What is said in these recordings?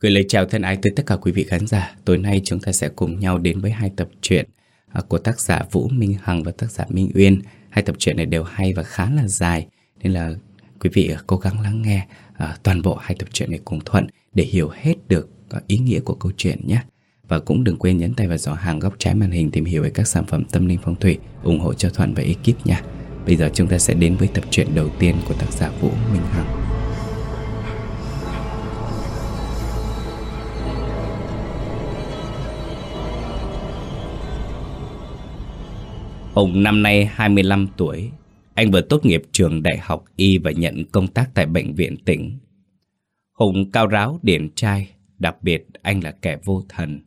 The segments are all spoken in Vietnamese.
Gửi lời chào thân ái tới tất cả quý vị khán giả. Tối nay chúng ta sẽ cùng nhau đến với hai tập truyện à, của tác giả Vũ Minh Hằng và tác giả Minh Uyên. Hai tập truyện này đều hay và khá là dài, nên là quý vị à, cố gắng lắng nghe à, toàn bộ hai tập truyện này cùng Thuận để hiểu hết được ý nghĩa của câu chuyện nhé. Và cũng đừng quên nhấn tay vào giỏ hàng góc trái màn hình tìm hiểu về các sản phẩm tâm linh phong thủy, ủng hộ cho Thuận và ekip nha. Bây giờ chúng ta sẽ đến với tập truyện đầu tiên của tác giả Vũ Minh Hằng. Hùng năm nay 25 tuổi, anh vừa tốt nghiệp trường đại học y và nhận công tác tại bệnh viện tỉnh. Hùng cao ráo điển trai, đặc biệt anh là kẻ vô thần,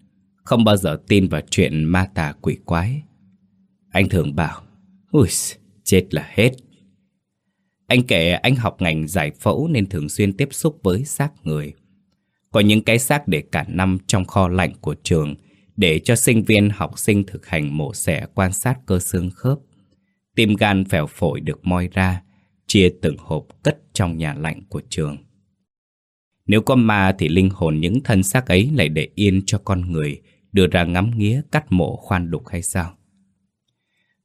không bao giờ tin vào chuyện ma tà quỷ quái. Anh thường bảo, ui, chết là hết. Anh kể anh học ngành giải phẫu nên thường xuyên tiếp xúc với xác người. Có những cái xác để cả năm trong kho lạnh của trường để cho sinh viên học sinh thực hành mổ xẻ quan sát cơ xương khớp. Tim gan phèo phổi được moi ra, chia từng hộp cất trong nhà lạnh của trường. Nếu có ma thì linh hồn những thân xác ấy lại để yên cho con người đưa ra ngắm nghía cắt mổ khoan đục hay sao?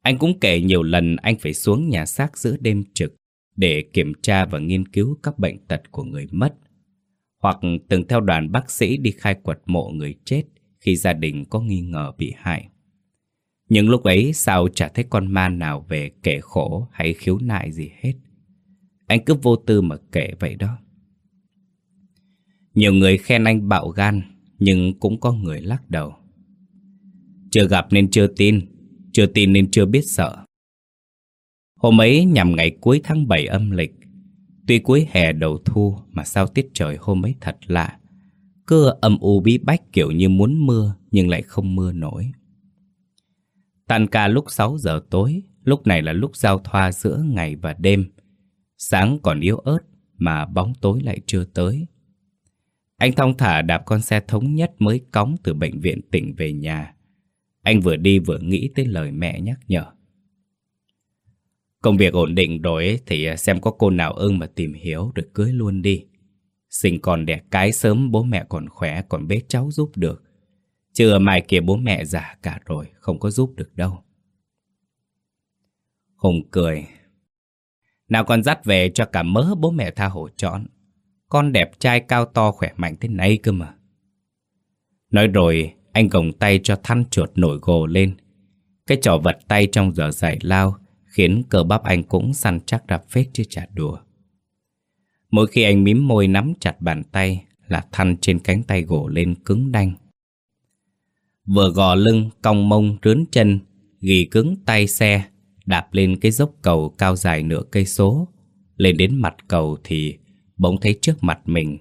Anh cũng kể nhiều lần anh phải xuống nhà xác giữa đêm trực để kiểm tra và nghiên cứu các bệnh tật của người mất. Hoặc từng theo đoàn bác sĩ đi khai quật mộ người chết khi gia đình có nghi ngờ bị hại. Nhưng lúc ấy sao chả thấy con ma nào về kể khổ hay khiếu nại gì hết. Anh cứ vô tư mà kể vậy đó. Nhiều người khen anh bạo gan, nhưng cũng có người lắc đầu. Chưa gặp nên chưa tin, chưa tin nên chưa biết sợ. Hôm ấy nhằm ngày cuối tháng 7 âm lịch, tuy cuối hè đầu thu mà sao tiết trời hôm ấy thật lạ. Cứ âm u bí bách kiểu như muốn mưa nhưng lại không mưa nổi. Tan ca lúc 6 giờ tối, lúc này là lúc giao thoa giữa ngày và đêm. Sáng còn yếu ớt mà bóng tối lại chưa tới. Anh thong thả đạp con xe thống nhất mới cóng từ bệnh viện tỉnh về nhà. Anh vừa đi vừa nghĩ tới lời mẹ nhắc nhở. Công việc ổn định rồi thì xem có cô nào ưng mà tìm hiểu rồi cưới luôn đi. Sinh con đẻ cái sớm bố mẹ còn khỏe còn bế cháu giúp được. Chưa mai kia bố mẹ già cả rồi không có giúp được đâu. Hùng cười. Nào con dắt về cho cả mớ bố mẹ tha hồ chọn. Con đẹp trai cao to khỏe mạnh thế này cơ mà. Nói rồi, anh gồng tay cho thăn chuột nổi gồ lên. Cái trò vật tay trong giờ giải lao khiến cơ bắp anh cũng săn chắc đạp phết chứ chả đùa. Mỗi khi anh mím môi nắm chặt bàn tay là thăn trên cánh tay gỗ lên cứng đanh. Vừa gò lưng, cong mông, rướn chân, ghi cứng tay xe, đạp lên cái dốc cầu cao dài nửa cây số. Lên đến mặt cầu thì bỗng thấy trước mặt mình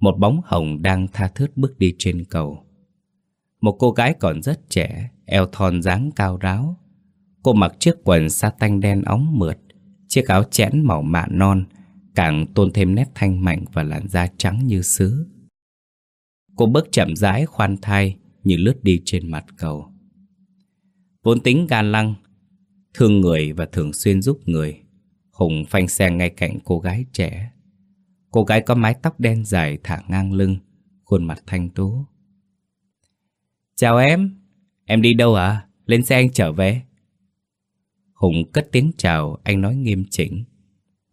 một bóng hồng đang tha thướt bước đi trên cầu. Một cô gái còn rất trẻ, eo thon dáng cao ráo. Cô mặc chiếc quần sa tanh đen óng mượt, chiếc áo chẽn màu mạ non, càng tôn thêm nét thanh mạnh và làn da trắng như sứ. Cô bước chậm rãi khoan thai như lướt đi trên mặt cầu. Vốn tính gan lăng, thương người và thường xuyên giúp người, Hùng phanh xe ngay cạnh cô gái trẻ. Cô gái có mái tóc đen dài thả ngang lưng, khuôn mặt thanh tú. Chào em, em đi đâu à? Lên xe anh trở về. Hùng cất tiếng chào, anh nói nghiêm chỉnh.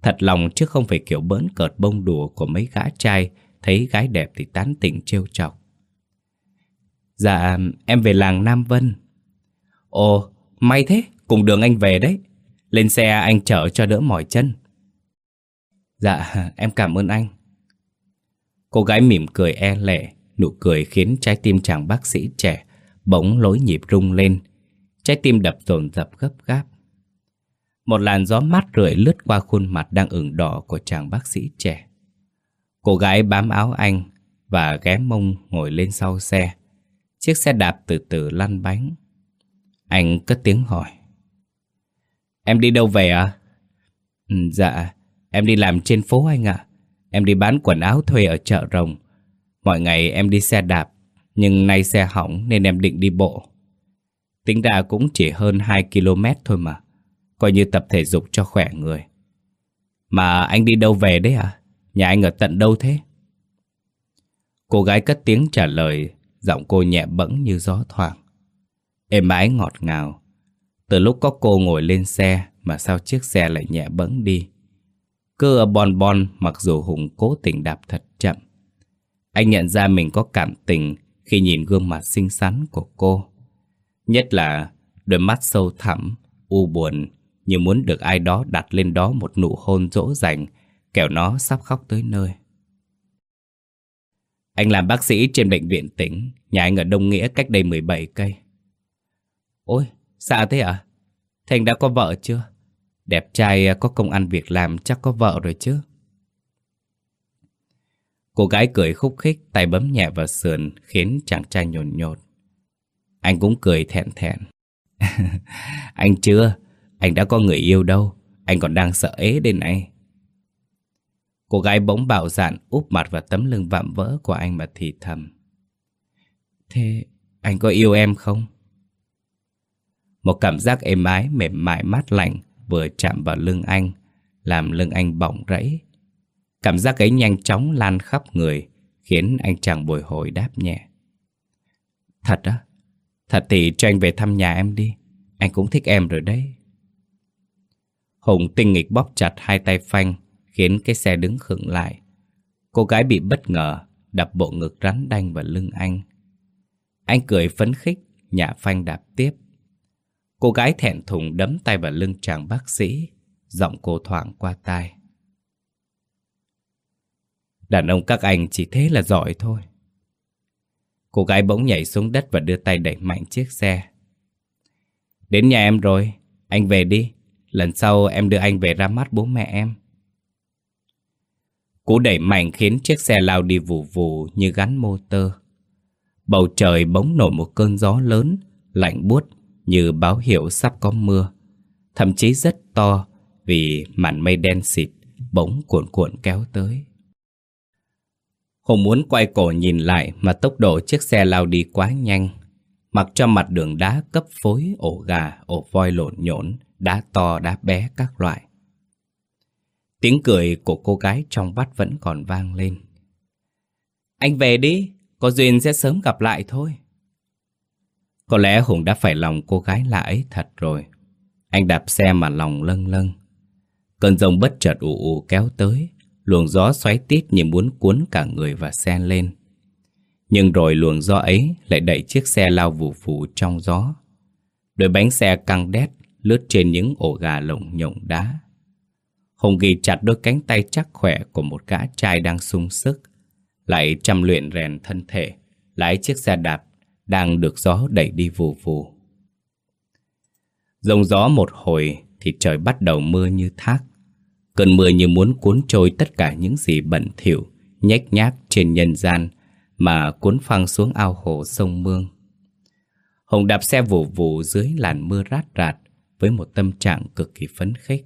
Thật lòng chứ không phải kiểu bỡn cợt bông đùa của mấy gã trai thấy gái đẹp thì tán tỉnh trêu chọc. Dạ, em về làng Nam Vân. Ồ, may thế, cùng đường anh về đấy. Lên xe anh chở cho đỡ mỏi chân. Dạ, em cảm ơn anh. Cô gái mỉm cười e lệ, nụ cười khiến trái tim chàng bác sĩ trẻ bỗng lối nhịp rung lên. Trái tim đập dồn dập gấp gáp. Một làn gió mát rượi lướt qua khuôn mặt đang ửng đỏ của chàng bác sĩ trẻ. Cô gái bám áo anh và ghé mông ngồi lên sau xe. Chiếc xe đạp từ từ lăn bánh. Anh cất tiếng hỏi. Em đi đâu về à? Ừ, dạ, em đi làm trên phố anh ạ. Em đi bán quần áo thuê ở chợ rồng. Mọi ngày em đi xe đạp, nhưng nay xe hỏng nên em định đi bộ. Tính ra cũng chỉ hơn 2 km thôi mà. Coi như tập thể dục cho khỏe người. Mà anh đi đâu về đấy à? Nhà anh ở tận đâu thế? Cô gái cất tiếng trả lời, giọng cô nhẹ bẫng như gió thoảng. Êm ái ngọt ngào. Từ lúc có cô ngồi lên xe mà sao chiếc xe lại nhẹ bẫng đi. Cứ ở bon bon mặc dù Hùng cố tình đạp thật chậm. Anh nhận ra mình có cảm tình khi nhìn gương mặt xinh xắn của cô. Nhất là đôi mắt sâu thẳm, u buồn như muốn được ai đó đặt lên đó một nụ hôn dỗ dành, kẻo nó sắp khóc tới nơi. Anh làm bác sĩ trên bệnh viện tỉnh, nhà anh ở Đông Nghĩa cách đây 17 cây. Ôi, xa thế à? Thành đã có vợ chưa? Đẹp trai à, có công ăn việc làm chắc có vợ rồi chứ. Cô gái cười khúc khích, tay bấm nhẹ vào sườn khiến chàng trai nhồn nhột. Anh cũng cười thẹn thẹn. anh chưa, anh đã có người yêu đâu, anh còn đang sợ ế đây này. Cô gái bỗng bạo dạn úp mặt vào tấm lưng vạm vỡ của anh mà thì thầm. Thế anh có yêu em không? Một cảm giác êm ái mềm mại mát lạnh vừa chạm vào lưng anh, làm lưng anh bỏng rẫy. Cảm giác ấy nhanh chóng lan khắp người, khiến anh chàng bồi hồi đáp nhẹ. Thật á? Thật thì cho anh về thăm nhà em đi. Anh cũng thích em rồi đấy. Hùng tinh nghịch bóp chặt hai tay phanh, khiến cái xe đứng khựng lại. Cô gái bị bất ngờ, đập bộ ngực rắn đanh vào lưng anh. Anh cười phấn khích, nhả phanh đạp tiếp. Cô gái thẹn thùng đấm tay vào lưng chàng bác sĩ, giọng cô thoảng qua tai. Đàn ông các anh chỉ thế là giỏi thôi. Cô gái bỗng nhảy xuống đất và đưa tay đẩy mạnh chiếc xe. Đến nhà em rồi, anh về đi. Lần sau em đưa anh về ra mắt bố mẹ em. Cú đẩy mạnh khiến chiếc xe lao đi vù vù như gắn motor. Bầu trời bỗng nổi một cơn gió lớn, lạnh buốt như báo hiệu sắp có mưa. Thậm chí rất to vì màn mây đen xịt bỗng cuộn cuộn kéo tới. Hùng muốn quay cổ nhìn lại mà tốc độ chiếc xe lao đi quá nhanh. Mặc cho mặt đường đá cấp phối ổ gà, ổ voi lộn nhổn, đá to, đá bé các loại. Tiếng cười của cô gái trong vắt vẫn còn vang lên. Anh về đi, có duyên sẽ sớm gặp lại thôi. Có lẽ Hùng đã phải lòng cô gái lạ ấy thật rồi. Anh đạp xe mà lòng lâng lâng. Cơn rông bất chợt ù ù kéo tới, luồng gió xoáy tít như muốn cuốn cả người và xe lên. Nhưng rồi luồng gió ấy lại đẩy chiếc xe lao vù vù trong gió. Đôi bánh xe căng đét lướt trên những ổ gà lồng nhộng đá. Hùng ghi chặt đôi cánh tay chắc khỏe của một gã trai đang sung sức, lại chăm luyện rèn thân thể, lái chiếc xe đạp đang được gió đẩy đi vù vù. Dòng gió một hồi thì trời bắt đầu mưa như thác. Cơn mưa như muốn cuốn trôi tất cả những gì bẩn thỉu, nhếch nhác trên nhân gian mà cuốn phăng xuống ao hồ sông Mương. Hùng đạp xe vù vù dưới làn mưa rát rạt với một tâm trạng cực kỳ phấn khích.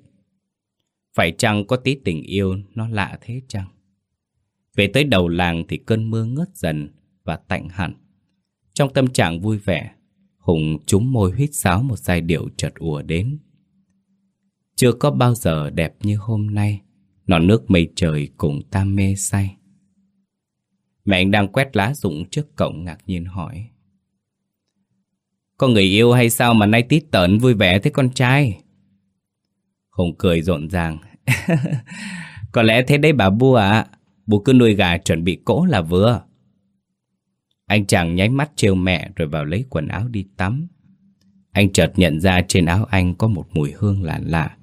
Phải chăng có tí tình yêu nó lạ thế chăng? Về tới đầu làng thì cơn mưa ngớt dần và tạnh hẳn. Trong tâm trạng vui vẻ, Hùng trúng môi huýt sáo một giai điệu chợt ùa đến. Chưa có bao giờ đẹp như hôm nay, nọn nước mây trời cùng ta mê say. Mẹ anh đang quét lá rụng trước cổng ngạc nhiên hỏi. Có người yêu hay sao mà nay tít tởn vui vẻ thế con trai? Hùng cười rộn ràng. Có lẽ thế đấy bà Bu ạ. À. Bố cứ nuôi gà chuẩn bị cỗ là vừa. Anh chàng nháy mắt trêu mẹ rồi vào lấy quần áo đi tắm. Anh chợt nhận ra trên áo anh có một mùi hương lạ lạ.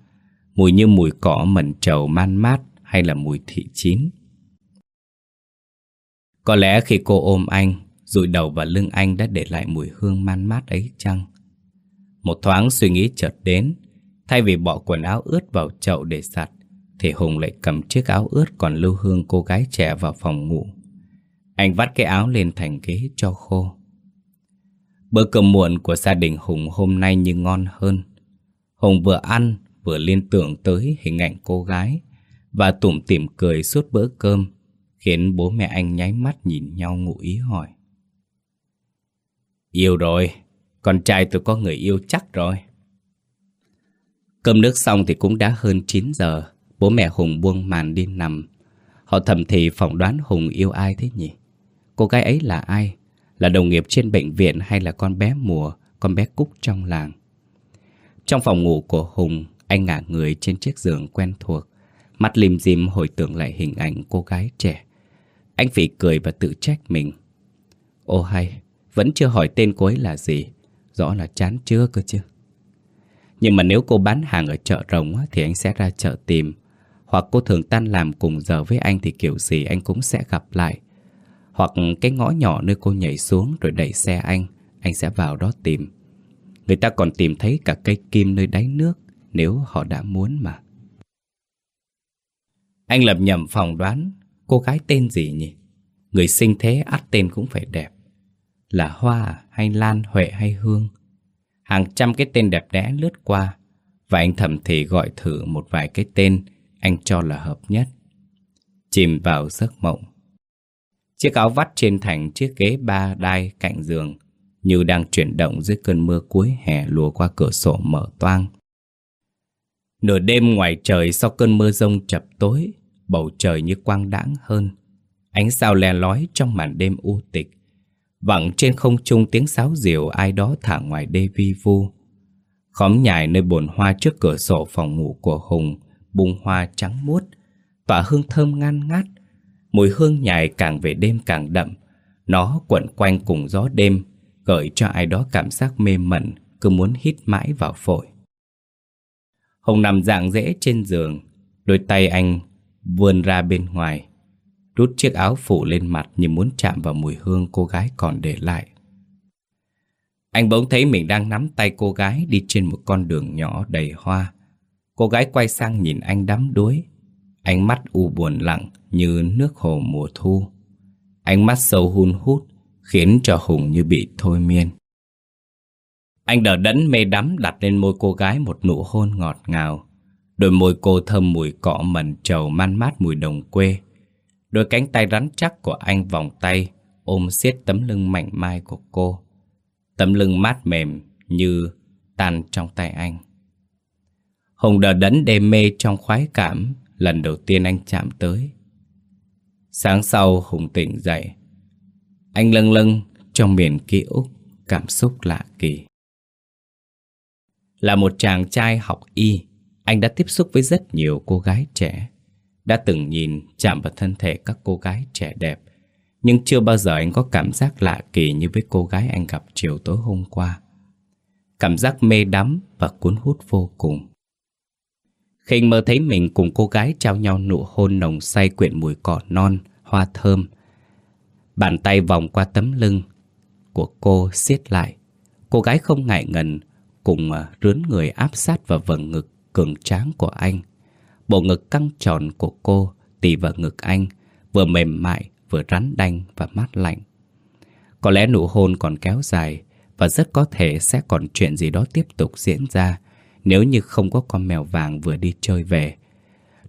Mùi như mùi cỏ mẩn trầu man mát hay là mùi thị chín. Có lẽ khi cô ôm anh, rồi đầu và lưng anh đã để lại mùi hương man mát ấy chăng? Một thoáng suy nghĩ chợt đến, thay vì bỏ quần áo ướt vào chậu để giặt, thì Hùng lại cầm chiếc áo ướt còn lưu hương cô gái trẻ vào phòng ngủ. Anh vắt cái áo lên thành ghế cho khô. Bữa cơm muộn của gia đình Hùng hôm nay như ngon hơn. Hùng vừa ăn vừa liên tưởng tới hình ảnh cô gái và tủm tỉm cười suốt bữa cơm khiến bố mẹ anh nháy mắt nhìn nhau ngụ ý hỏi. Yêu rồi, con trai tôi có người yêu chắc rồi. Cơm nước xong thì cũng đã hơn 9 giờ, bố mẹ Hùng buông màn đi nằm. Họ thầm thì phỏng đoán Hùng yêu ai thế nhỉ? cô gái ấy là ai? Là đồng nghiệp trên bệnh viện hay là con bé mùa, con bé Cúc trong làng? Trong phòng ngủ của Hùng, anh ngả người trên chiếc giường quen thuộc. Mắt lim dim hồi tưởng lại hình ảnh cô gái trẻ. Anh phỉ cười và tự trách mình. Ô hay, vẫn chưa hỏi tên cô ấy là gì. Rõ là chán chưa cơ chứ. Nhưng mà nếu cô bán hàng ở chợ rồng thì anh sẽ ra chợ tìm. Hoặc cô thường tan làm cùng giờ với anh thì kiểu gì anh cũng sẽ gặp lại. Hoặc cái ngõ nhỏ nơi cô nhảy xuống rồi đẩy xe anh, anh sẽ vào đó tìm. Người ta còn tìm thấy cả cây kim nơi đáy nước nếu họ đã muốn mà. Anh lập nhầm phòng đoán cô gái tên gì nhỉ? Người sinh thế ắt tên cũng phải đẹp. Là Hoa hay Lan, Huệ hay Hương? Hàng trăm cái tên đẹp đẽ lướt qua và anh thầm thì gọi thử một vài cái tên anh cho là hợp nhất. Chìm vào giấc mộng. Chiếc áo vắt trên thành chiếc ghế ba đai cạnh giường như đang chuyển động dưới cơn mưa cuối hè lùa qua cửa sổ mở toang. Nửa đêm ngoài trời sau cơn mưa rông chập tối, bầu trời như quang đãng hơn. Ánh sao le lói trong màn đêm u tịch. Vẳng trên không trung tiếng sáo diều ai đó thả ngoài đê vi vu. Khóm nhài nơi bồn hoa trước cửa sổ phòng ngủ của Hùng bung hoa trắng muốt, tỏa hương thơm ngan ngát. Mùi hương nhài càng về đêm càng đậm. Nó quẩn quanh cùng gió đêm, gợi cho ai đó cảm giác mê mẩn, cứ muốn hít mãi vào phổi. Hùng nằm dạng dễ trên giường, đôi tay anh vươn ra bên ngoài, rút chiếc áo phủ lên mặt như muốn chạm vào mùi hương cô gái còn để lại. Anh bỗng thấy mình đang nắm tay cô gái đi trên một con đường nhỏ đầy hoa. Cô gái quay sang nhìn anh đắm đuối, ánh mắt u buồn lặng như nước hồ mùa thu. Ánh mắt sâu hun hút khiến cho Hùng như bị thôi miên. Anh đờ đẫn mê đắm đặt lên môi cô gái một nụ hôn ngọt ngào. Đôi môi cô thơm mùi cỏ mẩn trầu man mát mùi đồng quê. Đôi cánh tay rắn chắc của anh vòng tay ôm siết tấm lưng mảnh mai của cô. Tấm lưng mát mềm như tan trong tay anh. Hùng đờ đẫn đê mê trong khoái cảm lần đầu tiên anh chạm tới. Sáng sau Hùng tỉnh dậy. Anh lâng lâng trong miền ký ức cảm xúc lạ kỳ. Là một chàng trai học y, anh đã tiếp xúc với rất nhiều cô gái trẻ. Đã từng nhìn chạm vào thân thể các cô gái trẻ đẹp. Nhưng chưa bao giờ anh có cảm giác lạ kỳ như với cô gái anh gặp chiều tối hôm qua. Cảm giác mê đắm và cuốn hút vô cùng. Khinh mơ thấy mình cùng cô gái trao nhau nụ hôn nồng say quyện mùi cỏ non, hoa thơm. Bàn tay vòng qua tấm lưng của cô siết lại. Cô gái không ngại ngần cùng à, rướn người áp sát vào vầng ngực cường tráng của anh. Bộ ngực căng tròn của cô tì vào ngực anh, vừa mềm mại, vừa rắn đanh và mát lạnh. Có lẽ nụ hôn còn kéo dài và rất có thể sẽ còn chuyện gì đó tiếp tục diễn ra nếu như không có con mèo vàng vừa đi chơi về.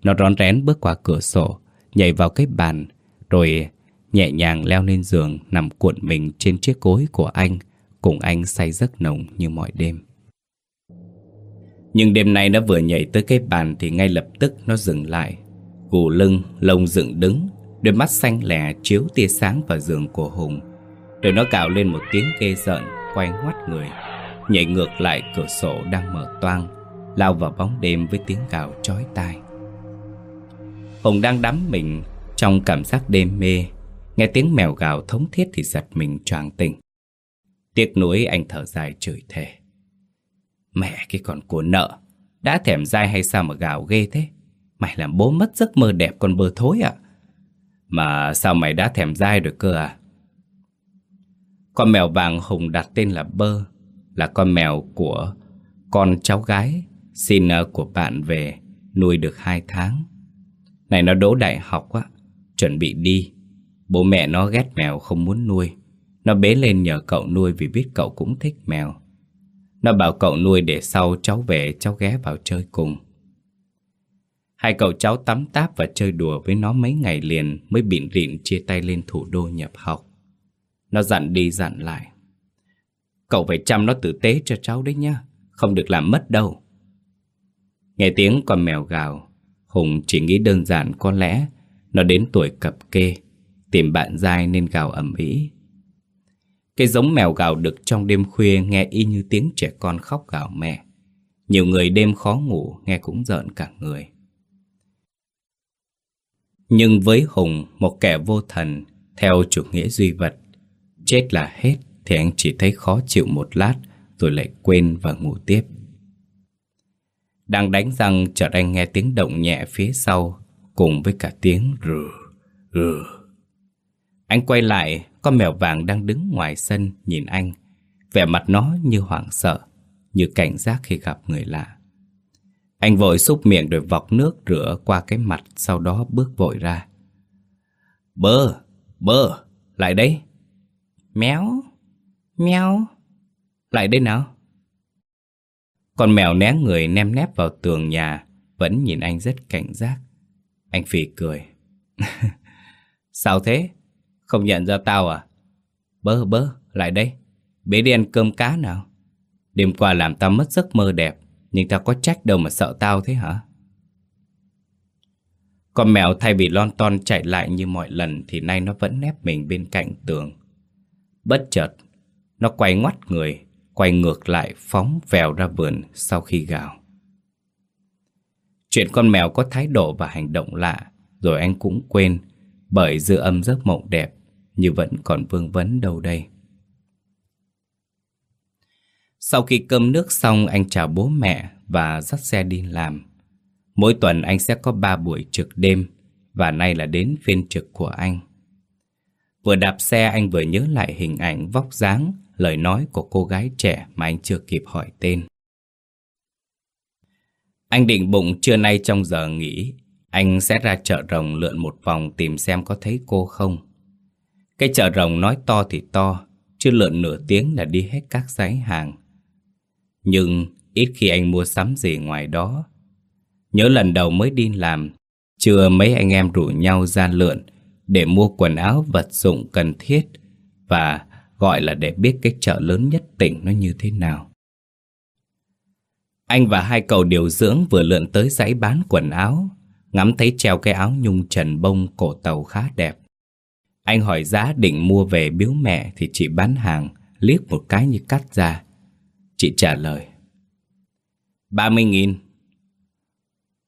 Nó rón rén bước qua cửa sổ, nhảy vào cái bàn, rồi nhẹ nhàng leo lên giường nằm cuộn mình trên chiếc gối của anh, cùng anh say giấc nồng như mọi đêm. Nhưng đêm nay nó vừa nhảy tới cái bàn thì ngay lập tức nó dừng lại. Gù lưng, lông dựng đứng, đôi mắt xanh lẻ chiếu tia sáng vào giường của Hùng. Rồi nó cào lên một tiếng ghê giận, quay ngoắt người, nhảy ngược lại cửa sổ đang mở toang, lao vào bóng đêm với tiếng gào chói tai. Hùng đang đắm mình trong cảm giác đêm mê, nghe tiếng mèo gào thống thiết thì giật mình choàng tỉnh. Tiếc nuối anh thở dài chửi thề. Mẹ cái con của nợ, Đã thèm dai hay sao mà gào ghê thế? Mày làm bố mất giấc mơ đẹp con bơ thối à Mà sao mày đã thèm dai rồi cơ à? Con mèo vàng Hùng đặt tên là Bơ, Là con mèo của con cháu gái, Xin ờ, của bạn về Nuôi được hai tháng. Này, nó đỗ đại học á, Chuẩn bị đi. Bố mẹ nó ghét mèo không muốn nuôi. Nó bế lên nhờ cậu nuôi vì biết cậu cũng thích mèo nó bảo cậu nuôi để sau cháu về cháu ghé vào chơi cùng. Hai cậu cháu tắm táp và chơi đùa với nó mấy ngày liền mới bịn rịn chia tay lên thủ đô nhập học. Nó dặn đi dặn lại. Cậu phải chăm nó tử tế cho cháu đấy nhá, không được làm mất đâu. Nghe tiếng con mèo gào, Hùng chỉ nghĩ đơn giản có lẽ nó đến tuổi cập kê. Tìm bạn dai nên gào ầm ĩ cái giống mèo gào đực trong đêm khuya Nghe y như tiếng trẻ con khóc gào mẹ. Nhiều người đêm khó ngủ, Nghe cũng giận cả người. Nhưng với Hùng, Một kẻ vô thần, Theo chủ nghĩa duy vật, Chết là hết Thì anh chỉ thấy khó chịu một lát Rồi lại quên và ngủ tiếp. Đang đánh răng, chợt anh nghe tiếng động nhẹ phía sau, Cùng với cả tiếng rừ rừ. Anh quay lại con mèo vàng đang đứng ngoài sân Nhìn anh. Vẻ mặt nó như hoảng sợ Như cảnh giác khi gặp người lạ. Anh vội xúc miệng rồi vọc nước rửa qua cái mặt Sau đó bước vội ra. Bơ, bơ, lại đây. Méo, méo Lại đây nào. Con mèo né người nem nép vào tường nhà Vẫn nhìn anh rất cảnh giác. Anh phì cười. Sao thế? Không nhận ra tao à? Bơ bơ, lại đây Bế đi ăn cơm cá nào Đêm qua làm tao mất giấc mơ đẹp Nhưng tao có trách đâu mà sợ tao thế hả? Con mèo thay vì lon ton chạy lại như mọi lần Thì nay nó vẫn nép mình bên cạnh tường Bất chợt Nó quay ngoắt người Quay ngược lại phóng vèo ra vườn Sau khi gào Chuyện con mèo có thái độ và hành động lạ Rồi anh cũng quên Bởi dư âm giấc mộng đẹp như vẫn còn vương vấn đâu đây. Sau khi cơm nước xong, Anh chào bố mẹ Và dắt xe đi làm. Mỗi tuần anh sẽ có 3 buổi trực đêm Và nay là đến phiên trực của anh. Vừa đạp xe, anh vừa nhớ lại hình ảnh vóc dáng, Lời nói của cô gái trẻ mà anh chưa kịp hỏi tên. Anh định bụng trưa nay trong giờ nghỉ. Anh sẽ ra chợ rồng lượn một vòng tìm xem có thấy cô không. Cái chợ rồng nói to thì to Chưa lượn nửa tiếng là đi hết các giấy hàng. Nhưng ít khi anh mua sắm gì ngoài đó. Nhớ lần đầu mới đi làm, Chưa mấy anh em rủ nhau ra lượn Để mua quần áo vật dụng cần thiết Và gọi là để biết cái chợ lớn nhất tỉnh nó như thế nào. Anh và hai cậu điều dưỡng vừa lượn tới dãy bán quần áo, Ngắm thấy treo cái áo nhung trần bông cổ tàu khá đẹp. Anh hỏi giá định mua về biếu mẹ Thì chị bán hàng liếc một cái như cắt ra Chị trả lời 30 nghìn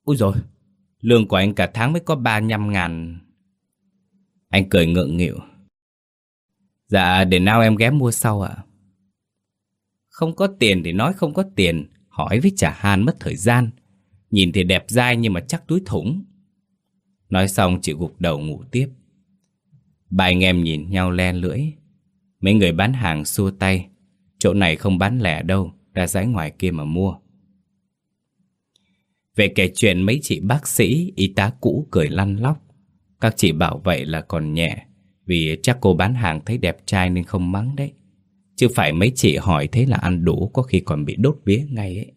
Úi rồi lương của anh cả tháng mới có 35 ngàn. Anh cười ngượng nghịu. Dạ, để nào em ghé mua sau ạ. Không có tiền thì nói không có tiền, hỏi với trả han mất thời gian. Nhìn thì đẹp dai nhưng mà chắc túi thủng. Nói xong chị gục đầu ngủ tiếp. Ba anh em nhìn nhau len lưỡi. Mấy người bán hàng xua tay. Chỗ này không bán lẻ đâu, ra dãy ngoài kia mà mua. Về kể chuyện mấy chị bác sĩ, y tá cũ cười lăn lóc. Các chị bảo vậy là còn nhẹ, vì chắc cô bán hàng thấy đẹp trai nên không mắng đấy. Chứ phải mấy chị hỏi thế là ăn đủ có khi còn bị đốt vía ngay ấy.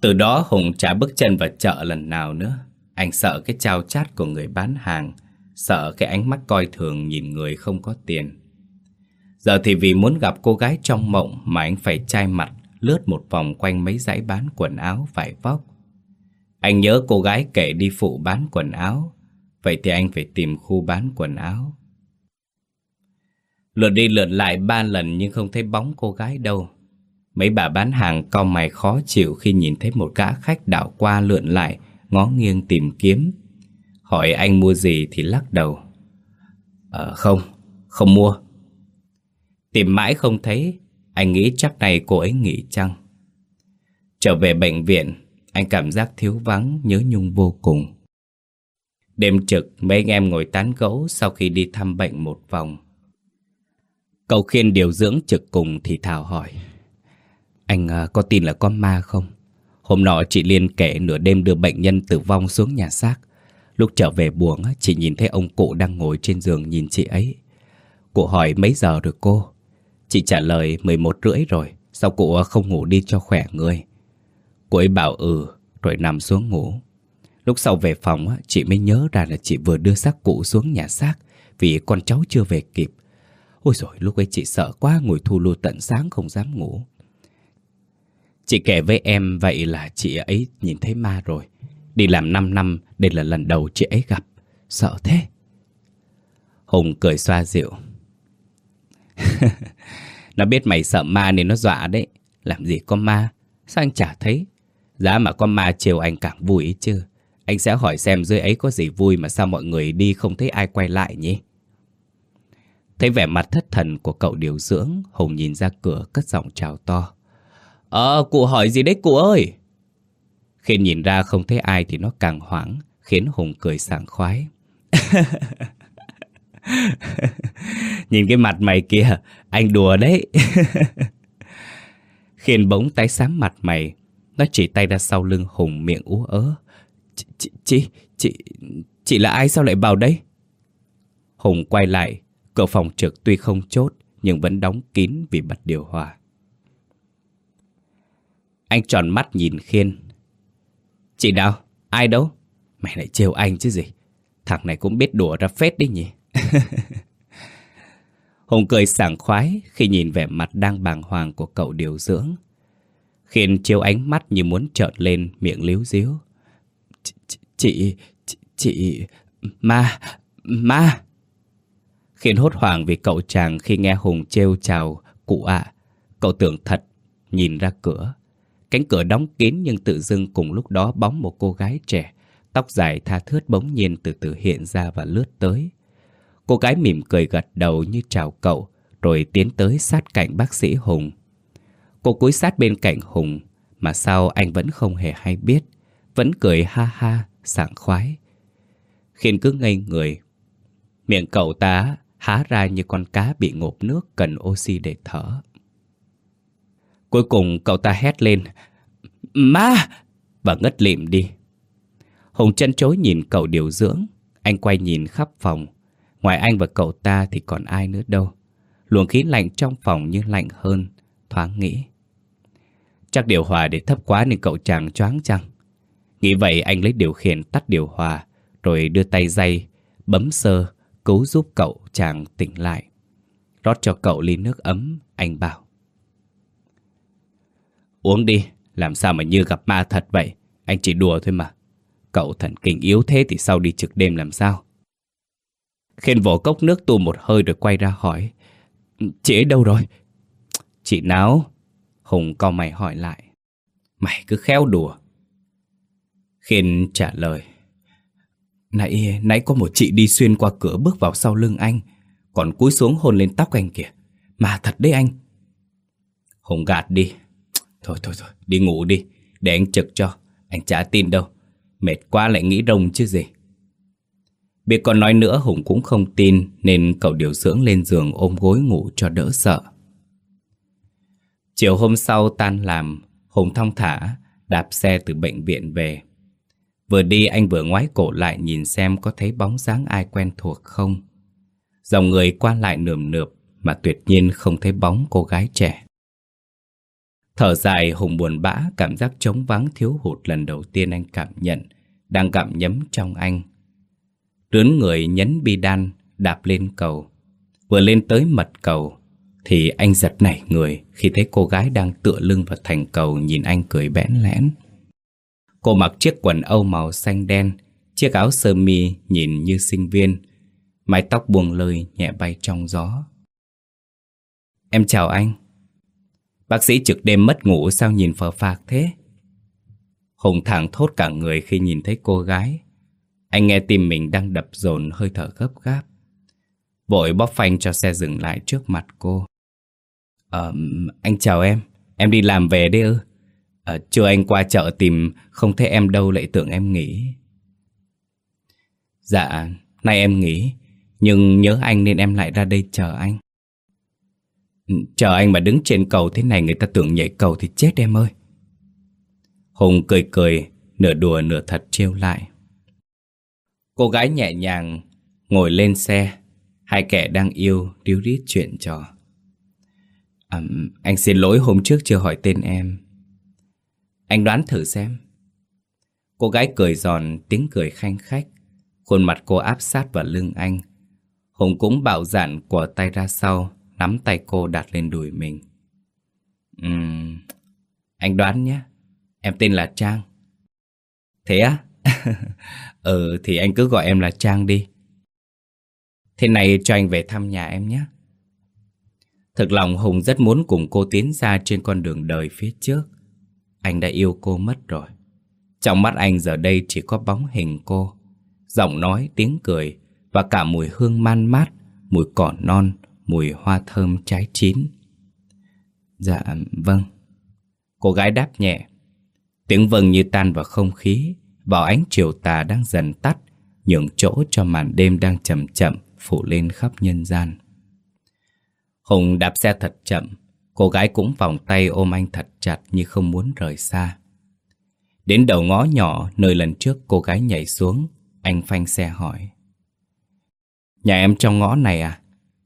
Từ đó Hùng chả bước chân vào chợ lần nào nữa. Anh sợ cái trao chát của người bán hàng, sợ cái ánh mắt coi thường nhìn người không có tiền. Giờ thì vì muốn gặp cô gái trong mộng mà anh phải chai mặt lướt một vòng quanh mấy dãy bán quần áo vải vóc. Anh nhớ cô gái kể đi phụ bán quần áo, vậy thì anh phải tìm khu bán quần áo. Lượt đi lượt lại ba lần nhưng không thấy bóng cô gái đâu. Mấy bà bán hàng cau mày khó chịu khi nhìn thấy một gã khách đảo qua lượn lại, ngó nghiêng tìm kiếm. Hỏi anh mua gì thì lắc đầu. Ờ không, không mua. Tìm mãi không thấy, anh nghĩ chắc này cô ấy nghỉ chăng Trở về bệnh viện Anh cảm giác thiếu vắng Nhớ Nhung vô cùng Đêm trực mấy anh em ngồi tán gẫu Sau khi đi thăm bệnh một vòng Cậu khiên điều dưỡng trực cùng thì Thảo hỏi Anh à, có tin là con ma không? Hôm nọ chị Liên kể nửa đêm đưa bệnh nhân tử vong xuống nhà xác Lúc trở về buồng chị nhìn thấy ông cụ đang ngồi trên giường nhìn chị ấy. Cụ hỏi, mấy giờ rồi cô? Chị trả lời 11 rưỡi rồi, Sao cụ à, không ngủ đi cho khỏe người? Cô ấy bảo ừ Rồi nằm xuống ngủ. Lúc sau về phòng chị mới nhớ ra là chị vừa đưa xác cụ xuống nhà xác Vì con cháu chưa về kịp. Ôi rồi lúc ấy chị sợ quá, Ngồi thu lưu tận sáng không dám ngủ. Chị kể với em vậy là chị ấy nhìn thấy ma rồi. Đi làm 5 năm đây là lần đầu chị ấy gặp Sợ thế Hùng cười xoa dịu. nó biết mày sợ ma nên nó dọa đấy. Làm gì có ma? Sao anh chả thấy? Giá mà có ma chiều anh càng vui ý chứ. Anh sẽ hỏi xem dưới ấy có gì vui mà sao mọi người đi không thấy ai quay lại nhỉ? Thấy vẻ mặt thất thần của cậu điều dưỡng, Hùng nhìn ra cửa cất giọng chào to. Ờ, cụ hỏi gì đấy cụ ơi? Khi nhìn ra không thấy ai thì nó càng hoảng, khiến Hùng cười sảng khoái. Nhìn cái mặt mày kìa, anh đùa đấy. Khiên bỗng tái xám mặt mày, nó chỉ tay ra sau lưng Hùng miệng ú ớ. Chị, chị, chị, chị, chị là ai sao lại vào đây? Hùng quay lại, cửa phòng trực tuy không chốt nhưng vẫn đóng kín vì bật điều hòa. Anh tròn mắt nhìn Khiên. Chị đâu? Ai đâu? Mày lại trêu anh chứ gì? Thằng này cũng biết đùa ra phết đấy nhỉ? Hùng cười sảng khoái khi nhìn vẻ mặt đang bàng hoàng của cậu điều dưỡng. khiến chiếu ánh mắt như muốn trợn lên miệng líu díu. Chị, chị, chị, chị, ma, ma. Khiến hốt hoảng vì cậu chàng khi nghe Hùng trêu chào cụ ạ. Cậu tưởng thật, nhìn ra cửa. Cánh cửa đóng kín nhưng tự dưng cùng lúc đó bóng một cô gái trẻ. Tóc dài tha thướt bỗng nhiên từ từ hiện ra và lướt tới. Cô gái mỉm cười gật đầu như chào cậu, rồi tiến tới sát cạnh bác sĩ Hùng. Cô cúi sát bên cạnh Hùng, mà sao anh vẫn không hề hay biết, vẫn cười ha ha, sảng khoái. Khiên cứ ngây người, miệng cậu ta há ra như con cá bị ngộp nước cần oxy để thở. Cuối cùng cậu ta hét lên, Ma! Và ngất lịm đi. Hùng chân chối nhìn cậu điều dưỡng, anh quay nhìn khắp phòng, Ngoài anh và cậu ta thì còn ai nữa đâu. Luồng khí lạnh trong phòng như lạnh hơn, thoáng nghĩ. Chắc điều hòa để thấp quá nên cậu chàng choáng chăng? Nghĩ vậy anh lấy điều khiển tắt điều hòa, rồi đưa tay dây, bấm sơ, cứu giúp cậu chàng tỉnh lại. Rót cho cậu ly nước ấm, anh bảo. Uống đi, làm sao mà như gặp ma thật vậy? Anh chỉ đùa thôi mà. Cậu thần kinh yếu thế thì sau đi trực đêm làm sao? Khiên vỗ cốc nước tu một hơi rồi quay ra hỏi. Chị ấy đâu rồi? Chị nào? Hùng co mày hỏi lại. Mày cứ khéo đùa. Khiên trả lời. Nãy, nãy có một chị đi xuyên qua cửa bước vào sau lưng anh. Còn cúi xuống hôn lên tóc anh kìa. Mà thật đấy anh. Hùng gạt đi. Thôi thôi thôi, đi ngủ đi. Để anh trực cho. Anh chả tin đâu. Mệt quá lại nghĩ rông chứ gì. Biết còn nói nữa Hùng cũng không tin, Nên cậu điều dưỡng lên giường ôm gối ngủ cho đỡ sợ. Chiều hôm sau tan làm, Hùng thong thả, Đạp xe từ bệnh viện về. Vừa đi anh vừa ngoái cổ lại Nhìn xem có thấy bóng dáng ai quen thuộc không. Dòng người qua lại nườm nượp Mà tuyệt nhiên không thấy bóng cô gái trẻ. Thở dài Hùng buồn bã, Cảm giác trống vắng thiếu hụt lần đầu tiên anh cảm nhận, Đang gặm nhấm trong anh. Rướn người nhấn bi đan, Đạp lên cầu. Vừa lên tới mật cầu, Thì anh giật nảy người Khi thấy cô gái đang tựa lưng vào thành cầu Nhìn anh cười bẽn lẽn. Cô mặc chiếc quần âu màu xanh đen, Chiếc áo sơ mi nhìn như sinh viên, Mái tóc buông lơi nhẹ bay trong gió. Em chào anh. Bác sĩ trực đêm mất ngủ sao nhìn phờ phạc thế Hùng thẳng thốt cả người khi nhìn thấy cô gái anh nghe tim mình đang đập dồn hơi thở gấp gáp. Vội bóp phanh cho xe dừng lại trước mặt cô. Ờ, anh chào em. Em đi làm về đấy ư? Ờ, chưa anh qua chợ tìm không thấy em đâu lại tưởng em nghỉ. Dạ, nay em nghỉ. Nhưng nhớ anh nên em lại ra đây chờ anh. Chờ anh mà đứng trên cầu thế này người ta tưởng nhảy cầu thì chết em ơi. Hùng cười cười, nửa đùa nửa thật trêu lại. Cô gái nhẹ nhàng ngồi lên xe Hai kẻ đang yêu ríu rít chuyện trò. À, Anh xin lỗi hôm trước chưa hỏi tên em. Anh đoán thử xem. Cô gái cười giòn tiếng cười khanh khách. Khuôn mặt cô áp sát vào lưng anh. Hùng cũng bảo giản của tay ra sau. Nắm tay cô đặt lên đùi mình uhm, Anh đoán nhé Em tên là Trang Thế á? ừ thì anh cứ gọi em là Trang đi. Thế này cho anh về thăm nhà em nhé. Thực lòng Hùng rất muốn cùng cô tiến ra trên con đường đời phía trước. Anh đã yêu cô mất rồi. Trong mắt anh giờ đây chỉ có bóng hình cô. Giọng nói, tiếng cười và cả mùi hương man mát, mùi cỏ non, mùi hoa thơm trái chín. Dạ, vâng. Cô gái đáp nhẹ. Tiếng vâng như tan vào không khí, vào ánh chiều tà đang dần tắt, nhường chỗ cho màn đêm đang chậm chậm phủ lên khắp nhân gian. Hùng đạp xe thật chậm, cô gái cũng vòng tay ôm anh thật chặt như không muốn rời xa. Đến đầu ngõ nhỏ nơi lần trước cô gái nhảy xuống, anh phanh xe hỏi. Nhà em trong ngõ này à?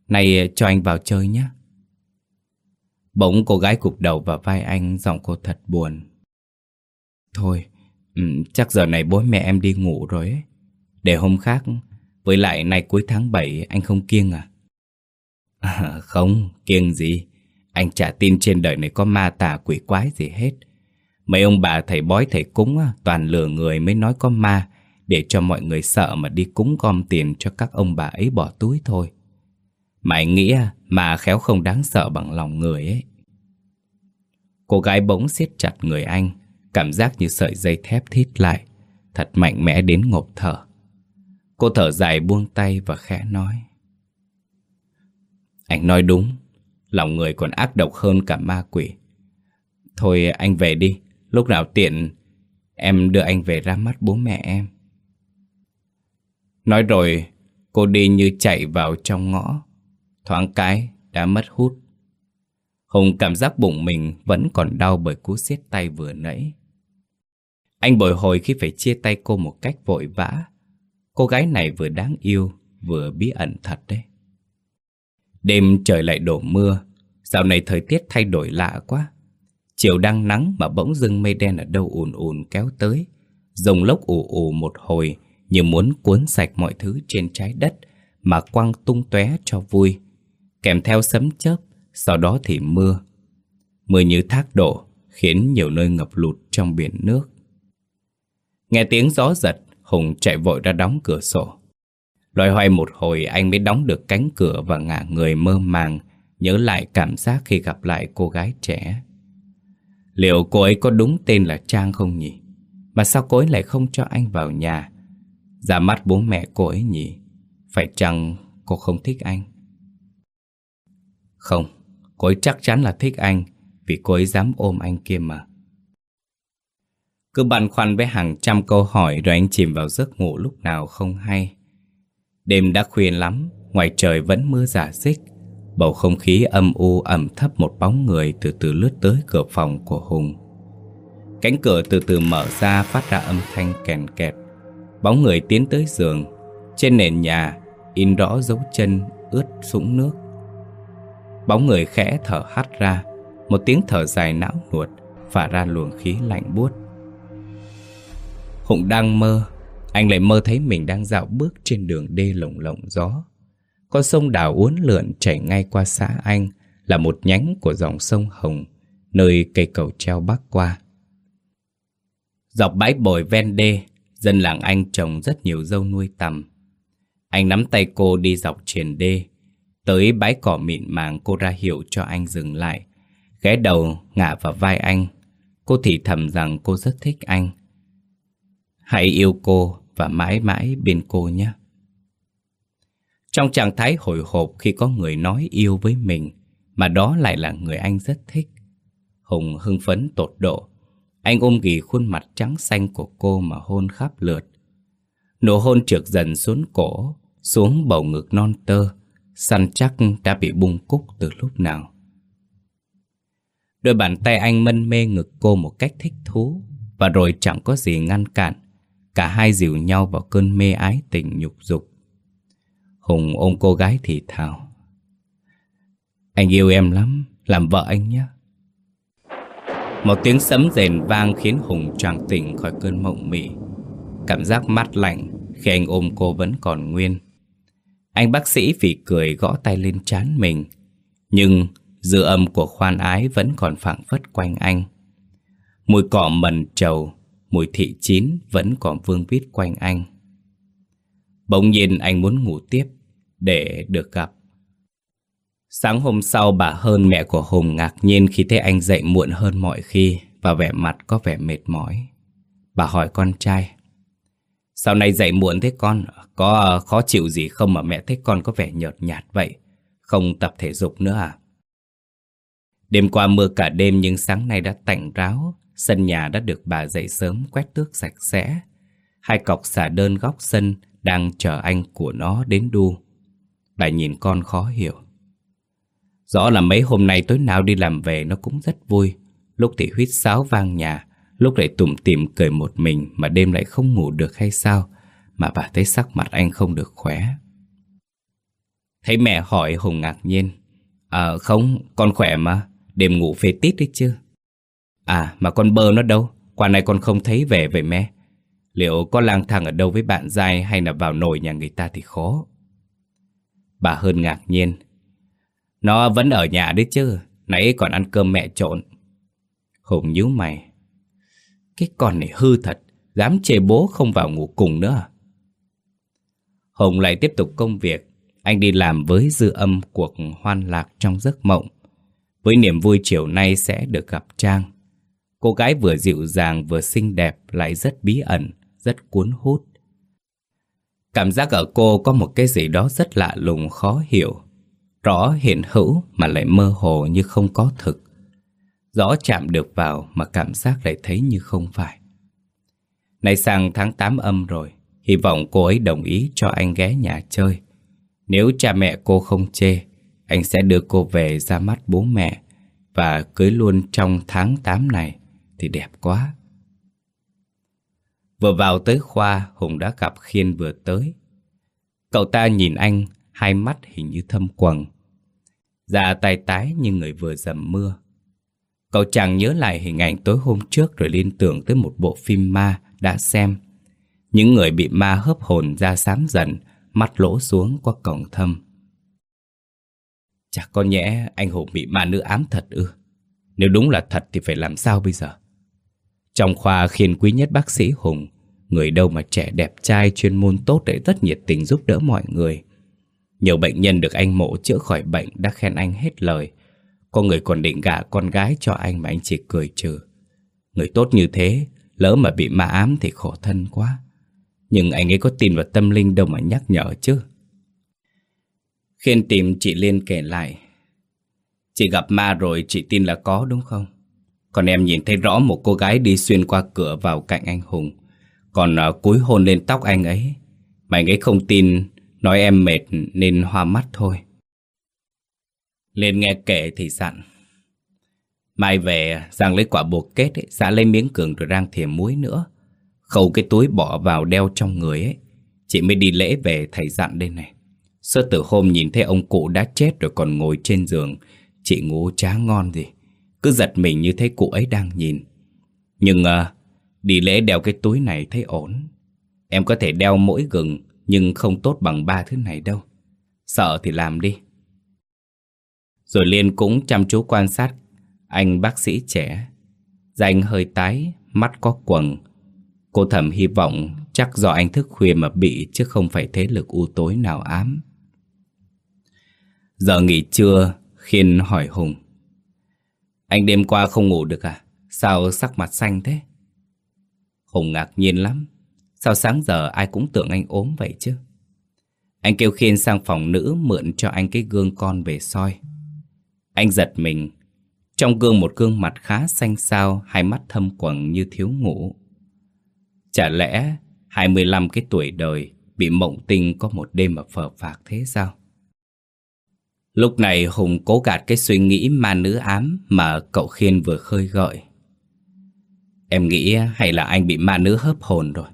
Này cho anh vào chơi nhé. Bỗng cô gái cục đầu vào vai anh giọng cô thật buồn. Thôi, ừ, chắc giờ này bố mẹ em đi ngủ rồi ấy. Để hôm khác, với lại nay cuối tháng 7 anh không kiêng à? à không, kiêng gì. Anh chả tin trên đời này có ma tà quỷ quái gì hết. Mấy ông bà thầy bói thầy cúng toàn lừa người mới nói có ma để cho mọi người sợ mà đi cúng gom tiền cho các ông bà ấy bỏ túi thôi. Mà nghĩa nghĩ mà khéo không đáng sợ bằng lòng người ấy. Cô gái bỗng siết chặt người anh, cảm giác như sợi dây thép thít lại, thật mạnh mẽ đến ngộp thở. Cô thở dài buông tay và khẽ nói. Anh nói đúng, lòng người còn ác độc hơn cả ma quỷ. Thôi anh về đi, lúc nào tiện em đưa anh về ra mắt bố mẹ em. Nói rồi, cô đi như chạy vào trong ngõ. Thoáng cái, đã mất hút. Hùng cảm giác bụng mình vẫn còn đau bởi cú siết tay vừa nãy. Anh bồi hồi khi phải chia tay cô một cách vội vã. Cô gái này vừa đáng yêu, vừa bí ẩn thật đấy. Đêm trời lại đổ mưa, dạo này thời tiết thay đổi lạ quá. Chiều đang nắng mà bỗng dưng mây đen ở đâu ùn ùn kéo tới. Rồng lốc ù ù một hồi như muốn cuốn sạch mọi thứ trên trái đất mà quăng tung tóe cho vui. Kèm theo sấm chớp, sau đó thì mưa. Mưa như thác đổ, khiến nhiều nơi ngập lụt trong biển nước. Nghe tiếng gió giật, Hùng chạy vội ra đóng cửa sổ. Loài hoài một hồi anh mới đóng được cánh cửa và ngả người mơ màng, nhớ lại cảm giác khi gặp lại cô gái trẻ. Liệu cô ấy có đúng tên là Trang không nhỉ? Mà sao cô ấy lại không cho anh vào nhà? Ra mắt bố mẹ cô ấy nhỉ? Phải chăng cô không thích anh? Không, cô ấy chắc chắn là thích anh vì cô ấy dám ôm anh kia mà. Cứ băn khoăn với hàng trăm câu hỏi rồi anh chìm vào giấc ngủ lúc nào không hay. Đêm đã khuya lắm, ngoài trời vẫn mưa giả dích. Bầu không khí âm u ẩm thấp một bóng người từ từ lướt tới cửa phòng của Hùng. Cánh cửa từ từ mở ra phát ra âm thanh kèn kẹt. Bóng người tiến tới giường. Trên nền nhà in rõ dấu chân ướt sũng nước. Bóng người khẽ thở hắt ra, một tiếng thở dài não nuột phả ra luồng khí lạnh buốt. Hùng đang mơ, anh lại mơ thấy mình đang dạo bước trên đường đê lồng lộng gió. Con sông đào uốn lượn chảy ngay qua xã anh là một nhánh của dòng sông Hồng, nơi cây cầu treo bắc qua. Dọc bãi bồi ven đê, dân làng anh trồng rất nhiều dâu nuôi tầm. Anh nắm tay cô đi dọc triền đê, tới bãi cỏ mịn màng cô ra hiệu cho anh dừng lại, ghé đầu ngả vào vai anh. Cô thì thầm rằng cô rất thích anh. Hãy yêu cô và mãi mãi bên cô nhé. Trong trạng thái hồi hộp khi có người nói yêu với mình, mà đó lại là người anh rất thích. Hùng hưng phấn tột độ. Anh ôm ghì khuôn mặt trắng xanh của cô mà hôn khắp lượt. Nụ hôn trượt dần xuống cổ, xuống bầu ngực non tơ, săn chắc đã bị bung cúc từ lúc nào. Đôi bàn tay anh mân mê ngực cô một cách thích thú, và rồi chẳng có gì ngăn cản. Cả hai dìu nhau vào cơn mê ái tình nhục dục. Hùng ôm cô gái thì thào. Anh yêu em lắm, làm vợ anh nhé. Một tiếng sấm rền vang khiến Hùng choàng tỉnh khỏi cơn mộng mị. Cảm giác mát lạnh khi anh ôm cô vẫn còn nguyên. Anh bác sĩ vì cười gõ tay lên trán mình. Nhưng dư âm của khoan ái vẫn còn phảng phất quanh anh. Mùi cỏ mần trầu, mùi thị chín vẫn còn vương vít quanh anh. Bỗng nhiên anh muốn ngủ tiếp, để được gặp. Sáng hôm sau bà hơn mẹ của Hùng ngạc nhiên khi thấy anh dậy muộn hơn mọi khi và vẻ mặt có vẻ mệt mỏi. Bà hỏi con trai. Sau này dậy muộn thế con, có ờ, khó chịu gì không mà mẹ thấy con có vẻ nhợt nhạt vậy? Không tập thể dục nữa à? Đêm qua mưa cả đêm nhưng sáng nay đã tạnh ráo, sân nhà đã được bà dậy sớm quét tước sạch sẽ. Hai cọc xả đơn góc sân đang chờ anh của nó đến đu. Bà nhìn con khó hiểu. Rõ là mấy hôm nay tối nào đi làm về nó cũng rất vui. Lúc thì huýt sáo vang nhà, lúc lại tủm tỉm cười một mình mà đêm lại không ngủ được hay sao, mà bà thấy sắc mặt anh không được khỏe. Thấy mẹ hỏi Hùng ngạc nhiên. À không, con khỏe mà, đêm ngủ phê tít đấy chứ. À mà con bơ nó đâu, qua này con không thấy về vậy mẹ. Liệu có lang thang ở đâu với bạn dai hay là vào nồi nhà người ta thì khó. Bà hơn ngạc nhiên. Nó vẫn ở nhà đấy chứ, nãy còn ăn cơm mẹ trộn. Hùng nhíu mày. Cái con này hư thật, dám chê bố không vào ngủ cùng nữa. À? Hùng lại tiếp tục công việc. Anh đi làm với dư âm cuộc hoan lạc trong giấc mộng. Với niềm vui chiều nay sẽ được gặp Trang. Cô gái vừa dịu dàng vừa xinh đẹp lại rất bí ẩn, rất cuốn hút. Cảm giác ở cô có một cái gì đó rất lạ lùng khó hiểu. Rõ hiện hữu mà lại mơ hồ như không có thực. Rõ chạm được vào mà cảm giác lại thấy như không phải. Nay sang tháng 8 âm rồi, hy vọng cô ấy đồng ý cho anh ghé nhà chơi. Nếu cha mẹ cô không chê, anh sẽ đưa cô về ra mắt bố mẹ và cưới luôn trong tháng 8 này thì đẹp quá. Vừa vào tới khoa, Hùng đã gặp Khiên vừa tới. Cậu ta nhìn anh, hai mắt hình như thâm quầng. Da tay tái như người vừa dầm mưa. Cậu chàng nhớ lại hình ảnh tối hôm trước rồi liên tưởng tới một bộ phim ma đã xem. Những người bị ma hớp hồn ra xám dần, mắt lỗ xuống qua cổng thâm. Chả có nhẽ anh Hùng bị ma nữ ám thật ư. Nếu đúng là thật thì phải làm sao bây giờ? Trong khoa khiên quý nhất bác sĩ Hùng, người đâu mà trẻ đẹp trai chuyên môn tốt để rất nhiệt tình giúp đỡ mọi người. Nhiều bệnh nhân được anh mộ chữa khỏi bệnh đã khen anh hết lời. Có người còn định gả con gái cho anh mà anh chỉ cười trừ. Người tốt như thế, lỡ mà bị ma ám thì khổ thân quá. Nhưng anh ấy có tin vào tâm linh đâu mà nhắc nhở chứ. Khiên tìm chị Liên kể lại. Chị gặp ma rồi chị tin là có đúng không? Còn em nhìn thấy rõ một cô gái đi xuyên qua cửa vào cạnh anh Hùng Còn uh, cúi hôn lên tóc anh ấy Mà anh ấy không tin Nói em mệt nên hoa mắt thôi lên nghe kể thì dặn Mai về Giang lấy quả bột kết ấy, Xã lấy miếng cường rồi rang thìa muối nữa. Khâu cái túi bỏ vào đeo trong người ấy. Chị mới đi lễ về thầy dặn đây này. Sơ tử hôm nhìn thấy ông cụ đã chết rồi còn ngồi trên giường. Chị ngủ chá ngon gì. Cứ giật mình như thấy cụ ấy đang nhìn. Nhưng à, đi lễ đeo cái túi này thấy ổn. Em có thể đeo mỗi gừng Nhưng không tốt bằng ba thứ này đâu. Sợ thì làm đi. Rồi Liên cũng chăm chú quan sát Anh bác sĩ trẻ dạ Danh hơi tái, Mắt có quầng Cô thầm hy vọng chắc do anh thức khuya mà bị Chứ không phải thế lực u tối nào ám Giờ nghỉ trưa, Khiên hỏi Hùng anh đêm qua không ngủ được à? Sao sắc mặt xanh thế? Hùng ngạc nhiên lắm. Sao sáng giờ ai cũng tưởng anh ốm vậy chứ? Anh kêu Khiên sang phòng nữ mượn cho anh cái gương con về soi. Anh giật mình. Trong gương một gương mặt khá xanh xao, hai mắt thâm quầng như thiếu ngủ. Chả lẽ 25 cái tuổi đời bị mộng tinh có một đêm mà phờ phạc thế sao? Lúc này Hùng cố gạt cái suy nghĩ ma nữ ám mà cậu Khiên vừa khơi gợi. Em nghĩ hay là anh bị ma nữ hớp hồn rồi.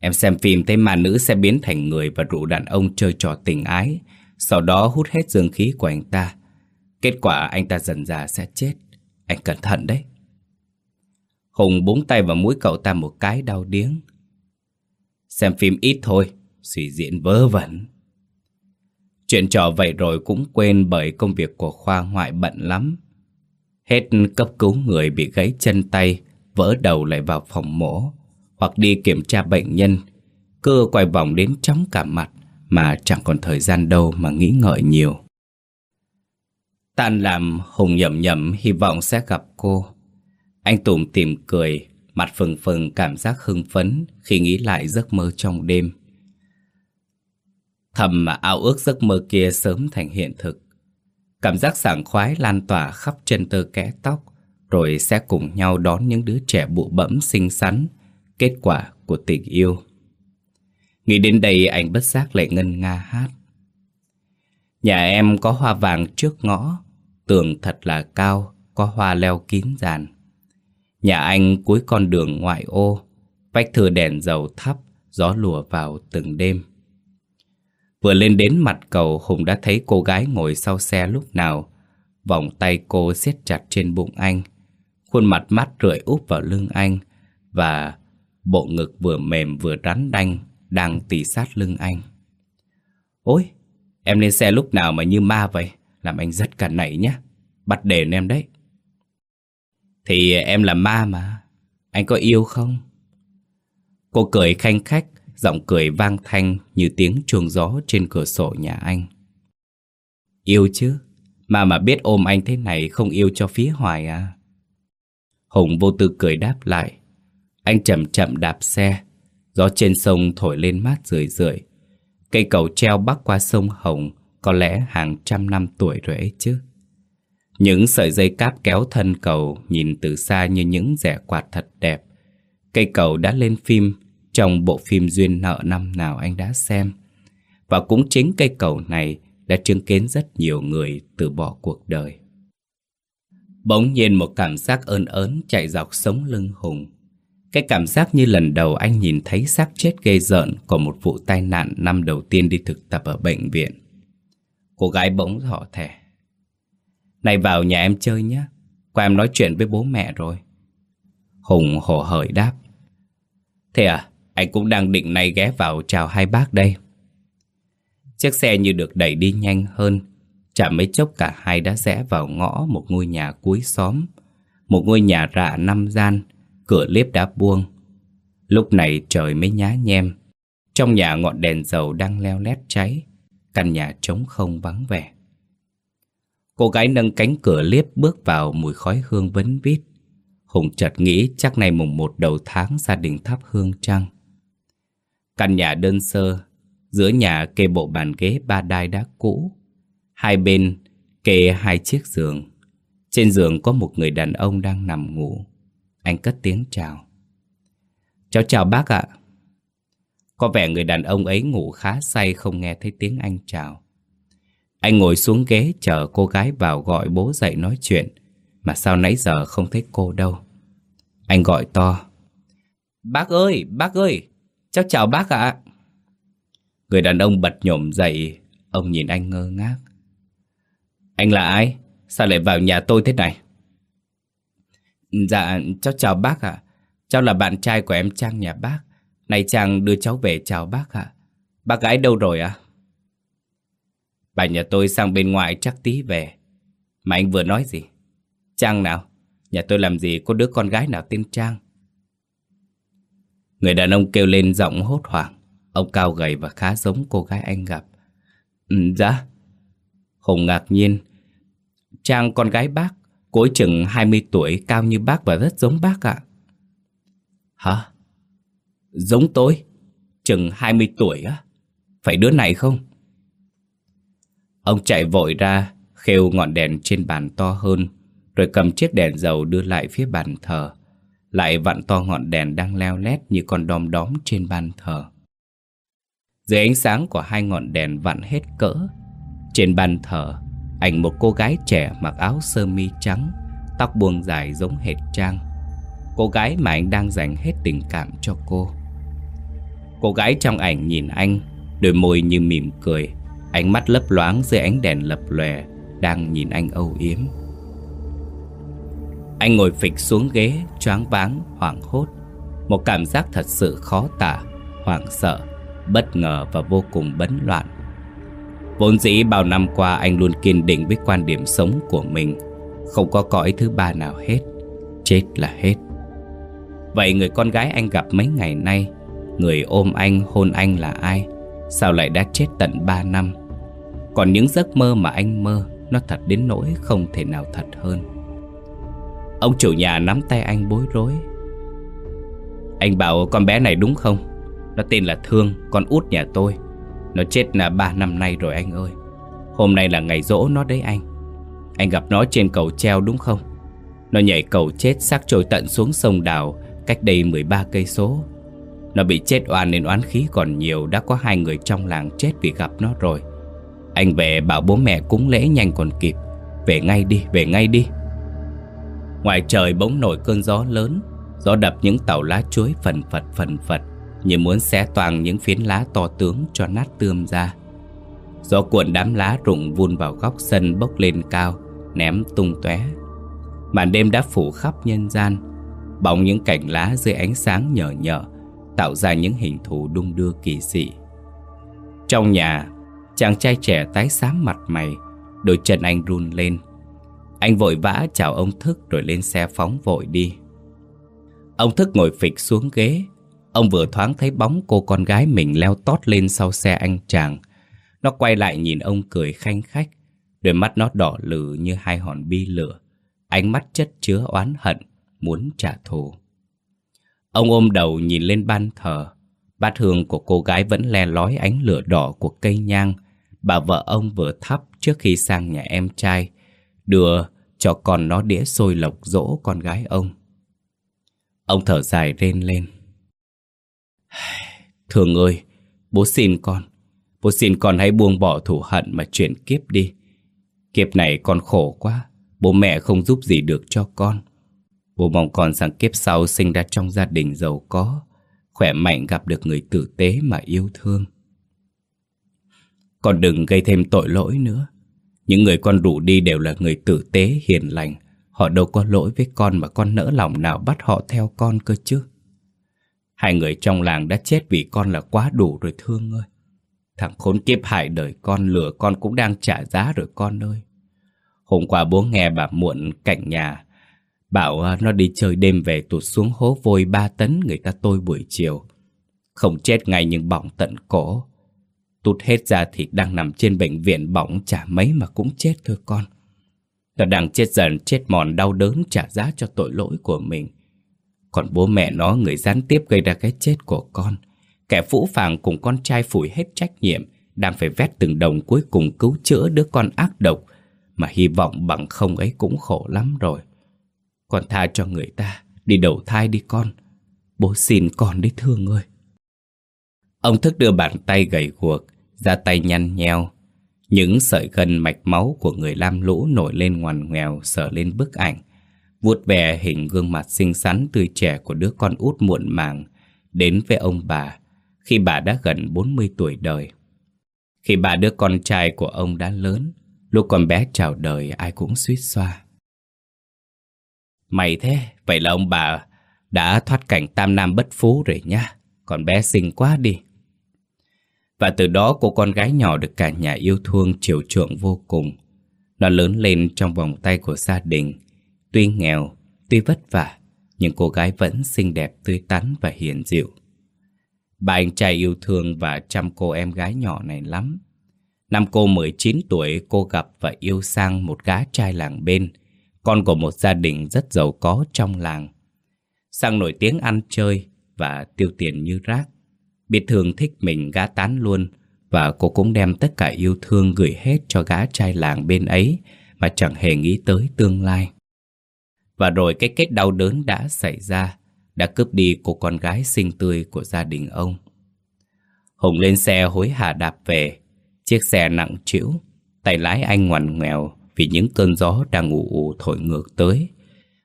Em xem phim thấy ma nữ sẽ biến thành người và rủ đàn ông chơi trò tình ái, sau đó hút hết dương khí của anh ta. Kết quả anh ta dần ra sẽ chết. Anh cẩn thận đấy. Hùng búng tay vào mũi cậu ta một cái đau điếng. Xem phim ít thôi, suy diễn vớ vẩn. Chuyện trò vậy rồi cũng quên bởi công việc của khoa ngoại bận lắm. Hết cấp cứu người bị gãy chân tay, vỡ đầu lại vào phòng mổ, hoặc đi kiểm tra bệnh nhân, cơ quay vòng đến chóng cả mặt, Mà chẳng còn thời gian đâu mà nghĩ ngợi nhiều Tan làm Hùng nhậm nhậm, hy vọng sẽ gặp cô. Anh Tùng tìm cười, Mặt phừng phừng, cảm giác hưng phấn Khi nghĩ lại giấc mơ trong đêm. Thầm mà ao ước giấc mơ kia sớm thành hiện thực. Cảm giác sảng khoái lan tỏa khắp chân tơ kẽ tóc, Rồi sẽ cùng nhau đón những đứa trẻ bụ bẫm xinh xắn, Kết quả của tình yêu. Nghĩ đến đây, anh bất giác lại ngân nga hát. Nhà em có hoa vàng trước ngõ Tường thật là cao Có hoa leo kín dàn. Nhà anh cuối con đường ngoại ô Vách thừa đèn dầu thắp Gió lùa vào từng đêm. Vừa lên đến mặt cầu Hùng đã thấy cô gái ngồi sau xe lúc nào Vòng tay cô siết chặt trên bụng anh. Khuôn mặt mắt rượi úp vào lưng anh Và bộ ngực vừa mềm vừa rắn đanh Đang tỉ sát lưng anh. Ôi, em lên xe lúc nào mà như ma vậy? Làm anh rất cả nảy nhá. Bắt đền em đấy. Thì em là ma mà. Anh có yêu không? Cô cười khanh khách, Giọng cười vang thanh như tiếng chuông gió trên cửa sổ nhà anh. Yêu chứ? Mà mà biết ôm anh thế này không yêu cho phía hoài à? Hùng vô tư cười đáp lại. Anh chậm chậm đạp xe. Gió trên sông thổi lên mát rười rượi. Cây cầu treo bắc qua sông Hồng. Có lẽ hàng trăm năm tuổi rồi ấy chứ Những sợi dây cáp kéo thân cầu Nhìn từ xa như những rẻ quạt thật đẹp Cây cầu đã lên phim trong bộ phim Duyên Nợ năm nào anh đã xem. Và cũng chính cây cầu này đã chứng kiến rất nhiều người từ bỏ cuộc đời. Bỗng nhiên một cảm giác ơn ớn chạy dọc sống lưng Hùng. Cái cảm giác như lần đầu anh nhìn thấy xác chết gây rợn của một vụ tai nạn năm đầu tiên đi thực tập ở bệnh viện. Cô gái bỗng thỏ thẻ. Này vào nhà em chơi nhé, qua em nói chuyện với bố mẹ rồi. Hùng hổ hởi đáp. Thế à, anh cũng đang định nay ghé vào chào hai bác đây. Chiếc xe như được đẩy đi nhanh hơn. Chả mấy chốc cả hai đã rẽ vào ngõ một ngôi nhà cuối xóm. Một ngôi nhà rạ năm gian Cửa liếp đã buông. Lúc này trời mới nhá nhem. Trong nhà ngọn đèn dầu đang leo lét cháy. Căn nhà trống không vắng vẻ Cô gái nâng cánh cửa liếp bước vào mùi khói hương vấn vít Hùng chợt nghĩ chắc này mùng một đầu tháng gia đình thắp hương trăng Căn nhà đơn sơ, giữa nhà kê bộ bàn ghế ba đai đá cũ. Hai bên kê hai chiếc giường. Trên giường có một người đàn ông đang nằm ngủ. Anh cất tiếng chào. Cháu chào bác ạ. Có vẻ người đàn ông ấy ngủ khá say không nghe thấy tiếng anh chào. Anh ngồi xuống ghế chờ cô gái vào gọi bố dậy nói chuyện. Mà sao nãy giờ không thấy cô đâu. Anh gọi to. Bác ơi, bác ơi, Cháu chào bác ạ. Người đàn ông bật nhổm dậy, ông nhìn anh ngơ ngác. Anh là ai? Sao lại vào nhà tôi thế này? Dạ, cháu chào bác ạ. Cháu là bạn trai của em Trang nhà bác. Này Trang đưa cháu về chào bác ạ. Bác gái đâu rồi ạ? Bà nhà tôi sang bên ngoài chắc tí về. Mà anh vừa nói gì? Trang nào? Nhà tôi làm gì có đứa con gái nào tên Trang? Người đàn ông kêu lên giọng hốt hoảng. Ông cao gầy và khá giống cô gái anh gặp. Ừ, dạ. Hùng ngạc nhiên. Trang con gái bác, cô ấy chừng 20 tuổi, cao như bác và rất giống bác ạ. Hả? Giống tôi? Chừng 20 tuổi á? Phải đứa này không? Ông chạy vội ra, khêu ngọn đèn trên bàn to hơn, rồi cầm chiếc đèn dầu đưa lại phía bàn thờ lại vặn to ngọn đèn đang leo lét như con đom đóm trên bàn thờ. Dưới ánh sáng của hai ngọn đèn vặn hết cỡ, trên bàn thờ, ảnh một cô gái trẻ mặc áo sơ mi trắng, tóc buông dài giống hệt Trang. Cô gái mà anh đang dành hết tình cảm cho cô. Cô gái trong ảnh nhìn anh, đôi môi như mỉm cười, ánh mắt lấp loáng dưới ánh đèn lập lòe, đang nhìn anh âu yếm. Anh ngồi phịch xuống ghế, choáng váng, hoảng hốt. Một cảm giác thật sự khó tả, hoảng sợ, bất ngờ và vô cùng bấn loạn. Vốn dĩ bao năm qua anh luôn kiên định với quan điểm sống của mình, không có cõi thứ ba nào hết, chết là hết. Vậy người con gái anh gặp mấy ngày nay, người ôm anh, hôn anh là ai? Sao lại đã chết tận 3 năm? Còn những giấc mơ mà anh mơ, Nó thật đến nỗi không thể nào thật hơn. Ông chủ nhà nắm tay anh bối rối. Anh bảo con bé này đúng không? Nó tên là Thương, Con út nhà tôi. Nó chết là 3 năm nay rồi anh ơi. Hôm nay là ngày rỗ nó đấy anh. Anh gặp nó trên cầu treo đúng không? Nó nhảy cầu chết, xác trôi tận xuống sông đào, Cách đây 13 cây số. Nó bị chết oan nên oán khí còn nhiều Đã có hai người trong làng chết vì gặp nó rồi. Anh về bảo bố mẹ cúng lễ nhanh còn kịp. Về ngay đi, về ngay đi. Ngoài trời bỗng nổi cơn gió lớn. Gió đập những tàu lá chuối phần phật phần phật Như muốn xé toàn những phiến lá to tướng cho nát tươm ra. Gió cuộn đám lá rụng vun vào góc sân bốc lên cao Ném tung tóe. Màn đêm đã phủ khắp nhân gian. Bóng những cành lá dưới ánh sáng nhở nhợ Tạo ra những hình thù đung đưa kỳ dị. Trong nhà, Chàng trai trẻ tái xám mặt mày, Đôi chân anh run lên. Anh vội vã chào ông Thức Rồi lên xe phóng vội đi. Ông Thức ngồi phịch xuống ghế. Ông vừa thoáng thấy bóng cô con gái mình leo tót lên sau xe anh chàng. Nó quay lại nhìn ông cười khanh khách. Đôi mắt nó đỏ lử như hai hòn bi lửa. Ánh mắt chất chứa oán hận, Muốn trả thù. Ông ôm đầu nhìn lên ban thờ. Bát hương của cô gái vẫn le lói ánh lửa đỏ của cây nhang. Bà vợ ông vừa thắp trước khi sang nhà em trai Đưa cho con nó đĩa xôi lộc dỗ con gái ông. Ông thở dài rên lên. Thường ơi, bố xin con. Bố xin con hãy buông bỏ thủ hận mà chuyển kiếp đi. Kiếp này con khổ quá Bố mẹ không giúp gì được cho con. Bố mong con sang kiếp sau sinh ra trong gia đình giàu có, Khỏe mạnh gặp được người tử tế mà yêu thương. Con đừng gây thêm tội lỗi nữa. Những người con rủ đi đều là người tử tế hiền lành. Họ đâu có lỗi với con mà con nỡ lòng nào bắt họ theo con cơ chứ. Hai người trong làng đã chết vì con là quá đủ rồi, thương ơi. Thằng khốn kiếp hại đời con, lừa con cũng đang trả giá rồi, con ơi. Hôm qua bố nghe bà muộn cạnh nhà Bảo à, nó đi chơi đêm về tụt xuống hố vôi 3 tấn người ta tôi buổi chiều. Không chết ngay nhưng bỏng tận cổ. Tụt hết ra thịt đang nằm trên bệnh viện bỏng chả mấy mà cũng chết thôi con. Nó đang chết dần, chết mòn, đau đớn, trả giá cho tội lỗi của mình. Còn bố mẹ nó, người gián tiếp gây ra cái chết của con. Kẻ phũ phàng cùng con trai phủi hết trách nhiệm, Đang phải vét từng đồng cuối cùng cứu chữa đứa con ác độc Mà hy vọng bằng không ấy cũng khổ lắm rồi. Con tha cho người ta Đi đầu thai đi con Bố xin con đấy thương ơi Ông thức đưa bàn tay gầy guộc Ra tay nhăn nheo Những sợi gân mạch máu của người lam lũ Nổi lên ngoằn ngoèo Sờ lên bức ảnh vuốt về hình gương mặt xinh xắn tươi trẻ của đứa con út muộn màng đến với ông bà khi bà đã gần 40 tuổi đời. Khi ba đứa con trai của ông đã lớn, lúc con bé chào đời ai cũng suýt xoa. Mày thế, vậy là ông bà đã thoát cảnh tam nam bất phú rồi nha, còn bé xinh quá đi. Và từ đó cô con gái nhỏ được cả nhà yêu thương chiều chuộng vô cùng. Nó lớn lên trong vòng tay của gia đình, tuy nghèo, tuy vất vả, nhưng cô gái vẫn xinh đẹp tươi tắn và hiền dịu. Ba anh trai yêu thương và chăm cô em gái nhỏ này lắm. Năm cô 19 tuổi cô gặp và yêu sang một gái trai làng bên, con của một gia đình rất giàu có trong làng. Sang nổi tiếng ăn chơi và tiêu tiền như rác. biệt thường thích mình gã tán luôn và cô cũng đem tất cả yêu thương gửi hết cho gã trai làng bên ấy mà chẳng hề nghĩ tới tương lai. Và rồi cái kết đau đớn đã xảy ra đã cướp đi cô con gái xinh tươi của gia đình ông. Hùng lên xe hối hả đạp về, chiếc xe nặng trĩu, tay lái anh ngoằn ngoèo vì những cơn gió đang ù ù thổi ngược tới,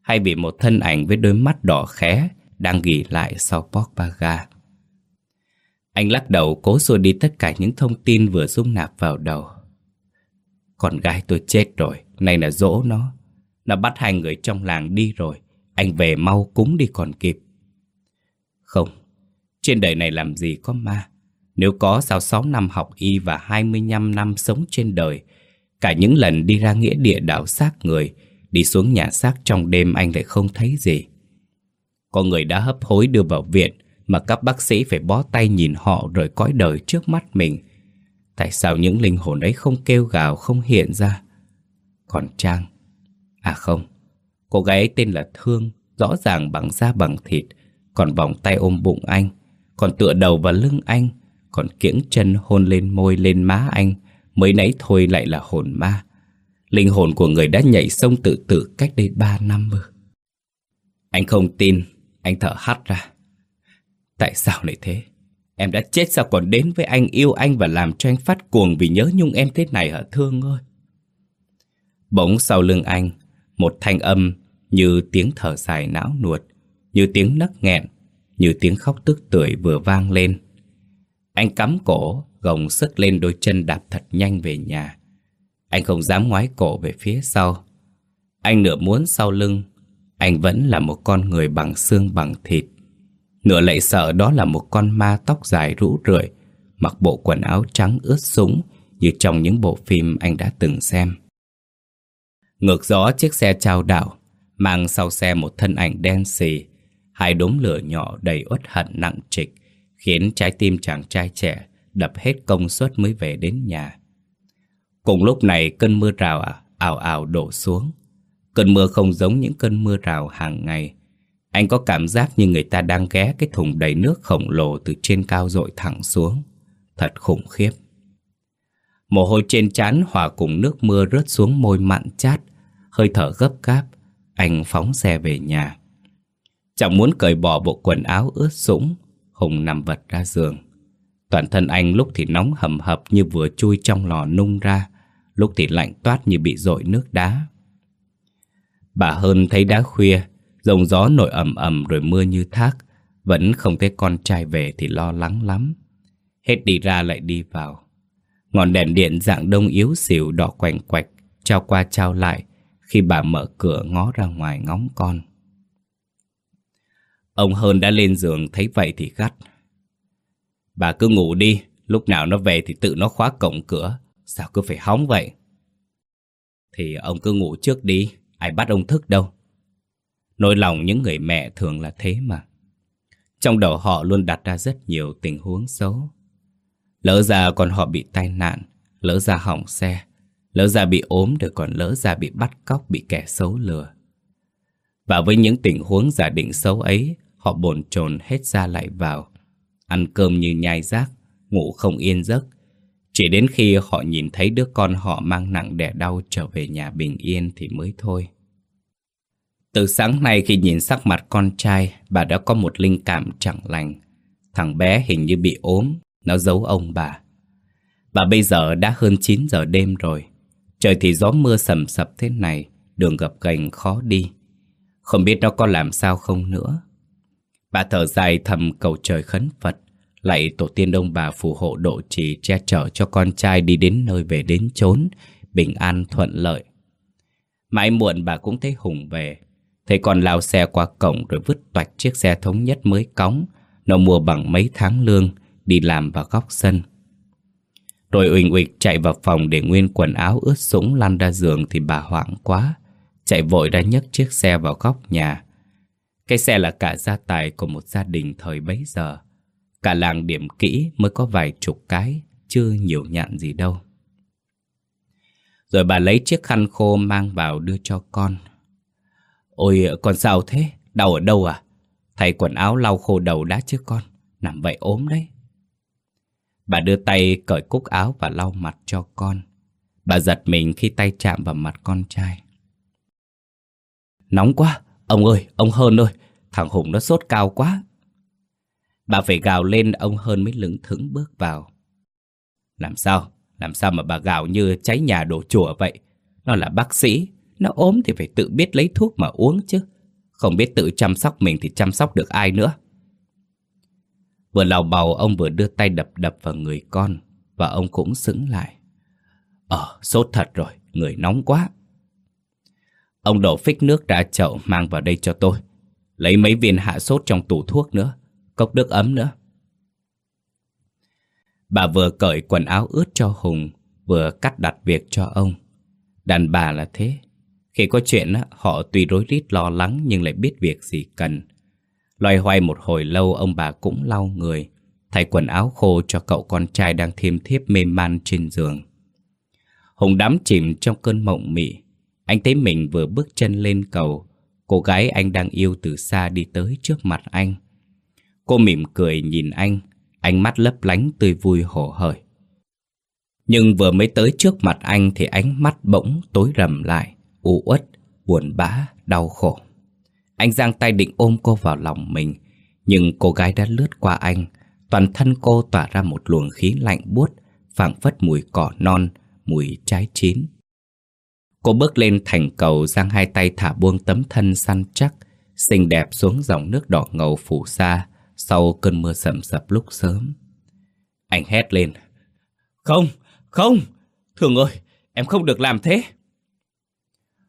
hay vì một thân ảnh với đôi mắt đỏ khé đang ghì lại sau Portbaga. Anh lắc đầu cố xua đi tất cả những thông tin vừa dung nạp vào đầu. Con gái tôi chết rồi, nay là dỗ nó. Nó bắt hai người trong làng đi rồi, anh về mau cúng đi còn kịp Không Trên đời này làm gì có ma Nếu có sau 6 năm học y Và 25 năm sống trên đời Cả những lần đi ra nghĩa địa đảo xác người Đi xuống nhà xác trong đêm anh lại không thấy gì Có người đã hấp hối đưa vào viện mà các bác sĩ phải bó tay nhìn họ rồi cõi đời trước mắt mình. Tại sao những linh hồn ấy không kêu gào, không hiện ra? Còn Trang... À không, cô gái ấy tên là Thương, rõ ràng bằng da bằng thịt, còn vòng tay ôm bụng anh, còn tựa đầu vào lưng anh, còn kiễng chân hôn lên môi lên má anh, mới nãy thôi lại là hồn ma. Linh hồn của người đã nhảy sông tự tử cách đây ba năm mơ. Anh không tin, anh thở hắt ra. Tại sao lại thế? Em đã chết sao còn đến với anh yêu anh và làm cho anh phát cuồng vì nhớ nhung em thế này hả Thương ơi? Bỗng sau lưng anh, một thanh âm như tiếng thở dài não nuột, như tiếng nấc nghẹn, như tiếng khóc tức tưởi vừa vang lên. Anh cắm cổ, gồng sức lên đôi chân đạp thật nhanh về nhà. Anh không dám ngoái cổ về phía sau. Anh nửa muốn sau lưng, anh vẫn là một con người bằng xương bằng thịt. Nửa lại sợ đó là một con ma tóc dài rũ rượi, mặc bộ quần áo trắng ướt sũng như trong những bộ phim anh đã từng xem. Ngược gió chiếc xe trao đảo, mang sau xe một thân ảnh đen xì, hai đốm lửa nhỏ đầy uất hận nặng trịch, khiến trái tim chàng trai trẻ đập hết công suất mới về đến nhà. Cùng lúc này cơn mưa rào à, ảo ảo đổ xuống. Cơn mưa không giống những cơn mưa rào hàng ngày. Anh có cảm giác như người ta đang ghé cái thùng đầy nước khổng lồ từ trên cao dội thẳng xuống. Thật khủng khiếp. Mồ hôi trên trán hòa cùng nước mưa rớt xuống môi mặn chát, hơi thở gấp gáp. Anh phóng xe về nhà. Chẳng muốn cởi bỏ bộ quần áo ướt sũng, Hùng nằm vật ra giường. Toàn thân anh lúc thì nóng hầm hập như vừa chui trong lò nung ra, lúc thì lạnh toát như bị dội nước đá. Bà hơn thấy đã khuya, rồng gió nổi ầm ầm rồi mưa như thác, vẫn không thấy con trai về thì lo lắng lắm. Hết đi ra lại đi vào. Ngọn đèn điện dạng đông yếu xỉu đỏ quành quạch, trao qua trao lại khi bà mở cửa ngó ra ngoài ngóng con. Ông Hơn đã lên giường thấy vậy thì gắt. Bà cứ ngủ đi, lúc nào nó về thì tự nó khóa cổng cửa. Sao cứ phải hóng vậy? Thì ông cứ ngủ trước đi, ai bắt ông thức đâu. Nỗi lòng những người mẹ thường là thế mà. Trong đầu họ luôn đặt ra rất nhiều tình huống xấu. Lỡ ra còn họ bị tai nạn, lỡ ra hỏng xe, lỡ ra bị ốm rồi còn lỡ ra bị bắt cóc bị kẻ xấu lừa. Và với những tình huống giả định xấu ấy, họ bồn chồn hết ra lại vào. Ăn cơm như nhai rác, ngủ không yên giấc. Chỉ đến khi họ nhìn thấy đứa con họ mang nặng đẻ đau trở về nhà bình yên thì mới thôi. Từ sáng nay khi nhìn sắc mặt con trai, bà đã có một linh cảm chẳng lành. Thằng bé hình như bị ốm, nó giấu ông bà. Và bây giờ đã hơn 9 giờ đêm rồi. Trời thì gió mưa sầm sập thế này, đường gập ghềnh khó đi. Không biết nó có làm sao không nữa. Bà thở dài thầm cầu trời khấn Phật, lại tổ tiên ông bà phù hộ độ trì che chở cho con trai đi đến nơi về đến chốn, bình an thuận lợi. Mãi muộn bà cũng thấy Hùng về, thấy con lao xe qua cổng rồi vứt toạch chiếc xe thống nhất mới cóng, nó mua bằng mấy tháng lương, đi làm vào góc sân. Rồi uỳnh uịch chạy vào phòng để nguyên quần áo ướt sũng lăn ra giường thì bà hoảng quá, chạy vội ra nhấc chiếc xe vào góc nhà. Cái xe là cả gia tài của một gia đình thời bấy giờ. Cả làng điểm kỹ mới có vài chục cái, chưa nhiều nhạn gì đâu. Rồi bà lấy chiếc khăn khô mang vào đưa cho con. Ôi, con sao thế? Đau ở đâu à? Thay quần áo lau khô đầu đã chứ con. Nằm vậy ốm đấy. Bà đưa tay cởi cúc áo và lau mặt cho con. Bà giật mình khi tay chạm vào mặt con trai. Nóng quá, ông ơi, ông Hơn ơi, thằng Hùng nó sốt cao quá. Bà phải gào lên ông Hơn mới lững thững bước vào. Làm sao? Làm sao mà bà gào như cháy nhà đổ chùa vậy? Nó là bác sĩ, nó ốm thì phải tự biết lấy thuốc mà uống chứ. Không biết tự chăm sóc mình thì chăm sóc được ai nữa. Vừa lào bầu ông vừa đưa tay đập đập vào người con Và ông cũng sững lại Ờ, sốt thật rồi, người nóng quá Ông đổ phích nước ra chậu mang vào đây cho tôi. Lấy mấy viên hạ sốt trong tủ thuốc nữa, cốc nước ấm nữa. Bà vừa cởi quần áo ướt cho Hùng, vừa cắt đặt việc cho ông. Đàn bà là thế. Khi có chuyện, họ tuy rối rít lo lắng nhưng lại biết việc gì cần. Loay hoay một hồi lâu ông bà cũng lau người Thay quần áo khô cho cậu con trai đang thiêm thiếp mê man trên giường Hùng đắm chìm trong cơn mộng mị anh thấy mình vừa bước chân lên cầu. Cô gái anh đang yêu từ xa đi tới trước mặt anh. Cô mỉm cười nhìn anh. Ánh mắt lấp lánh tươi vui hổ hởi. Nhưng vừa mới tới trước mặt anh Thì ánh mắt bỗng tối rầm lại U uất, buồn bã, đau khổ. Anh giang tay định ôm cô vào lòng mình Nhưng cô gái đã lướt qua anh. Toàn thân cô tỏa ra một luồng khí lạnh buốt phảng phất mùi cỏ non, mùi trái chín. Cô bước lên thành cầu giang hai tay thả buông tấm thân săn chắc Xinh đẹp xuống dòng nước đỏ ngầu phủ xa Sau cơn mưa sầm sập lúc sớm. Anh hét lên Không, không! Thường ơi, em không được làm thế!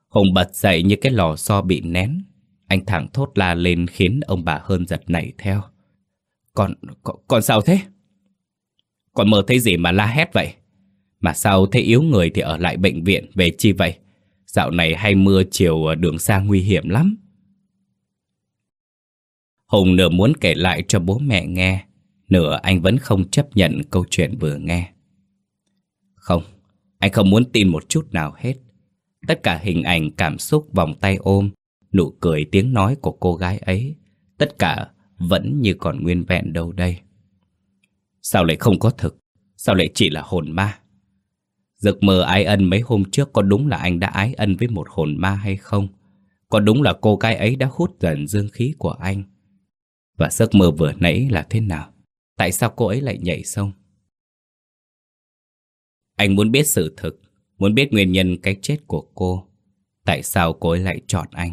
Hùng bật dậy như cái lò xo bị nén. Anh thẳng thốt la lên khiến ông bà hơn giật nảy theo. Còn, còn, còn sao thế? Còn mơ thấy gì mà la hét vậy? Mà sao thấy yếu người thì ở lại bệnh viện về chi vậy? Dạo này hay mưa chiều ờ, đường xa nguy hiểm lắm. Hùng nửa muốn kể lại cho bố mẹ nghe, nửa anh vẫn không chấp nhận câu chuyện vừa nghe. Không, anh không muốn tin một chút nào hết. Tất cả hình ảnh, cảm xúc, vòng tay ôm, nụ cười, tiếng nói của cô gái ấy, tất cả vẫn như còn nguyên vẹn đâu đây. Sao lại không có thực? Sao lại chỉ là hồn ma? Giấc mơ ái ân mấy hôm trước có đúng là anh đã ái ân với một hồn ma hay không? Có đúng là cô gái ấy đã hút dần dương khí của anh? Và giấc mơ vừa nãy là thế nào? Tại sao cô ấy lại nhảy sông? Anh muốn biết sự thực, muốn biết nguyên nhân cái chết của cô. Tại sao cô ấy lại chọn anh?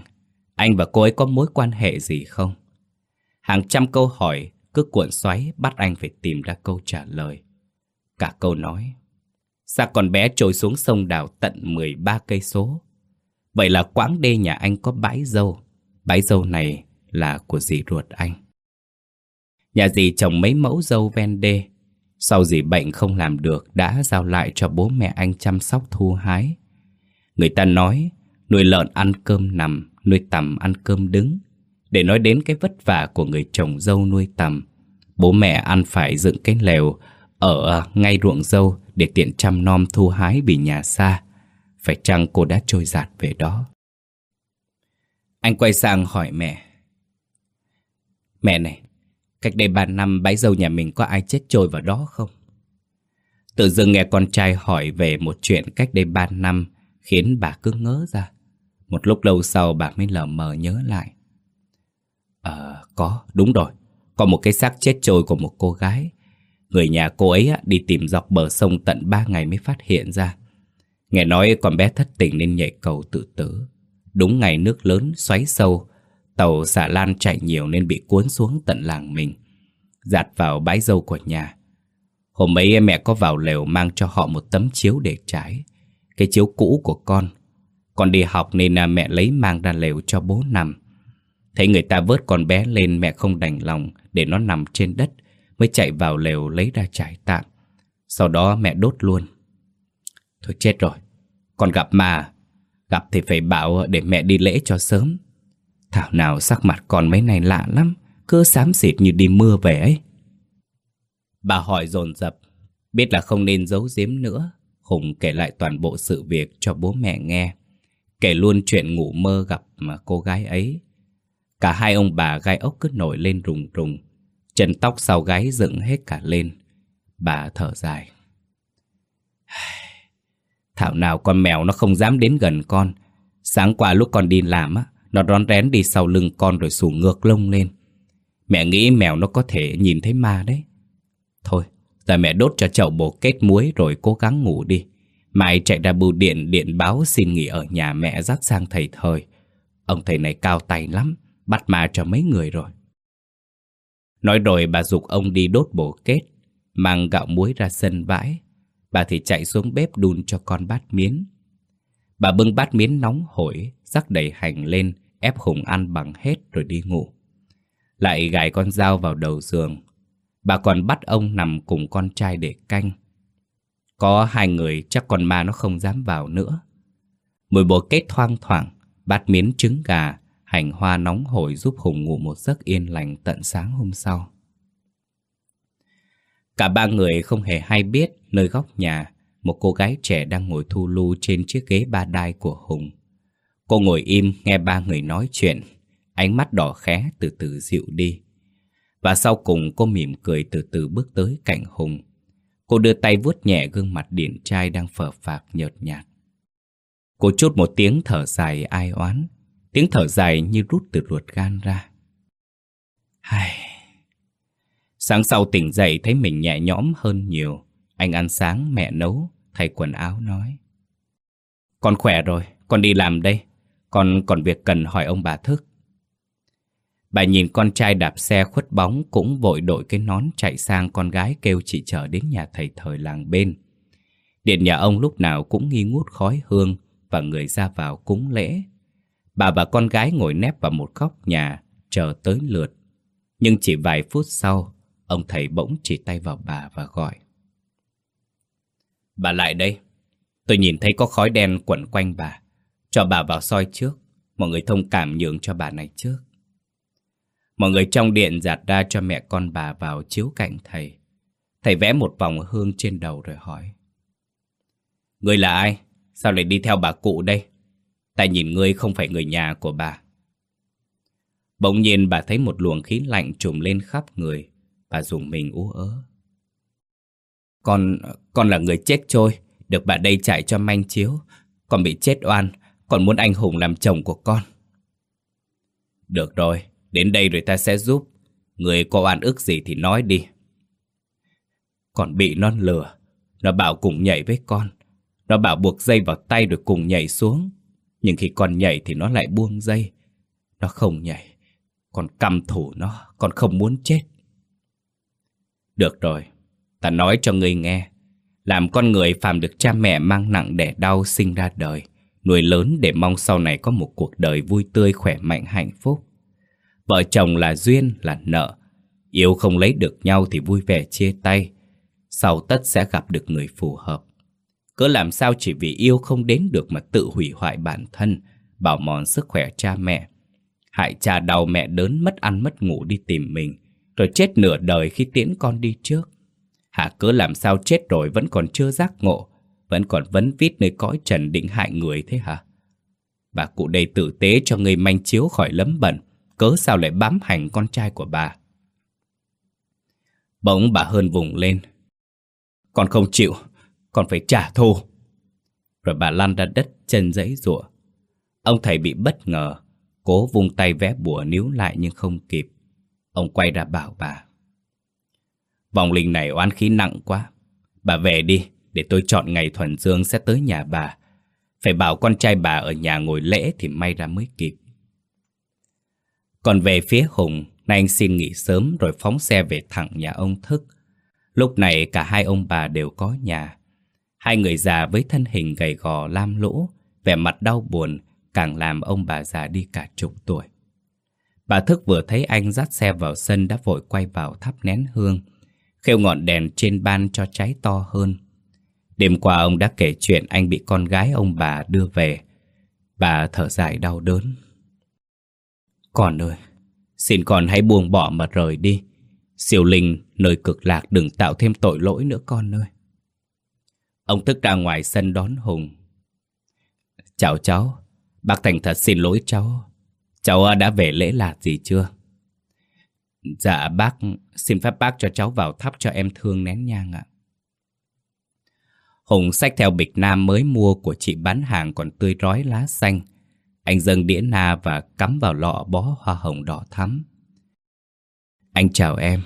Anh và cô ấy có mối quan hệ gì không? Hàng trăm câu hỏi cứ cuộn xoáy bắt anh phải tìm ra câu trả lời. Cả câu nói Xác con bé trôi xuống sông đào tận 13 cây số. Vậy là quãng đê nhà anh có bãi dâu. Bãi dâu này là của dì ruột anh. Nhà dì trồng mấy mẫu dâu ven đê. Sau dì bệnh không làm được đã giao lại cho bố mẹ anh chăm sóc thu hái. Người ta nói nuôi lợn ăn cơm nằm, nuôi tầm ăn cơm đứng. Để nói đến cái vất vả của người trồng dâu nuôi tầm. Bố mẹ ăn phải dựng cái lều ở à, ngay ruộng dâu để tiện chăm nom thu hái vì nhà xa. Phải chăng cô đã trôi giạt về đó? Anh quay sang hỏi mẹ. Mẹ này, cách đây ba năm bãi dâu nhà mình có ai chết trôi vào đó không? Tự dưng nghe con trai hỏi về một chuyện cách đây ba năm khiến bà cứ ngớ ra. Một lúc lâu sau bà mới lờ mờ nhớ lại. Ờ, có, đúng rồi. Có một cái xác chết trôi của một cô gái Người nhà cô ấy đi tìm dọc bờ sông tận 3 ngày mới phát hiện ra. Nghe nói con bé thất tình nên nhảy cầu tự tử. Đúng ngày nước lớn xoáy sâu, tàu xà lan chạy nhiều nên bị cuốn xuống tận làng mình. dạt vào bãi dâu của nhà. Hôm ấy mẹ có vào lều mang cho họ một tấm chiếu để trải. Cái chiếu cũ của con. Con đi học nên à, mẹ lấy mang ra lều cho bố nằm. Thấy người ta vớt con bé lên mẹ không đành lòng để nó nằm trên đất mới chạy vào lều lấy ra trải tạm. Sau đó mẹ đốt luôn. Thôi chết rồi, con gặp mà. Gặp thì phải bảo để mẹ đi lễ cho sớm. Thảo nào sắc mặt con mấy này lạ lắm, cứ xám xịt như đi mưa về ấy. Bà hỏi dồn dập, biết là không nên giấu giếm nữa. Hùng kể lại toàn bộ sự việc cho bố mẹ nghe. Kể luôn chuyện ngủ mơ gặp mà cô gái ấy. Cả hai ông bà gai ốc cứ nổi lên rùng rùng. Chân tóc sau gáy dựng hết cả lên. Bà thở dài. Thảo nào con mèo nó không dám đến gần con. Sáng qua lúc con đi làm á, Nó rón rén đi sau lưng con rồi xù ngược lông lên. Mẹ nghĩ mèo nó có thể nhìn thấy ma đấy. Thôi, Giờ mẹ đốt cho chậu bột kết muối rồi cố gắng ngủ đi. Mai chạy ra bưu điện điện báo xin nghỉ ở nhà mẹ dắt sang thầy thời Ông thầy này cao tay lắm, Bắt ma cho mấy người rồi. Nói rồi bà dục ông đi đốt bổ kết, mang gạo muối ra sân bãi. Bà thì chạy xuống bếp đun cho con bát miến. Bà bưng bát miến nóng hổi, rắc đầy hành lên, ép Hùng ăn bằng hết rồi đi ngủ. Lại gài con dao vào đầu giường. Bà còn bắt ông nằm cùng con trai để canh. Có hai người chắc con ma nó không dám vào nữa. Mùi bồ kết thoang thoảng, bát miến trứng gà, hành hoa nóng hổi giúp Hùng ngủ một giấc yên lành tận sáng hôm sau. Cả ba người không hề hay biết nơi góc nhà, một cô gái trẻ đang ngồi thu lưu trên chiếc ghế ba đai của Hùng. Cô ngồi im nghe ba người nói chuyện, ánh mắt đỏ khé từ từ dịu đi. Và sau cùng cô mỉm cười từ từ bước tới cạnh Hùng. Cô đưa tay vuốt nhẹ gương mặt điển trai đang phở phạc nhợt nhạt. Cô chút một tiếng thở dài ai oán, tiếng thở dài như rút từ ruột gan ra. Hai... Sáng sau tỉnh dậy thấy mình nhẹ nhõm hơn nhiều. Anh ăn sáng mẹ nấu, thay quần áo nói. Con khỏe rồi, con đi làm đây. Con còn việc cần hỏi ông bà thức. Bà nhìn con trai đạp xe khuất bóng cũng vội đội cái nón chạy sang con gái kêu chị chở đến nhà thầy thời làng bên. Điện nhà ông lúc nào cũng nghi ngút khói hương và người ra vào cúng lễ. Bà và con gái ngồi nép vào một góc nhà, chờ tới lượt. Nhưng chỉ vài phút sau, ông thầy bỗng chỉ tay vào bà và gọi. Bà lại đây. Tôi nhìn thấy có khói đen quẩn quanh bà. Cho bà vào soi trước. Mọi người thông cảm nhường cho bà này trước. Mọi người trong điện giạt ra cho mẹ con bà vào chiếu cạnh thầy. Thầy vẽ một vòng hương trên đầu rồi hỏi. Người là ai? Sao lại đi theo bà cụ đây? Tại nhìn ngươi không phải người nhà của bà. Bỗng nhiên bà thấy một luồng khí lạnh trùm lên khắp người. Bà dùng mình ú ớ. Con, con là người chết trôi, được bà đây chạy cho manh chiếu. Con bị chết oan, còn muốn anh Hùng làm chồng của con. Được rồi, đến đây rồi ta sẽ giúp. Người có oan ức gì thì nói đi. Con bị non lừa, nó bảo cùng nhảy với con. Nó bảo buộc dây vào tay rồi cùng nhảy xuống. Nhưng khi con nhảy thì nó lại buông dây. Nó không nhảy. Con căm thủ nó, con không muốn chết. Được rồi, ta nói cho ngươi nghe. Làm con người phàm được cha mẹ mang nặng đẻ đau sinh ra đời. Nuôi lớn để mong sau này có một cuộc đời vui tươi, khỏe mạnh, hạnh phúc. Vợ chồng là duyên, là nợ. Yêu không lấy được nhau thì vui vẻ chia tay. Sau tất sẽ gặp được người phù hợp cứ làm sao chỉ vì yêu không đến được mà tự hủy hoại bản thân, bảo mòn sức khỏe cha mẹ. Hại cha đau mẹ đớn mất ăn mất ngủ đi tìm mình, rồi chết nửa đời khi tiễn con đi trước. Hạ cớ làm sao chết rồi vẫn còn chưa giác ngộ, vẫn còn vấn vít nơi cõi trần định hại người thế hả? Bà cụ đây tử tế cho người manh chiếu khỏi lấm bẩn, cớ sao lại bám hành con trai của bà? Bỗng bà hơn vùng lên. Con không chịu, còn phải trả thù. Rồi bà lăn ra đất chân giấy rủa. Ông thầy bị bất ngờ, cố vung tay vẽ bùa níu lại nhưng không kịp. Ông quay ra bảo bà. Vòng linh này oán khí nặng quá. Bà về đi, để tôi chọn ngày thuần dương sẽ tới nhà bà. Phải bảo con trai bà ở nhà ngồi lễ thì may ra mới kịp. Còn về phía Hùng, nay anh xin nghỉ sớm rồi phóng xe về thẳng nhà ông Thức. Lúc này cả hai ông bà đều có nhà. Hai người già với thân hình gầy gò lam lỗ vẻ mặt đau buồn, càng làm ông bà già đi cả chục tuổi. Bà Thức vừa thấy anh dắt xe vào sân đã vội quay vào thắp nén hương, khêu ngọn đèn trên ban cho cháy to hơn. Đêm qua ông đã kể chuyện anh bị con gái ông bà đưa về. Bà thở dài đau đớn. Con ơi, xin con hãy buông bỏ mà rời đi. Siêu linh nơi cực lạc đừng tạo thêm tội lỗi nữa con ơi. Ông thức ra ngoài sân đón Hùng. Chào cháu, bác Thành thật xin lỗi cháu. Cháu à, đã về lễ lạc gì chưa? Dạ bác, xin phép bác cho cháu vào thắp cho em thương nén nhang ạ. Hùng xách theo bịch nam mới mua của chị bán hàng còn tươi rói lá xanh. Anh dâng đĩa na và cắm vào lọ bó hoa hồng đỏ thắm. Anh chào em.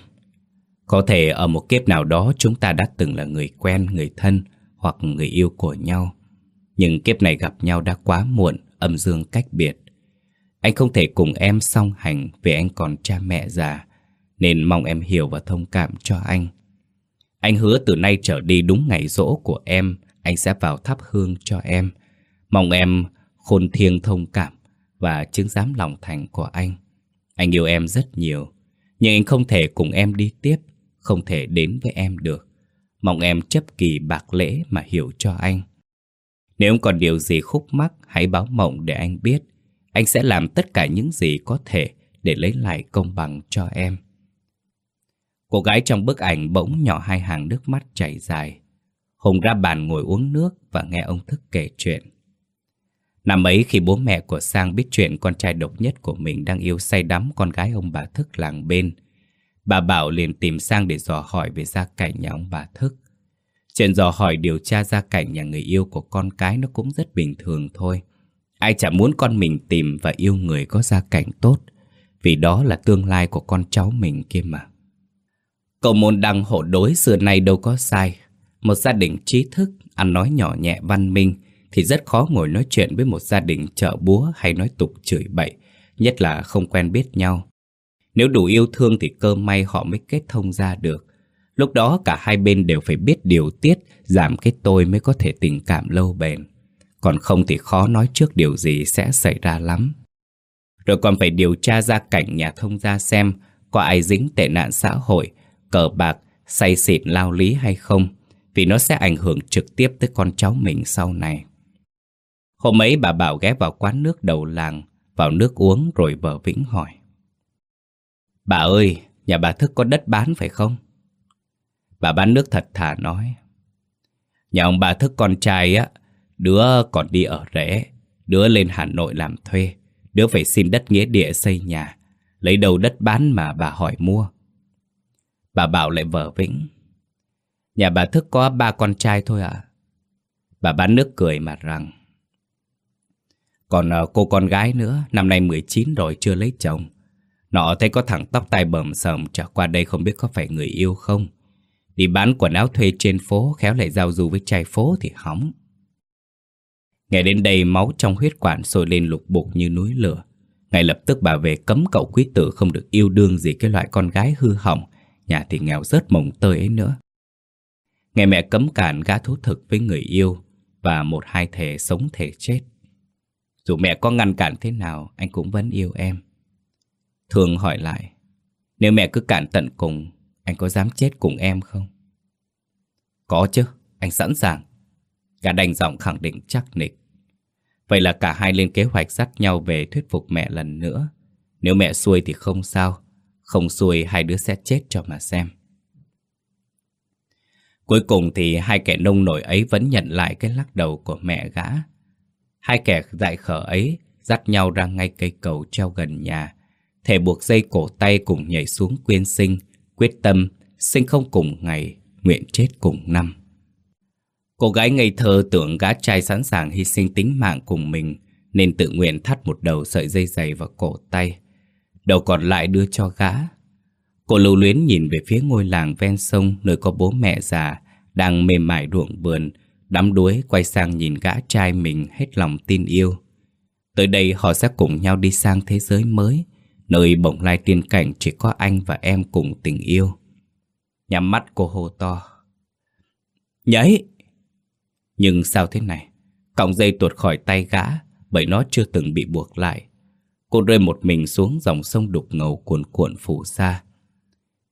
Có thể ở một kiếp nào đó chúng ta đã từng là người quen, người thân hoặc người yêu của nhau. Nhưng kiếp này gặp nhau đã quá muộn, âm dương cách biệt. Anh không thể cùng em song hành vì anh còn cha mẹ già, nên mong em hiểu và thông cảm cho anh. Anh hứa từ nay trở đi đúng ngày rỗ của em, anh sẽ vào thắp hương cho em. Mong em khôn thiêng thông cảm và chứng giám lòng thành của anh. Anh yêu em rất nhiều, nhưng anh không thể cùng em đi tiếp, không thể đến với em được. Mong em chấp kỳ bạc lễ mà hiểu cho anh. Nếu còn điều gì khúc mắc, hãy báo mộng để anh biết. anh sẽ làm tất cả những gì có thể để lấy lại công bằng cho em. Cô gái trong bức ảnh bỗng nhỏ hai hàng nước mắt chảy dài. Hùng ra bàn ngồi uống nước và nghe ông Thức kể chuyện. Năm ấy khi bố mẹ của Sang biết chuyện con trai độc nhất của mình đang yêu say đắm con gái ông bà Thức làng bên, bà Bảo liền tìm Sang để dò hỏi về gia cảnh nhà ông bà Thức. Chuyện dò hỏi điều tra gia cảnh nhà người yêu của con cái nó cũng rất bình thường thôi. Ai chả muốn con mình tìm và yêu người có gia cảnh tốt, vì đó là tương lai của con cháu mình kia mà. Cậu môn đăng hộ đối xưa nay đâu có sai. Một gia đình trí thức, ăn nói nhỏ nhẹ văn minh, thì rất khó ngồi nói chuyện với một gia đình chợ búa hay nói tục chửi bậy, nhất là không quen biết nhau. Nếu đủ yêu thương thì cơ may họ mới kết thông ra được. Lúc đó cả hai bên đều phải biết điều tiết, giảm cái tôi mới có thể tình cảm lâu bền. Còn không thì khó nói trước điều gì sẽ xảy ra lắm. Rồi còn phải điều tra ra cảnh nhà thông gia xem có ai dính tệ nạn xã hội, cờ bạc, say xịn lao lý hay không, vì nó sẽ ảnh hưởng trực tiếp tới con cháu mình sau này. Hôm ấy bà Bảo ghé vào quán nước đầu làng, vào nước uống rồi vợ Vĩnh hỏi. Bà ơi, nhà bà Thức có đất bán phải không? Bà bán nước thật thà nói. Nhà ông bà Thức con trai á, đứa còn đi ở rễ, đứa lên Hà Nội làm thuê, đứa phải xin đất nghĩa địa xây nhà, lấy đầu đất bán mà bà hỏi mua. Bà Bảo lại vợ Vĩnh. Nhà bà Thức có ba con trai thôi ạ. À? Bà bán nước cười mà rằng. Còn ờ, cô con gái nữa, năm nay 19 rồi chưa lấy chồng. Nọ thấy có thằng tóc tai bầm sầm trở qua đây không biết có phải người yêu không. Đi bán quần áo thuê trên phố, khéo lại giao du với trai phố thì hỏng. Nghe đến đây máu trong huyết quản sôi lên lục bục như núi lửa. Ngay lập tức bà về cấm cậu quý tử không được yêu đương gì cái loại con gái hư hỏng, nhà thì nghèo rớt mồng tơi ấy nữa. Ngày mẹ cấm cản gã thú thực với người yêu và một hai thể sống thể chết. Dù mẹ có ngăn cản thế nào, anh cũng vẫn yêu em. Thường hỏi lại, nếu mẹ cứ cản tận cùng, anh có dám chết cùng em không? Có chứ, anh sẵn sàng. Gã đành giọng khẳng định chắc nịch. Vậy là cả hai lên kế hoạch dắt nhau về thuyết phục mẹ lần nữa. Nếu mẹ xuôi thì không sao, không xuôi hai đứa sẽ chết cho mà xem. Cuối cùng thì hai kẻ nông nổi ấy vẫn nhận lại cái lắc đầu của mẹ gã. Hai kẻ dại khở ấy dắt nhau ra ngay cây cầu treo gần nhà, thể buộc dây cổ tay cùng nhảy xuống quyên sinh, quyết tâm sinh không cùng ngày, nguyện chết cùng năm. Cô gái ngây thơ tưởng gã trai sẵn sàng hy sinh tính mạng cùng mình, nên tự nguyện thắt một đầu sợi dây dày vào cổ tay. Đầu còn lại đưa cho gã. Cô lưu luyến nhìn về phía ngôi làng ven sông nơi có bố mẹ già, đang mềm mại ruộng vườn, đắm đuối quay sang nhìn gã trai mình hết lòng tin yêu. Tới đây họ sẽ cùng nhau đi sang thế giới mới, nơi bồng lai tiên cảnh chỉ có anh và em cùng tình yêu. Nhắm mắt cô hô to. Nhảy! Nhưng sao thế này? Cọng dây tuột khỏi tay gã bởi nó chưa từng bị buộc lại. Cô rơi một mình xuống dòng sông đục ngầu cuồn cuộn phủ xa.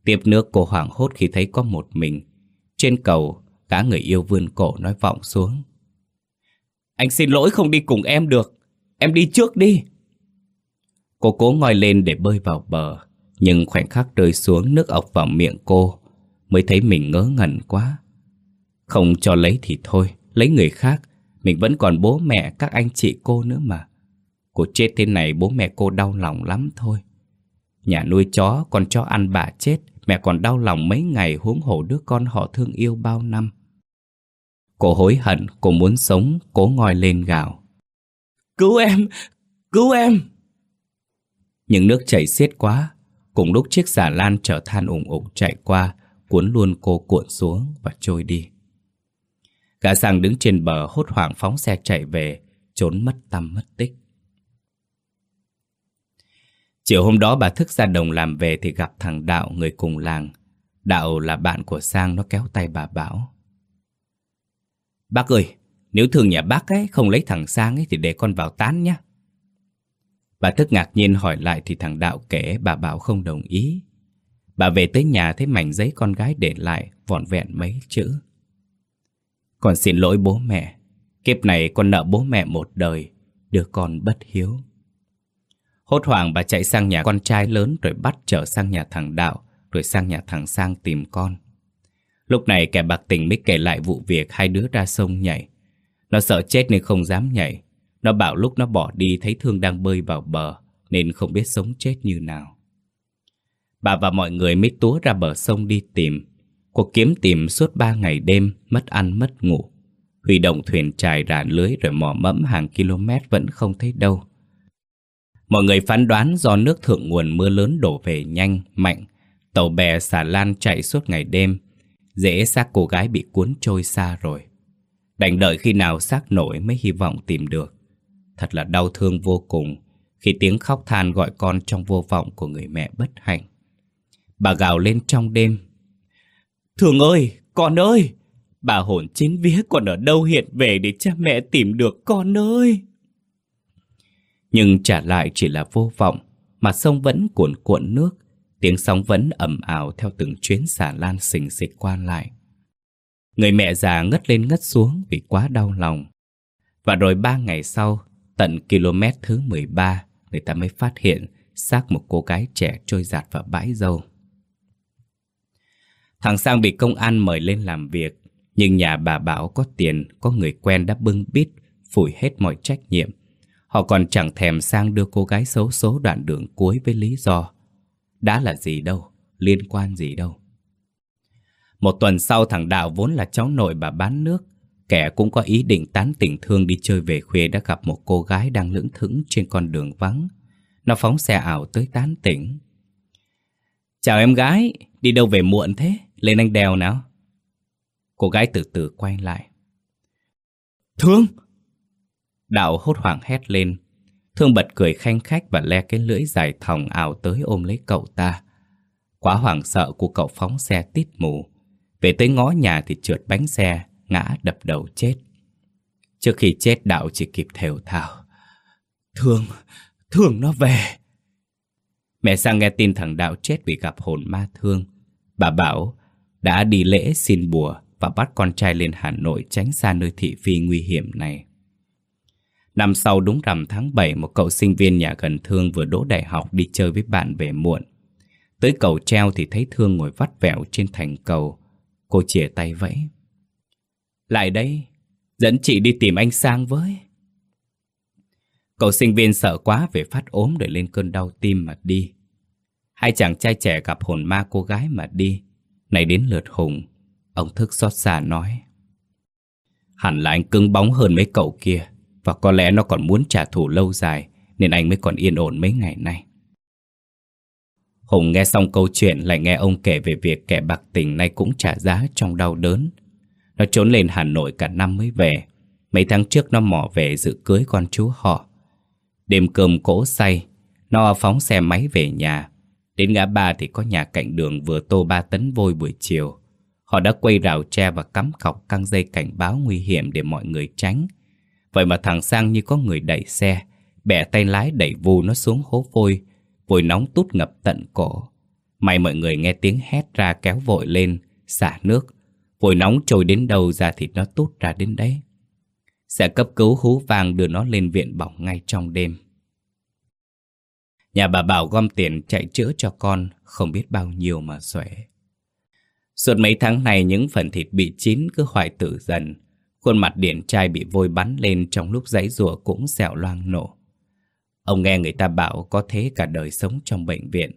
Tiếp nước cô hoảng hốt khi thấy có một mình. Trên cầu, gã người yêu vươn cổ nói vọng xuống. Anh xin lỗi không đi cùng em được. Em đi trước đi. Cô cố ngoi lên để bơi vào bờ. Nhưng khoảnh khắc rơi xuống nước ọc vào miệng cô Mới thấy mình ngớ ngẩn quá. Không cho lấy thì thôi Lấy người khác Mình vẫn còn bố mẹ các anh chị cô nữa mà. Cô chết thế này bố mẹ cô đau lòng lắm thôi. Nhà nuôi chó còn cho ăn bà chết Mẹ còn đau lòng mấy ngày huống hổ đứa con họ thương yêu bao năm. Cô hối hận, cô muốn sống, cố ngồi lên gào. Cứu em, cứu em! Nhưng nước chảy xiết quá Cùng lúc chiếc xà lan chở than ủng ủng chạy qua Cuốn luôn cô cuộn xuống và trôi đi Gã sang đứng trên bờ hốt hoảng phóng xe chạy về Trốn mất tâm mất tích Chiều hôm đó bà thức ra đồng làm về thì gặp thằng Đạo người cùng làng. Đạo là bạn của Sang nó kéo tay bà bảo. Bác ơi, nếu thương nhà bác ấy không lấy thằng Sang ấy thì để con vào tán nhé. Bà thức ngạc nhiên hỏi lại thì thằng Đạo kể bà bảo không đồng ý. Bà về tới nhà thấy mảnh giấy con gái để lại vỏn vẹn mấy chữ. Con xin lỗi bố mẹ. Kiếp này con nợ bố mẹ một đời, đứa con bất hiếu. Hốt hoảng bà chạy sang nhà con trai lớn rồi bắt trở sang nhà thằng Đạo, rồi sang nhà thằng Sang tìm con. Lúc này kẻ bạc tình mới kể lại vụ việc hai đứa ra sông nhảy. Nó sợ chết nên không dám nhảy. Nó bảo lúc nó bỏ đi thấy Thương đang bơi vào bờ nên không biết sống chết như nào. Bà và mọi người mới túa ra bờ sông đi tìm. Cuộc kiếm tìm suốt ba ngày đêm, mất ăn mất ngủ. Huy động thuyền trài rạn lưới rồi mò mẫm hàng km vẫn không thấy đâu. Mọi người phán đoán do nước thượng nguồn mưa lớn đổ về nhanh, mạnh, tàu bè xà lan chạy suốt ngày đêm, dễ xác cô gái bị cuốn trôi xa rồi. Đành đợi khi nào xác nổi mới hy vọng tìm được. Thật là đau thương vô cùng khi tiếng khóc than gọi con trong vô vọng của người mẹ bất hạnh. Bà gào lên trong đêm. Thường ơi, con ơi, bà hồn chín vía còn ở đâu hiện về để cha mẹ tìm được con ơi. Nhưng trả lại chỉ là vô vọng, mà sông vẫn cuộn cuộn nước, tiếng sóng vẫn ầm ào theo từng chuyến xà lan xình xịch qua lại. Người mẹ già ngất lên ngất xuống vì quá đau lòng. Và rồi ba ngày sau, tận km thứ 13, người ta mới phát hiện xác một cô gái trẻ trôi giạt vào bãi dâu. Thằng Sang bị công an mời lên làm việc, nhưng nhà bà bảo có tiền, có người quen đã bưng bít, phủi hết mọi trách nhiệm. Họ còn chẳng thèm sang đưa cô gái xấu số đoạn đường cuối với lý do. Đã là gì đâu, liên quan gì đâu. Một tuần sau thằng Đạo vốn là cháu nội bà bán nước, kẻ cũng có ý định tán tỉnh thương đi chơi về khuya đã gặp một cô gái đang lững thững trên con đường vắng. Nó phóng xe ảo tới tán tỉnh. Chào em gái, đi đâu về muộn thế? Lên anh đèo nào. Cô gái từ từ quay lại. Thương! Đạo hốt hoảng hét lên. Thương bật cười khanh khách và le cái lưỡi dài thòng ảo tới ôm lấy cậu ta. Quá hoảng sợ của cậu phóng xe tít mù. Về tới ngõ nhà thì trượt bánh xe, ngã đập đầu chết. Trước khi chết Đạo chỉ kịp thều thào. Thương, thương nó về. Mẹ sang nghe tin thằng Đạo chết vì gặp hồn ma thương. Bà bảo đã đi lễ xin bùa và bắt con trai lên Hà Nội tránh xa nơi thị phi nguy hiểm này. Năm sau đúng rằm tháng 7, một cậu sinh viên nhà gần Thương vừa đỗ đại học đi chơi với bạn về muộn. Tới cầu treo thì thấy Thương ngồi vắt vẹo trên thành cầu. Cô chìa tay vẫy. Lại đây, dẫn chị đi tìm anh Sang với. Cậu sinh viên sợ quá về phát ốm để lên cơn đau tim mà đi. Hai chàng trai trẻ gặp hồn ma cô gái mà đi. Này đến lượt Hùng, ông thức xót xa nói. Hẳn là anh cứng bóng hơn mấy cậu kia. Và có lẽ nó còn muốn trả thù lâu dài Nên anh mới còn yên ổn mấy ngày nay Hùng nghe xong câu chuyện Lại nghe ông kể về việc kẻ bạc tình Nay cũng trả giá trong đau đớn nó trốn lên Hà Nội cả năm mới về. Mấy tháng trước nó mò về dự cưới con chú họ. Đêm cơm cỗ say, Nó phóng xe máy về nhà. Đến ngã ba thì có nhà cạnh đường vừa tô ba tấn vôi buổi chiều. Họ đã quay rào tre và cắm cọc căng dây cảnh báo nguy hiểm để mọi người tránh. Vậy mà thằng Sang như có người đẩy xe, Bẻ tay lái đẩy vù nó xuống hố vôi. Vôi nóng tút ngập tận cổ. May mọi người nghe tiếng hét ra kéo vội lên, Xả nước phổi nóng trồi đến đầu ra thịt nó tốt ra đến đấy Sẽ cấp cứu hú vàng đưa nó lên viện bỏng ngay trong đêm Nhà bà Bảo gom tiền chạy chữa cho con, Không biết bao nhiêu mà xuể Suốt mấy tháng này những phần thịt bị chín cứ hoại tử dần Khuôn mặt điển trai bị vôi bắn lên trong lúc giấy rùa cũng sẹo loang nổ. Ông nghe người ta bảo có thế cả đời sống trong bệnh viện.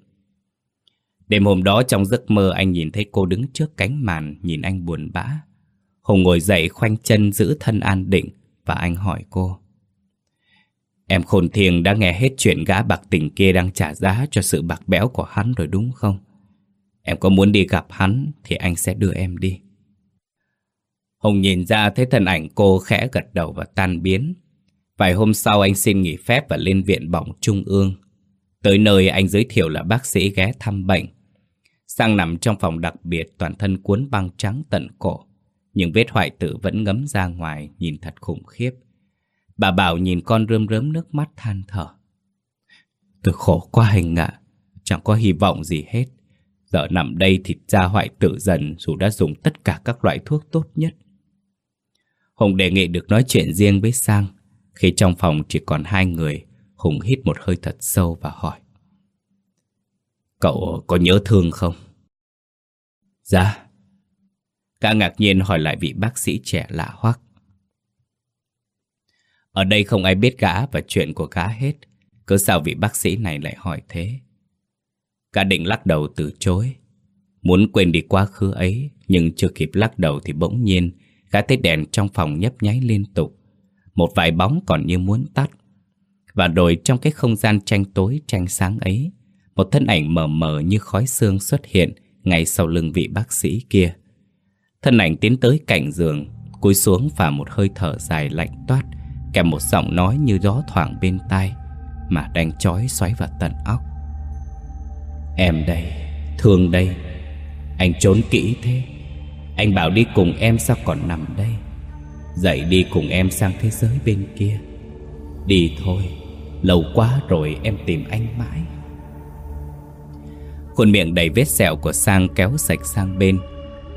Đêm hôm đó trong giấc mơ anh nhìn thấy cô đứng trước cánh màn, nhìn anh buồn bã. Hùng ngồi dậy khoanh chân giữ thân an định và anh hỏi cô. Em khôn thiền đã nghe hết chuyện gã bạc tình kia đang trả giá cho sự bạc bẽo của hắn rồi đúng không? Em có muốn đi gặp hắn thì anh sẽ đưa em đi. Hùng nhìn ra thấy thân ảnh cô khẽ gật đầu và tan biến. Vài hôm sau anh xin nghỉ phép và lên viện bỏng trung ương. Tới nơi anh giới thiệu là bác sĩ ghé thăm bệnh. Sang nằm trong phòng đặc biệt toàn thân cuốn băng trắng tận cổ. những vết hoại tử vẫn ngấm ra ngoài nhìn thật khủng khiếp. Bà Bảo nhìn con rơm rớm nước mắt than thở. Tôi khổ quá hình ạ, chẳng có hy vọng gì hết. Giờ nằm đây thịt da hoại tử dần dù đã dùng tất cả các loại thuốc tốt nhất. Hùng đề nghị được nói chuyện riêng với Sang. Khi trong phòng chỉ còn hai người, Hùng hít một hơi thật sâu và hỏi Cậu có nhớ thương không? Dạ. Cả ngạc nhiên hỏi lại vị bác sĩ trẻ lạ hoắc. Ở đây không ai biết gã và chuyện của gã hết, Cứ sao vị bác sĩ này lại hỏi thế? Cả định lắc đầu từ chối. Muốn quên đi quá khứ ấy, Nhưng chưa kịp lắc đầu thì bỗng nhiên, Gã thấy đèn trong phòng nhấp nháy liên tục. Một vài bóng còn như muốn tắt. Và rồi trong cái không gian tranh tối, tranh sáng ấy một thân ảnh mờ mờ như khói xương xuất hiện Ngay sau lưng vị bác sĩ kia. Thân ảnh tiến tới cạnh giường Cúi xuống và một hơi thở dài lạnh toát Kèm một giọng nói như gió thoảng bên tai Mà đang chói xoáy vào tận óc. Em đây, thương đây Anh trốn kỹ thế. Anh bảo đi cùng em sao còn nằm đây? Dậy đi cùng em sang thế giới bên kia. Đi thôi Lâu quá rồi em tìm anh mãi. Khuôn miệng đầy vết sẹo của Sang kéo sạch sang bên.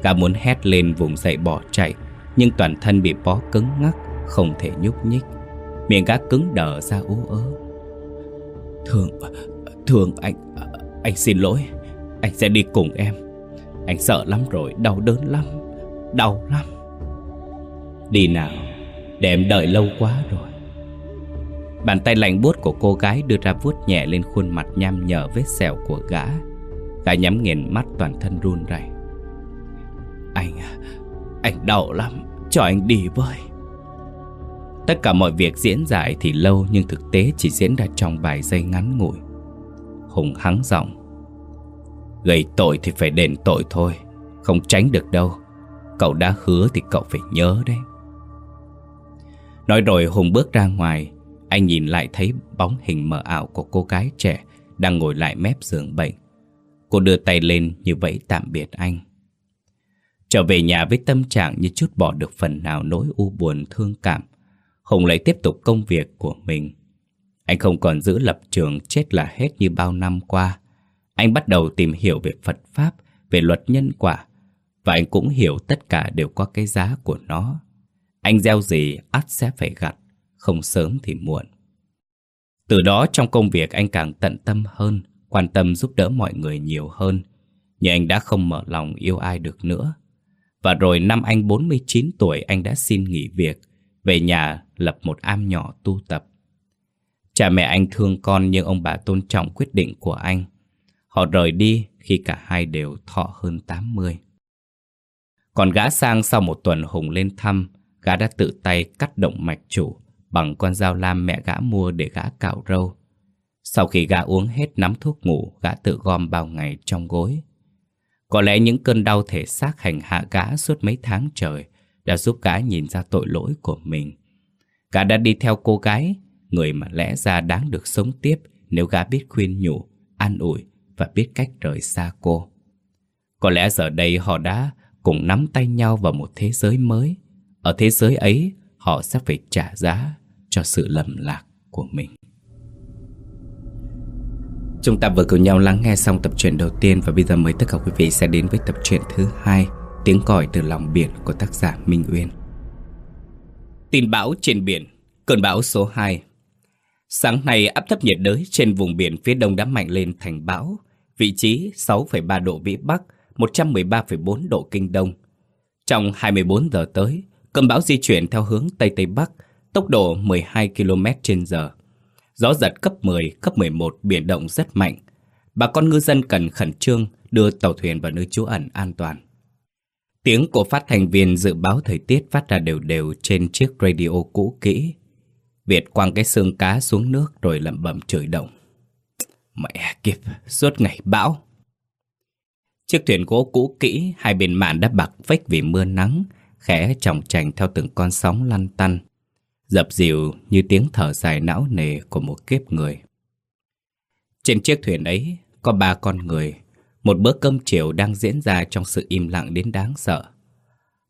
Gã muốn hét lên vùng dậy bỏ chạy, Nhưng toàn thân bị bó cứng ngắc, Không thể nhúc nhích. Miệng gã cứng đờ ra ú ớ. Thường Thường anh Anh xin lỗi, Anh sẽ đi cùng em. Anh sợ lắm rồi, Đau đớn lắm, Đau lắm. Đi nào, Để em đợi lâu quá rồi. Bàn tay lạnh buốt của cô gái đưa ra vuốt nhẹ lên khuôn mặt nham nhở vết sẹo của gã cả nhắm nghiền mắt toàn thân run rẩy. Anh, à, anh đau lắm, cho anh đi với. Tất cả mọi việc diễn giải thì lâu nhưng thực tế chỉ diễn ra trong vài giây ngắn ngủi. Hùng hắng giọng. Gây tội thì phải đền tội thôi Không tránh được đâu. Cậu đã hứa thì cậu phải nhớ đấy. Nói rồi Hùng bước ra ngoài. Anh nhìn lại thấy bóng hình mờ ảo của cô gái trẻ Đang ngồi lại mép giường bệnh. Cô đưa tay lên như vậy tạm biệt anh. Trở về nhà với tâm trạng như chút bỏ được phần nào nỗi u buồn thương cảm Hùng lại tiếp tục công việc của mình. Anh không còn giữ lập trường chết là hết như bao năm qua. Anh bắt đầu tìm hiểu về Phật Pháp, về luật nhân quả Và anh cũng hiểu tất cả đều có cái giá của nó. Anh gieo gì ắt sẽ phải gặt, không sớm thì muộn. Từ đó trong công việc anh càng tận tâm hơn. Quan tâm giúp đỡ mọi người nhiều hơn Nhưng anh đã không mở lòng yêu ai được nữa và rồi năm anh 49 tuổi anh đã xin nghỉ việc, về nhà lập một am nhỏ tu tập. Cha mẹ anh thương con nhưng ông bà tôn trọng quyết định của anh. Họ rời đi khi cả hai đều thọ hơn 80. Còn gã sang sau một tuần Hùng lên thăm, gã đã tự tay cắt động mạch chủ bằng con dao lam mẹ gã mua để gã cạo râu. Sau khi gã uống hết nắm thuốc ngủ, gã tự gom bao ngày trong gối. Có lẽ những cơn đau thể xác hành hạ gã suốt mấy tháng trời đã giúp gã nhìn ra tội lỗi của mình. Gã đã đi theo cô gái, người mà lẽ ra đáng được sống tiếp nếu gã biết khuyên nhủ, an ủi và biết cách rời xa cô. Có lẽ giờ đây họ đã cùng nắm tay nhau vào một thế giới mới. Ở thế giới ấy, họ sẽ phải trả giá cho sự lầm lạc của mình. Chúng ta vừa cùng nhau lắng nghe xong tập truyện đầu tiên và bây giờ mời tất cả quý vị sẽ đến với tập truyện thứ hai, Tiếng còi từ lòng biển của tác giả Minh Uyên. Tin bão trên biển, cơn bão số 2. Sáng nay áp thấp nhiệt đới trên vùng biển phía đông đã mạnh lên thành bão, vị trí 6,3 độ vĩ Bắc, 113,4 độ kinh đông. Trong 24 giờ tới, cơn bão di chuyển theo hướng Tây Tây Bắc, tốc độ 12 km h Gió giật cấp 10, cấp 11 biển động rất mạnh. Bà con ngư dân cần khẩn trương đưa tàu thuyền vào nơi trú ẩn an toàn. Tiếng của phát thành viên dự báo thời tiết phát ra đều đều trên chiếc radio cũ kỹ. Việt quăng cái xương cá xuống nước rồi lẩm bẩm chửi động. Mẹ kịp suốt ngày bão. Chiếc thuyền gỗ cũ kỹ, hai bên mạn đã bạc vách vì mưa nắng, khẽ trọng trành theo từng con sóng lăn tăn dập dìu như tiếng thở dài não nề của một kiếp người. Trên chiếc thuyền ấy có ba con người, một bữa cơm chiều đang diễn ra trong sự im lặng đến đáng sợ.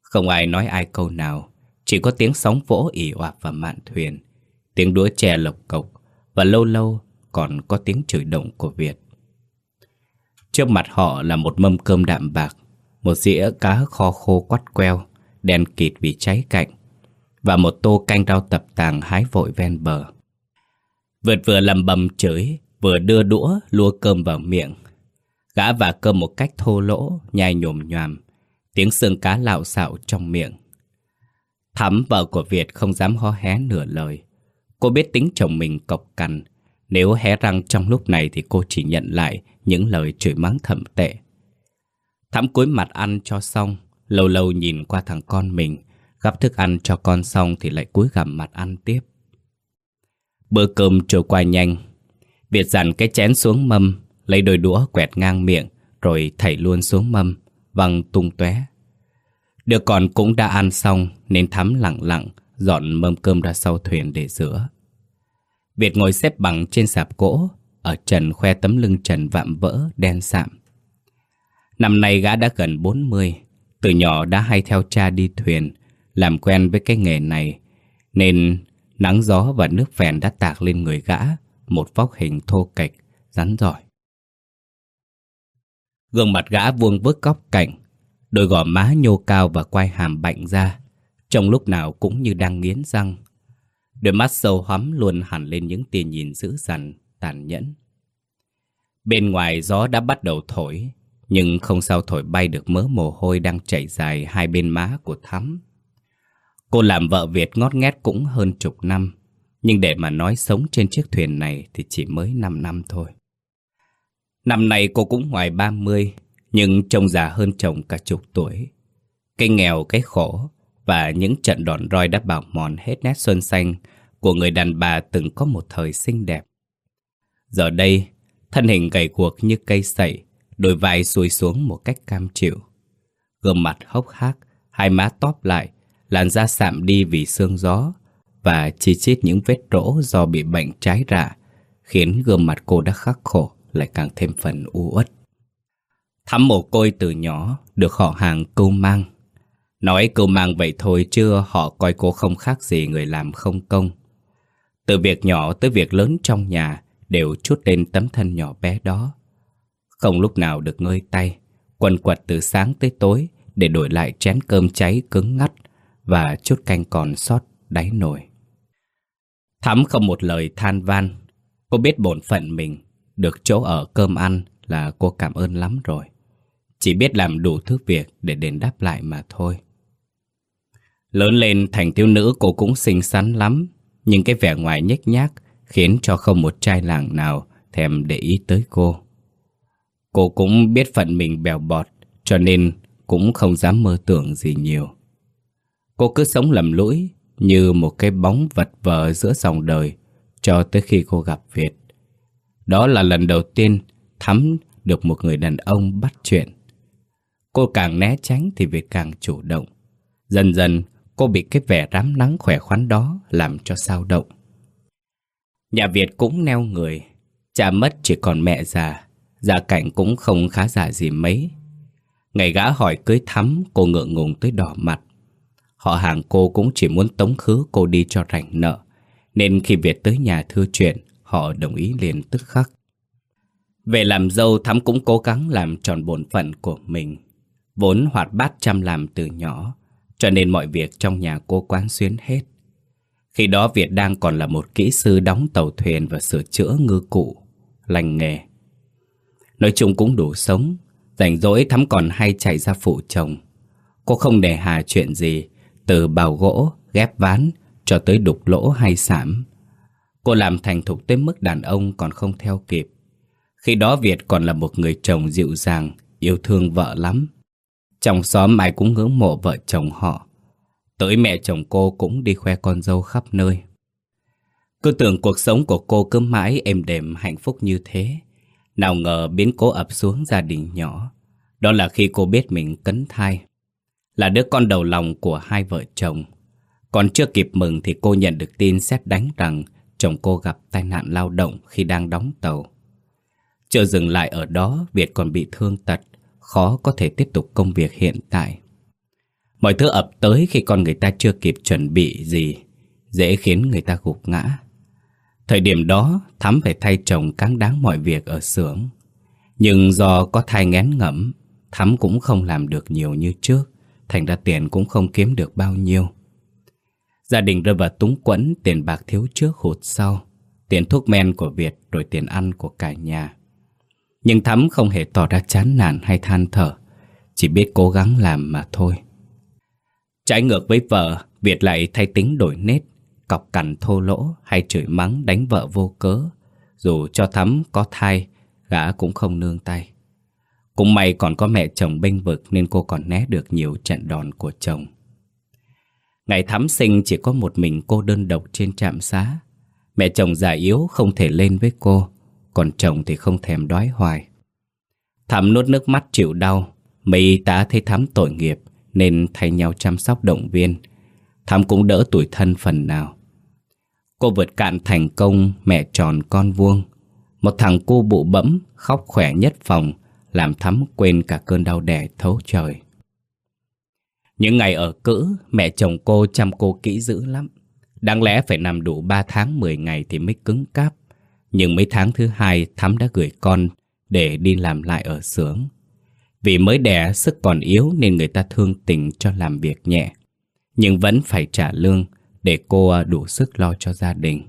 Không ai nói ai câu nào, chỉ có tiếng sóng vỗ ỉ oạp và mạn thuyền, tiếng đũa chè lộc cộc và lâu lâu còn có tiếng chửi động của Việt. Trước mặt họ là một mâm cơm đạm bạc, một dĩa cá kho khô quắt queo, đen kịt vì cháy cạnh, và một tô canh rau tập tàng hái vội ven bờ. Vượt vừa lầm bầm chửi, vừa đưa đũa lua cơm vào miệng. Gã và cơm một cách thô lỗ, nhai nhồm nhòm, tiếng xương cá lạo xạo trong miệng. Thắm vợ của Việt không dám hó hé nửa lời. Cô biết tính chồng mình cộc cằn, nếu hé răng trong lúc này thì cô chỉ nhận lại những lời chửi mắng thầm tệ. Thắm cúi mặt ăn cho xong, lâu lâu nhìn qua thằng con mình, gắp thức ăn cho con xong thì lại cúi gằm mặt ăn tiếp. Bữa cơm trôi qua nhanh, Việt dặn cái chén xuống mâm, lấy đôi đũa quẹt ngang miệng, rồi thảy luôn xuống mâm, văng tung tóe. Đứa con cũng đã ăn xong nên Thắm lặng lặng dọn mâm cơm ra sau thuyền để rửa. Việt ngồi xếp bằng trên sạp gỗ, ở trần khoe tấm lưng trần vạm vỡ, đen sạm. Năm nay gã đã gần 40, từ nhỏ đã hay theo cha đi thuyền, làm quen với cái nghề này, nên nắng gió và nước phèn đã tạc lên người gã, một vóc hình thô kệch, rắn giỏi. Gương mặt gã vuông vức góc cạnh, đôi gò má nhô cao và quai hàm bạnh ra, trong lúc nào cũng như đang nghiến răng. Đôi mắt sâu hoắm luôn hẳn lên những tia nhìn dữ dằn, tàn nhẫn. Bên ngoài gió đã bắt đầu thổi, nhưng không sao thổi bay được mớ mồ hôi đang chảy dài hai bên má của Thắm. Cô làm vợ Việt ngót nghét cũng hơn chục năm, nhưng để mà nói sống trên chiếc thuyền này thì chỉ mới 5 năm thôi. Năm nay cô cũng ngoài 30, nhưng trông già hơn chồng cả chục tuổi. Cái nghèo, cái khổ và những trận đòn roi đã bào mòn hết nét xuân xanh của người đàn bà từng có một thời xinh đẹp. Giờ đây, thân hình gầy guộc như cây sậy, đôi vai xuôi xuống một cách cam chịu. Gương mặt hốc hác, hai má tóp lại, làn da sạm đi vì sương gió và chi chít những vết rỗ do bị bệnh trái rạ, khiến gương mặt cô đã khắc khổ lại càng thêm phần u uất. Thắm mồ côi từ nhỏ, được họ hàng câu mang. Nói câu mang vậy thôi chưa họ coi cô không khác gì người làm không công. Từ việc nhỏ tới việc lớn trong nhà đều chút lên tấm thân nhỏ bé đó. Không lúc nào được ngơi tay, quần quật từ sáng tới tối để đổi lại chén cơm cháy cứng ngắt và chút canh còn sót đáy nồi. Thắm không một lời than van, cô biết bổn phận mình, được chỗ ở cơm ăn là cô cảm ơn lắm rồi. Chỉ biết làm đủ thứ việc để đền đáp lại mà thôi. Lớn lên thành thiếu nữ cô cũng xinh xắn lắm, nhưng cái vẻ ngoài nhếch nhác khiến cho không một trai làng nào thèm để ý tới cô. Cô cũng biết phận mình bèo bọt, cho nên cũng không dám mơ tưởng gì nhiều. Cô cứ sống lầm lũi như một cái bóng vật vờ giữa dòng đời cho tới khi cô gặp Việt. Đó là lần đầu tiên Thắm được một người đàn ông bắt chuyện. Cô càng né tránh thì Việt càng chủ động. Dần dần cô bị cái vẻ rám nắng khỏe khoắn đó làm cho sao động. Nhà Việt cũng neo người, cha mất chỉ còn mẹ già, gia cảnh cũng không khá giả gì mấy. Ngày gã hỏi cưới thắm, cô ngượng ngùng tới đỏ mặt. Họ hàng cô cũng chỉ muốn tống khứ cô đi cho rảnh nợ, nên khi Việt tới nhà thưa chuyện, họ đồng ý liền tức khắc. Về làm dâu Thắm cũng cố gắng làm tròn bổn phận của mình. Vốn hoạt bát chăm làm từ nhỏ, cho nên mọi việc trong nhà cô quán xuyến hết. Khi đó Việt đang còn là một kỹ sư đóng tàu thuyền và sửa chữa ngư cụ, lành nghề. Nói chung cũng đủ sống, rảnh rỗi Thắm còn hay chạy ra phụ chồng. Cô không để hà chuyện gì, từ bào gỗ, ghép ván, cho tới đục lỗ hay sảm. Cô làm thành thục tới mức đàn ông còn không theo kịp. Khi đó Việt còn là một người chồng dịu dàng, yêu thương vợ lắm. Trong xóm ai cũng ngưỡng mộ vợ chồng họ. Tới mẹ chồng cô cũng đi khoe con dâu khắp nơi. Cứ tưởng cuộc sống của cô cứ mãi êm đềm hạnh phúc như thế. Nào ngờ biến cố ập xuống gia đình nhỏ. Đó là khi cô biết mình cấn thai. Là đứa con đầu lòng của hai vợ chồng. Còn chưa kịp mừng thì cô nhận được tin xét đánh rằng chồng cô gặp tai nạn lao động khi đang đóng tàu. Chưa dừng lại ở đó, Việt còn bị thương tật, khó có thể tiếp tục công việc hiện tại. Mọi thứ ập tới khi con người ta chưa kịp chuẩn bị gì, dễ khiến người ta gục ngã. Thời điểm đó, Thắm phải thay chồng cáng đáng mọi việc ở xưởng. Nhưng do có thai ngén ngẫm, Thắm cũng không làm được nhiều như trước, thành ra tiền cũng không kiếm được bao nhiêu. Gia đình rơi vào túng quẫn, tiền bạc thiếu trước hụt sau. tiền thuốc men của Việt rồi tiền ăn của cả nhà. Nhưng Thắm không hề tỏ ra chán nản hay than thở, chỉ biết cố gắng làm mà thôi. Trái ngược với vợ, Việt lại thay tính đổi nết, cọc cằn thô lỗ hay chửi mắng đánh vợ vô cớ. Dù cho Thắm có thai, gã cũng không nương tay. Cũng may còn có mẹ chồng bênh vực nên cô còn né được nhiều trận đòn của chồng. Ngày Thắm sinh chỉ có một mình cô đơn độc trên trạm xá. Mẹ chồng già yếu không thể lên với cô, còn chồng thì không thèm đói hoài. Thắm nuốt nước mắt chịu đau, mấy y tá thấy Thắm tội nghiệp nên thay nhau chăm sóc động viên. Thắm cũng đỡ tuổi thân phần nào. Cô vượt cạn thành công mẹ tròn con vuông. Một thằng cô bụ bẫm, khóc khỏe nhất phòng, làm Thắm quên cả cơn đau đẻ thấu trời. Những ngày ở cữ, mẹ chồng cô chăm cô kỹ dữ lắm. Đáng lẽ phải nằm đủ 3 tháng 10 ngày thì mới cứng cáp. Nhưng mấy tháng thứ hai Thắm đã gửi con để đi làm lại ở xưởng. Vì mới đẻ sức còn yếu nên người ta thương tình cho làm việc nhẹ. Nhưng vẫn phải trả lương để cô à, đủ sức lo cho gia đình.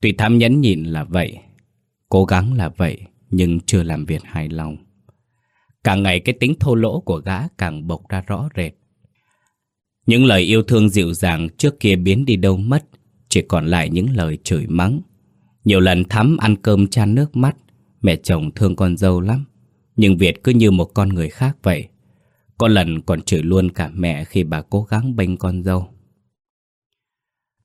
Tuy Thắm nhẫn nhịn là vậy, cố gắng là vậy, nhưng chưa làm việc hài lòng. Càng ngày cái tính thô lỗ của gã càng bộc ra rõ rệt. Những lời yêu thương dịu dàng trước kia biến đi đâu mất, chỉ còn lại những lời chửi mắng. Nhiều lần thắm ăn cơm chan nước mắt, mẹ chồng thương con dâu lắm. Nhưng Việt cứ như một con người khác vậy. Có lần còn chửi luôn cả mẹ khi bà cố gắng bênh con dâu.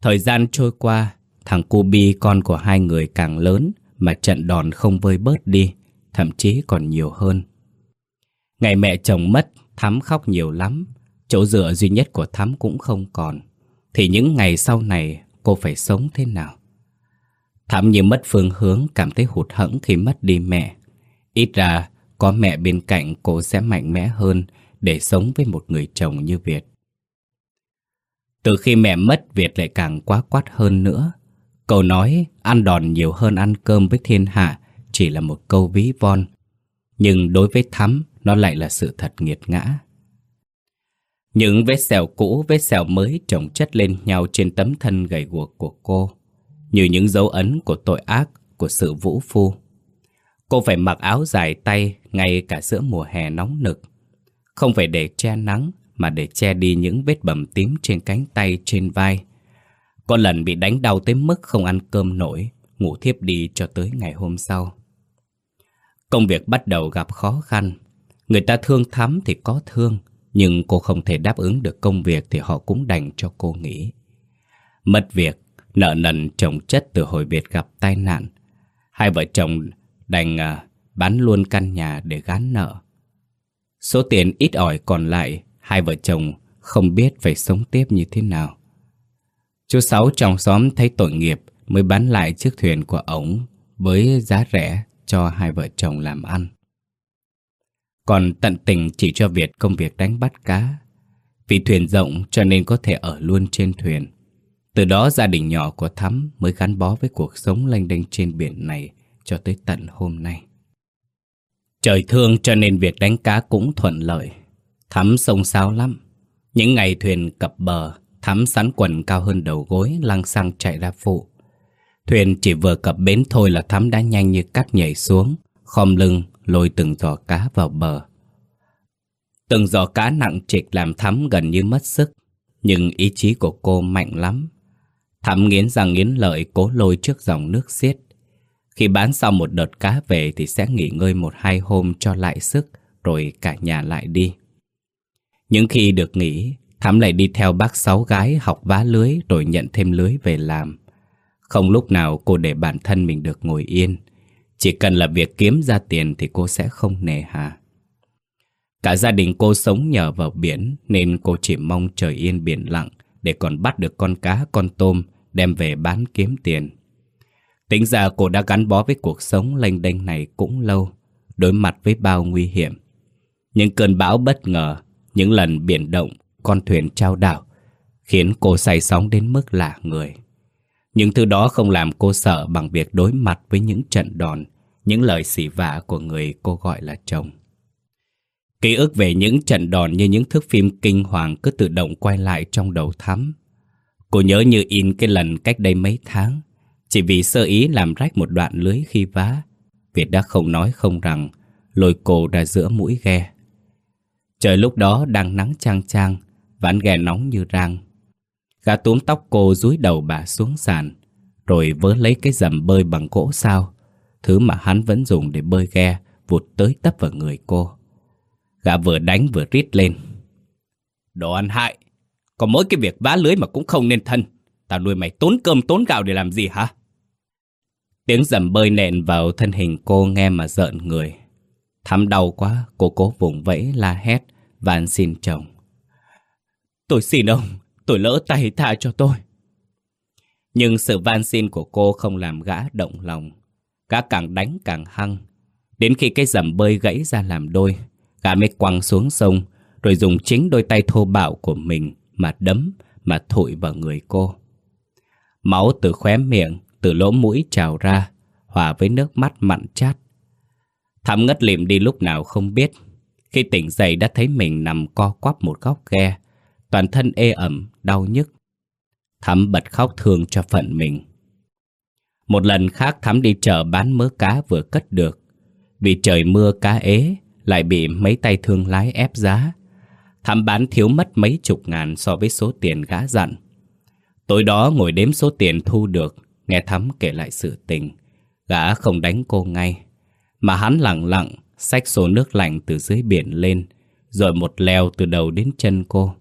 Thời gian trôi qua, thằng Cubi con của hai người càng lớn mà trận đòn không vơi bớt đi, thậm chí còn nhiều hơn. Ngày mẹ chồng mất, Thắm khóc nhiều lắm. Chỗ dựa duy nhất của Thắm cũng không còn. Thì những ngày sau này cô phải sống thế nào? Thắm như mất phương hướng, cảm thấy hụt hẫng khi mất đi mẹ. Ít ra, có mẹ bên cạnh cô sẽ mạnh mẽ hơn để sống với một người chồng như Việt. Từ khi mẹ mất, Việt lại càng quá quát hơn nữa. Câu nói ăn đòn nhiều hơn ăn cơm với thiên hạ chỉ là một câu ví von. Nhưng đối với Thắm, nó lại là sự thật nghiệt ngã. Những vết sẹo cũ, vết sẹo mới chồng chất lên nhau trên tấm thân gầy guộc của cô, như những dấu ấn của tội ác, của sự vũ phu. Cô phải mặc áo dài tay ngay cả giữa mùa hè nóng nực. Không phải để che nắng, mà để che đi những vết bầm tím trên cánh tay, trên vai. Có lần bị đánh đau tới mức không ăn cơm nổi, ngủ thiếp đi cho tới ngày hôm sau. Công việc bắt đầu gặp khó khăn, Người ta thương thắm thì có thương, nhưng cô không thể đáp ứng được công việc thì họ cũng đành cho cô nghỉ. Mất việc, nợ nần chồng chất từ hồi Việt gặp tai nạn. Hai vợ chồng đành à, bán luôn căn nhà để gán nợ. Số tiền ít ỏi còn lại, hai vợ chồng không biết phải sống tiếp như thế nào. Chú Sáu trong xóm thấy tội nghiệp mới bán lại chiếc thuyền của ổng với giá rẻ cho hai vợ chồng làm ăn. Còn tận tình chỉ cho Việt công việc đánh bắt cá Vì thuyền rộng cho nên có thể ở luôn trên thuyền Từ đó gia đình nhỏ của Thắm mới gắn bó với cuộc sống lênh đênh trên biển này cho tới tận hôm nay. Trời thương cho nên việc đánh cá cũng thuận lợi. Thắm sông sáo lắm. Những ngày thuyền cập bờ, Thắm sắn quần cao hơn đầu gối lăng xăng chạy ra phụ. Thuyền chỉ vừa cập bến thôi là Thắm đã nhanh như cắt nhảy xuống, khom lưng lôi từng giò cá vào bờ. Từng giò cá nặng trịch làm Thắm gần như mất sức, nhưng ý chí của cô mạnh lắm. Thắm nghiến răng nghiến lợi cố lôi trước dòng nước xiết. Khi bán xong một đợt cá về thì sẽ nghỉ ngơi một hai hôm cho lại sức, rồi cả nhà lại đi. Những khi được nghỉ, Thắm lại đi theo bác sáu gái học vá lưới rồi nhận thêm lưới về làm. Không lúc nào cô để bản thân mình được ngồi yên. Chỉ cần là việc kiếm ra tiền thì cô sẽ không nề hà. Cả gia đình cô sống nhờ vào biển nên cô chỉ mong trời yên biển lặng để còn bắt được con cá, con tôm đem về bán kiếm tiền. Tính ra cô đã gắn bó với cuộc sống lênh đênh này cũng lâu, đối mặt với bao nguy hiểm. Những cơn bão bất ngờ, những lần biển động, con thuyền trao đảo, khiến cô say sóng đến mức lạ người. Những thứ đó không làm cô sợ bằng việc đối mặt với những trận đòn, những lời xỉ vả của người cô gọi là chồng. Ký ức về những trận đòn như những thước phim kinh hoàng cứ tự động quay lại trong đầu thắm. Cô nhớ như in cái lần cách đây mấy tháng, Chỉ vì sơ ý làm rách một đoạn lưới khi vá, Việt đã không nói không rằng, lôi cô ra giữa mũi ghe. Trời lúc đó đang nắng chang ván ghe nóng như rang. Gã túm tóc cô dúi đầu bà xuống sàn, rồi vớ lấy cái dầm bơi bằng gỗ sao, thứ mà hắn vẫn dùng để bơi ghe, vụt tới tấp vào người cô. Gã vừa đánh vừa rít lên. Đồ ăn hại, có mỗi cái việc vá lưới mà cũng không nên thân. Tao nuôi mày tốn cơm tốn gạo để làm gì hả? Tiếng dầm bơi nện vào thân hình cô nghe mà giận người. Thắm đau quá, cô cố vùng vẫy la hét, van xin chồng. Tôi xin ông, tôi lỡ tay tha cho tôi. Nhưng sự van xin của cô không làm gã động lòng. Gã càng đánh càng hăng. Đến khi cái dầm bơi gãy ra làm đôi, gã mới quăng xuống sông, rồi dùng chính đôi tay thô bạo của mình mà đấm, mà thụi vào người cô. Máu từ khóe miệng, từ lỗ mũi trào ra, hòa với nước mắt mặn chát. Thắm ngất lịm đi lúc nào không biết. Khi tỉnh dậy đã thấy mình nằm co quắp một góc ghe, toàn thân ê ẩm, đau nhức. Thắm bật khóc thương cho phận mình. Một lần khác Thắm đi chợ bán mớ cá vừa cất được. Vì trời mưa cá ế, lại bị mấy tay thương lái ép giá. Thắm bán thiếu mất mấy chục ngàn so với số tiền gã dặn. Tối đó ngồi đếm số tiền thu được, nghe Thắm kể lại sự tình. Gã không đánh cô ngay, mà hắn lặng lặng xách số nước lạnh từ dưới biển lên, rồi một leo từ đầu đến chân cô.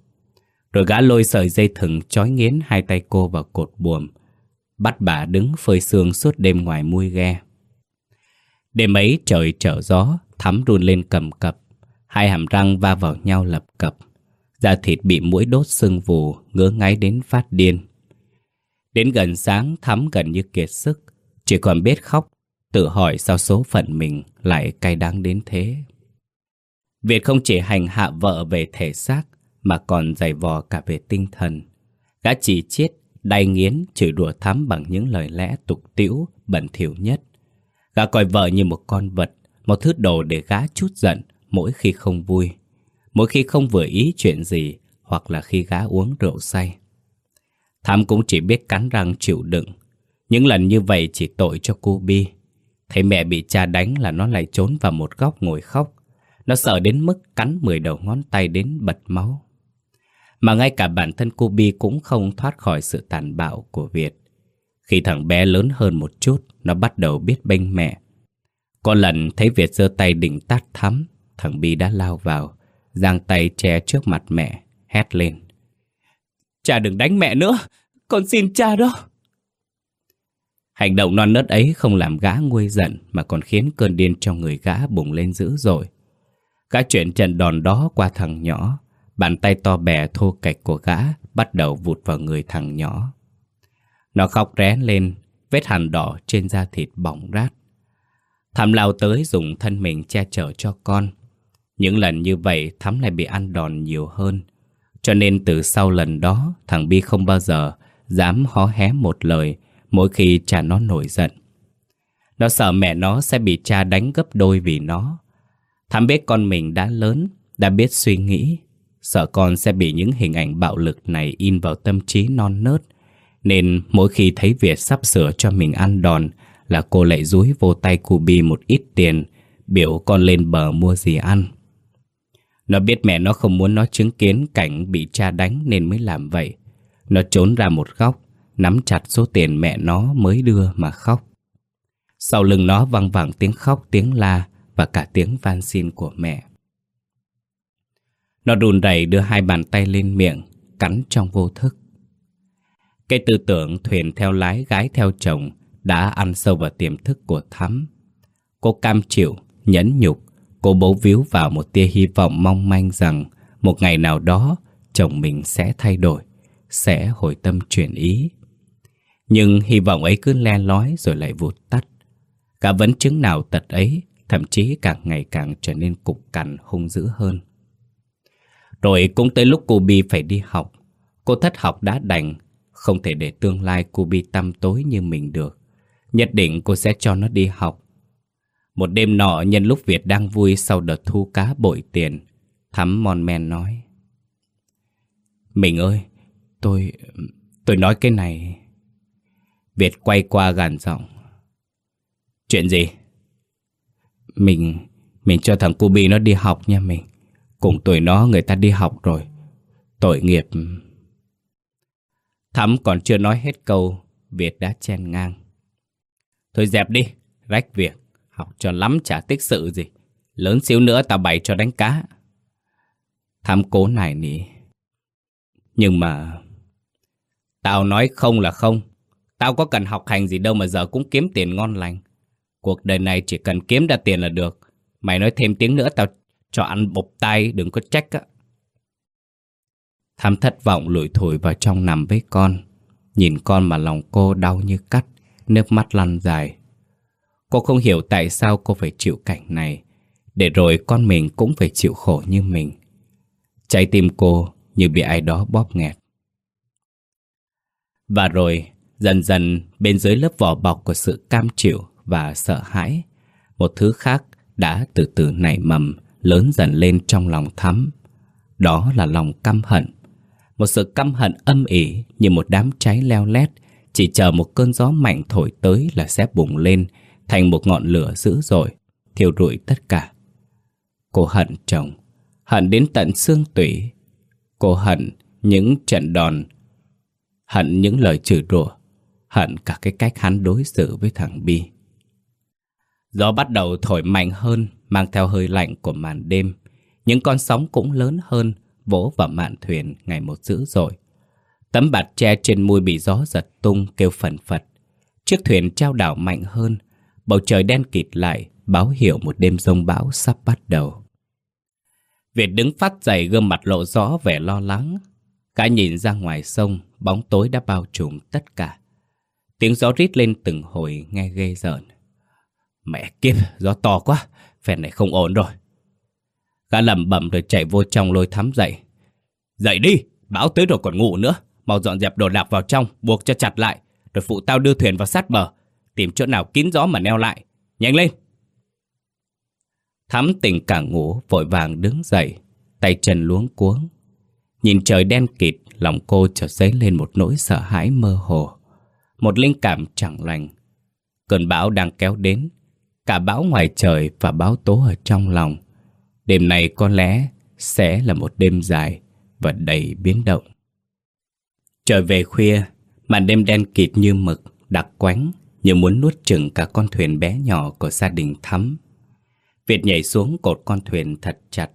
Rồi gã lôi sợi dây thừng trói nghiến hai tay cô vào cột buồm, bắt bà đứng phơi sương suốt đêm ngoài mui ghe. Đêm ấy trời trở gió, thắm run lên cầm cập, hai hàm răng va vào nhau lập cập. Da thịt bị mũi đốt sưng vù, ngứa ngáy đến phát điên. Đến gần sáng thắm gần như kiệt sức, chỉ còn biết khóc, tự hỏi sao số phận mình lại cay đắng đến thế. Việt không chỉ hành hạ vợ về thể xác, mà còn dày vò cả về tinh thần. Gã chỉ chết, đay nghiến, chửi đùa thắm bằng những lời lẽ tục tiễu bẩn thỉu nhất. Gã coi vợ như một con vật, một thứ đồ để gã chút giận mỗi khi không vui, mỗi khi không vừa ý chuyện gì hoặc là khi gã uống rượu say. Thắm cũng chỉ biết cắn răng chịu đựng. Những lần như vậy chỉ tội cho cô Bi. Thấy mẹ bị cha đánh là nó lại trốn vào một góc ngồi khóc. Nó sợ đến mức cắn 10 đầu ngón tay đến bật máu. Mà ngay cả bản thân cô Bi cũng không thoát khỏi sự tàn bạo của Việt. Khi thằng bé lớn hơn một chút, nó bắt đầu biết bênh mẹ. Có lần thấy Việt giơ tay định tát thắm, thằng Bi đã lao vào, giang tay che trước mặt mẹ, hét lên. Cha đừng đánh mẹ nữa, con xin cha đó. Hành động non nớt ấy không làm gã nguôi giận mà còn khiến cơn điên trong người gã bùng lên dữ dội. Gã chuyển trận đòn đó qua thằng nhỏ, bàn tay to bè thô cạch của gã bắt đầu vụt vào người thằng nhỏ. Nó khóc rén lên, vết hằn đỏ trên da thịt bỏng rát. Thắm lao tới dùng thân mình che chở cho con. Những lần như vậy Thắm lại bị ăn đòn nhiều hơn. Cho nên từ sau lần đó thằng Bi không bao giờ dám hó hé một lời mỗi khi cha nó nổi giận. Nó sợ mẹ nó sẽ bị cha đánh gấp đôi vì nó. Thắm biết con mình đã lớn, đã biết suy nghĩ. Sợ con sẽ bị những hình ảnh bạo lực này in vào tâm trí non nớt. Nên mỗi khi thấy Việt sắp sửa cho mình ăn đòn là cô lại rúi vô tay cô Bi một ít tiền, biểu con lên bờ mua gì ăn. Nó biết mẹ nó không muốn nó chứng kiến cảnh bị cha đánh nên mới làm vậy. Nó trốn ra một góc, nắm chặt số tiền mẹ nó mới đưa mà khóc. Sau lưng nó văng vẳng tiếng khóc, tiếng la và cả tiếng van xin của mẹ. Nó đùn đẩy đưa hai bàn tay lên miệng, cắn trong vô thức. Cái tư tưởng thuyền theo lái gái theo chồng đã ăn sâu vào tiềm thức của Thắm. Cô cam chịu, nhẫn nhục, cô bấu víu vào một tia hy vọng mong manh rằng một ngày nào đó chồng mình sẽ thay đổi, sẽ hồi tâm chuyển ý. Nhưng hy vọng ấy cứ le lói rồi lại vụt tắt. Cả vấn chứng nào tật ấy, thậm chí càng ngày càng trở nên cục cằn hung dữ hơn. Rồi cũng tới lúc cô Bi phải đi học. Cô thất học đã đành, không thể để tương lai cô Bi tăm tối như mình được. Nhất định cô sẽ cho nó đi học. Một đêm nọ nhân lúc Việt đang vui sau đợt thu cá bội tiền, Thắm mon men nói. Mình ơi, tôi... tôi nói cái này... Việt quay qua gàn giọng. Chuyện gì? Mình, mình cho thằng Cubi nó đi học nha mình. Cùng tuổi nó người ta đi học rồi. Tội nghiệp. Thắm còn chưa nói hết câu, Việt đã chen ngang. Thôi dẹp đi, rách việc. Học cho lắm chả tích sự gì. Lớn xíu nữa tao bày cho đánh cá. Thắm cố này nỉ. Nhưng mà... Tao nói không là không. Tao có cần học hành gì đâu mà giờ cũng kiếm tiền ngon lành. Cuộc đời này chỉ cần kiếm ra tiền là được. Mày nói thêm tiếng nữa tao cho ăn bộc tay đừng có trách á. Thắm thất vọng lủi thủi vào trong nằm với con. Nhìn con mà lòng cô đau như cắt, nước mắt lăn dài. Cô không hiểu tại sao cô phải chịu cảnh này, để rồi con mình cũng phải chịu khổ như mình. Trái tim cô như bị ai đó bóp nghẹt. Và rồi, dần dần bên dưới lớp vỏ bọc của sự cam chịu và sợ hãi, một thứ khác đã từ từ nảy mầm, lớn dần lên trong lòng thắm. Đó là lòng căm hận. Một sự căm hận âm ỉ như một đám cháy leo lét, chỉ chờ một cơn gió mạnh thổi tới là sẽ bùng lên thành một ngọn lửa dữ dội, thiêu rụi tất cả. Cô hận chồng, hận đến tận xương tủy. Cô hận những trận đòn, hận những lời chửi rủa, hận cả cái cách hắn đối xử với thằng Bi. Gió bắt đầu thổi mạnh hơn, mang theo hơi lạnh của màn đêm. Những con sóng cũng lớn hơn, vỗ vào mạn thuyền ngày một dữ dội. Tấm bạt tre trên mui bị gió giật tung kêu phần phật. Chiếc thuyền trao đảo mạnh hơn, bầu trời đen kịt lại, báo hiệu một đêm rông bão sắp bắt đầu. Việt đứng phát dậy gương mặt lộ rõ vẻ lo lắng. Cả nhìn ra ngoài sông, bóng tối đã bao trùm tất cả. Tiếng gió rít lên từng hồi nghe ghê rợn. Mẹ kiếp, gió to quá, phen này không ổn rồi. Gã lẩm bẩm rồi chạy vô trong lôi thắm dậy. Dậy đi, bão tới rồi còn ngủ nữa. Mau dọn dẹp đồ đạc vào trong, buộc cho chặt lại. Rồi phụ tao đưa thuyền vào sát bờ. Tìm chỗ nào kín gió mà neo lại. Nhanh lên! Thắm tỉnh cả ngủ, vội vàng đứng dậy. Tay chân luống cuống. Nhìn trời đen kịt, lòng cô chợt dấy lên một nỗi sợ hãi mơ hồ. Một linh cảm chẳng lành. Cơn bão đang kéo đến. Cả bão ngoài trời và bão tố ở trong lòng. Đêm này có lẽ sẽ là một đêm dài và đầy biến động. Trời về khuya, màn đêm đen kịt như mực, đặc quánh, như muốn nuốt chừng cả con thuyền bé nhỏ của gia đình Thắm. Việt nhảy xuống cột con thuyền thật chặt,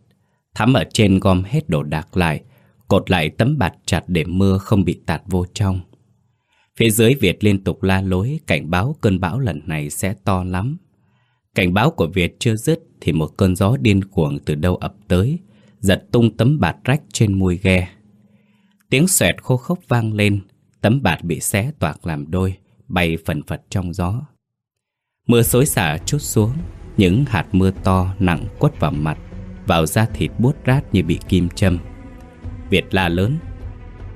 Thắm ở trên gom hết đồ đạc lại, cột lại tấm bạt chặt để mưa không bị tạt vô trong. Phía dưới Việt liên tục la lối cảnh báo cơn bão lần này sẽ to lắm. Cảnh báo của Việt chưa dứt thì một cơn gió điên cuồng từ đâu ập tới, giật tung tấm bạt rách trên mui ghe. Tiếng xoẹt khô khốc vang lên, tấm bạt bị xé toạc làm đôi, bay phần phật trong gió. Mưa xối xả chút xuống, những hạt mưa to nặng quất vào mặt, vào da thịt buốt rát như bị kim châm. Việt la lớn,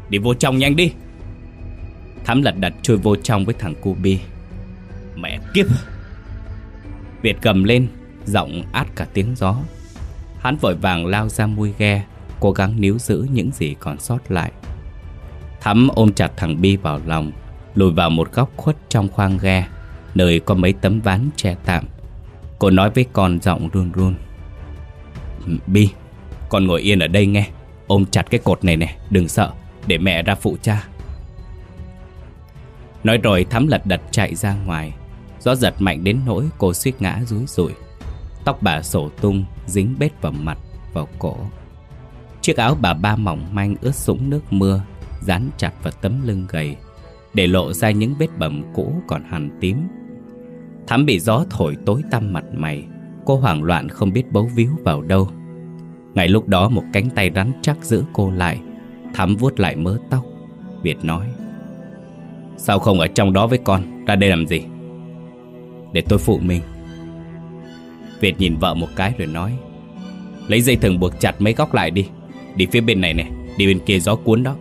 đi vô trong nhanh đi. Thám lật đặt trôi vô trong với thằng Cubi. Mẹ kiếp! Việt cầm lên, giọng át cả tiếng gió. Hắn vội vàng lao ra mui ghe, cố gắng níu giữ những gì còn sót lại. Thắm ôm chặt thằng Bi vào lòng, lùi vào một góc khuất trong khoang ghe, nơi có mấy tấm ván che tạm. Cô nói với con giọng run run. Ừ, Bi, con ngồi yên ở đây nghe, ôm chặt cái cột này nè, đừng sợ, để mẹ ra phụ cha. Nói rồi Thắm lật đật chạy ra ngoài, Gió giật mạnh đến nỗi cô suýt ngã rúi rủi Tóc bà sổ tung Dính bết vào mặt, vào cổ. Chiếc áo bà ba mỏng manh ướt sũng nước mưa Dán chặt vào tấm lưng gầy Để lộ ra những vết bầm cũ còn hằn tím. Thắm bị gió thổi tối tăm mặt mày Cô hoảng loạn không biết bấu víu vào đâu. Ngay lúc đó một cánh tay rắn chắc giữ cô lại Thắm vuốt lại mớ tóc Việt nói Sao không ở trong đó với con? Ra đây làm gì? Để tôi phụ mình. Việt nhìn vợ một cái rồi nói, Lấy dây thừng buộc chặt mấy góc lại đi Đi phía bên này nè Đi bên kia gió cuốn đó.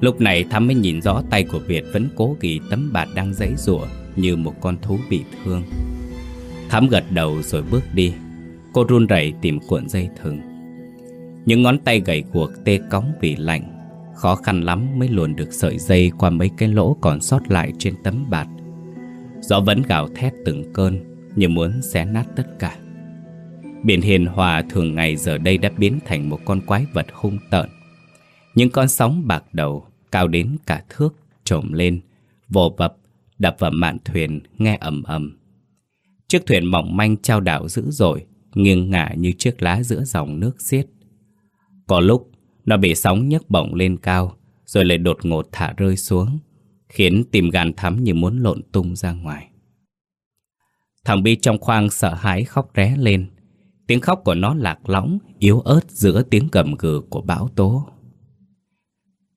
Lúc này Thắm mới nhìn rõ tay của Việt Vẫn cố ghi tấm bạt đang giấy rủa Như một con thú bị thương. Thắm gật đầu rồi bước đi. Cô run rẩy tìm cuộn dây thừng. Những ngón tay gầy guộc tê cóng vì lạnh, Khó khăn lắm mới luồn được sợi dây qua mấy cái lỗ còn sót lại trên tấm bạt. Gió vẫn gào thét từng cơn, Như muốn xé nát tất cả. Biển hiền hòa thường ngày giờ đây đã biến thành một con quái vật hung tợn. Những con sóng bạc đầu, cao đến cả thước, trồm lên, Vồ vập, đập vào mạn thuyền nghe ầm ầm. Chiếc thuyền mỏng manh trao đảo dữ dội, Nghiêng ngả như chiếc lá giữa dòng nước xiết. Có lúc, nó bị sóng nhấc bổng lên cao, Rồi lại đột ngột thả rơi xuống. Khiến tim gan thắm như muốn lộn tung ra ngoài Thằng Bi trong khoang sợ hãi khóc ré lên Tiếng khóc của nó lạc lõng, yếu ớt giữa tiếng gầm gừ của bão tố.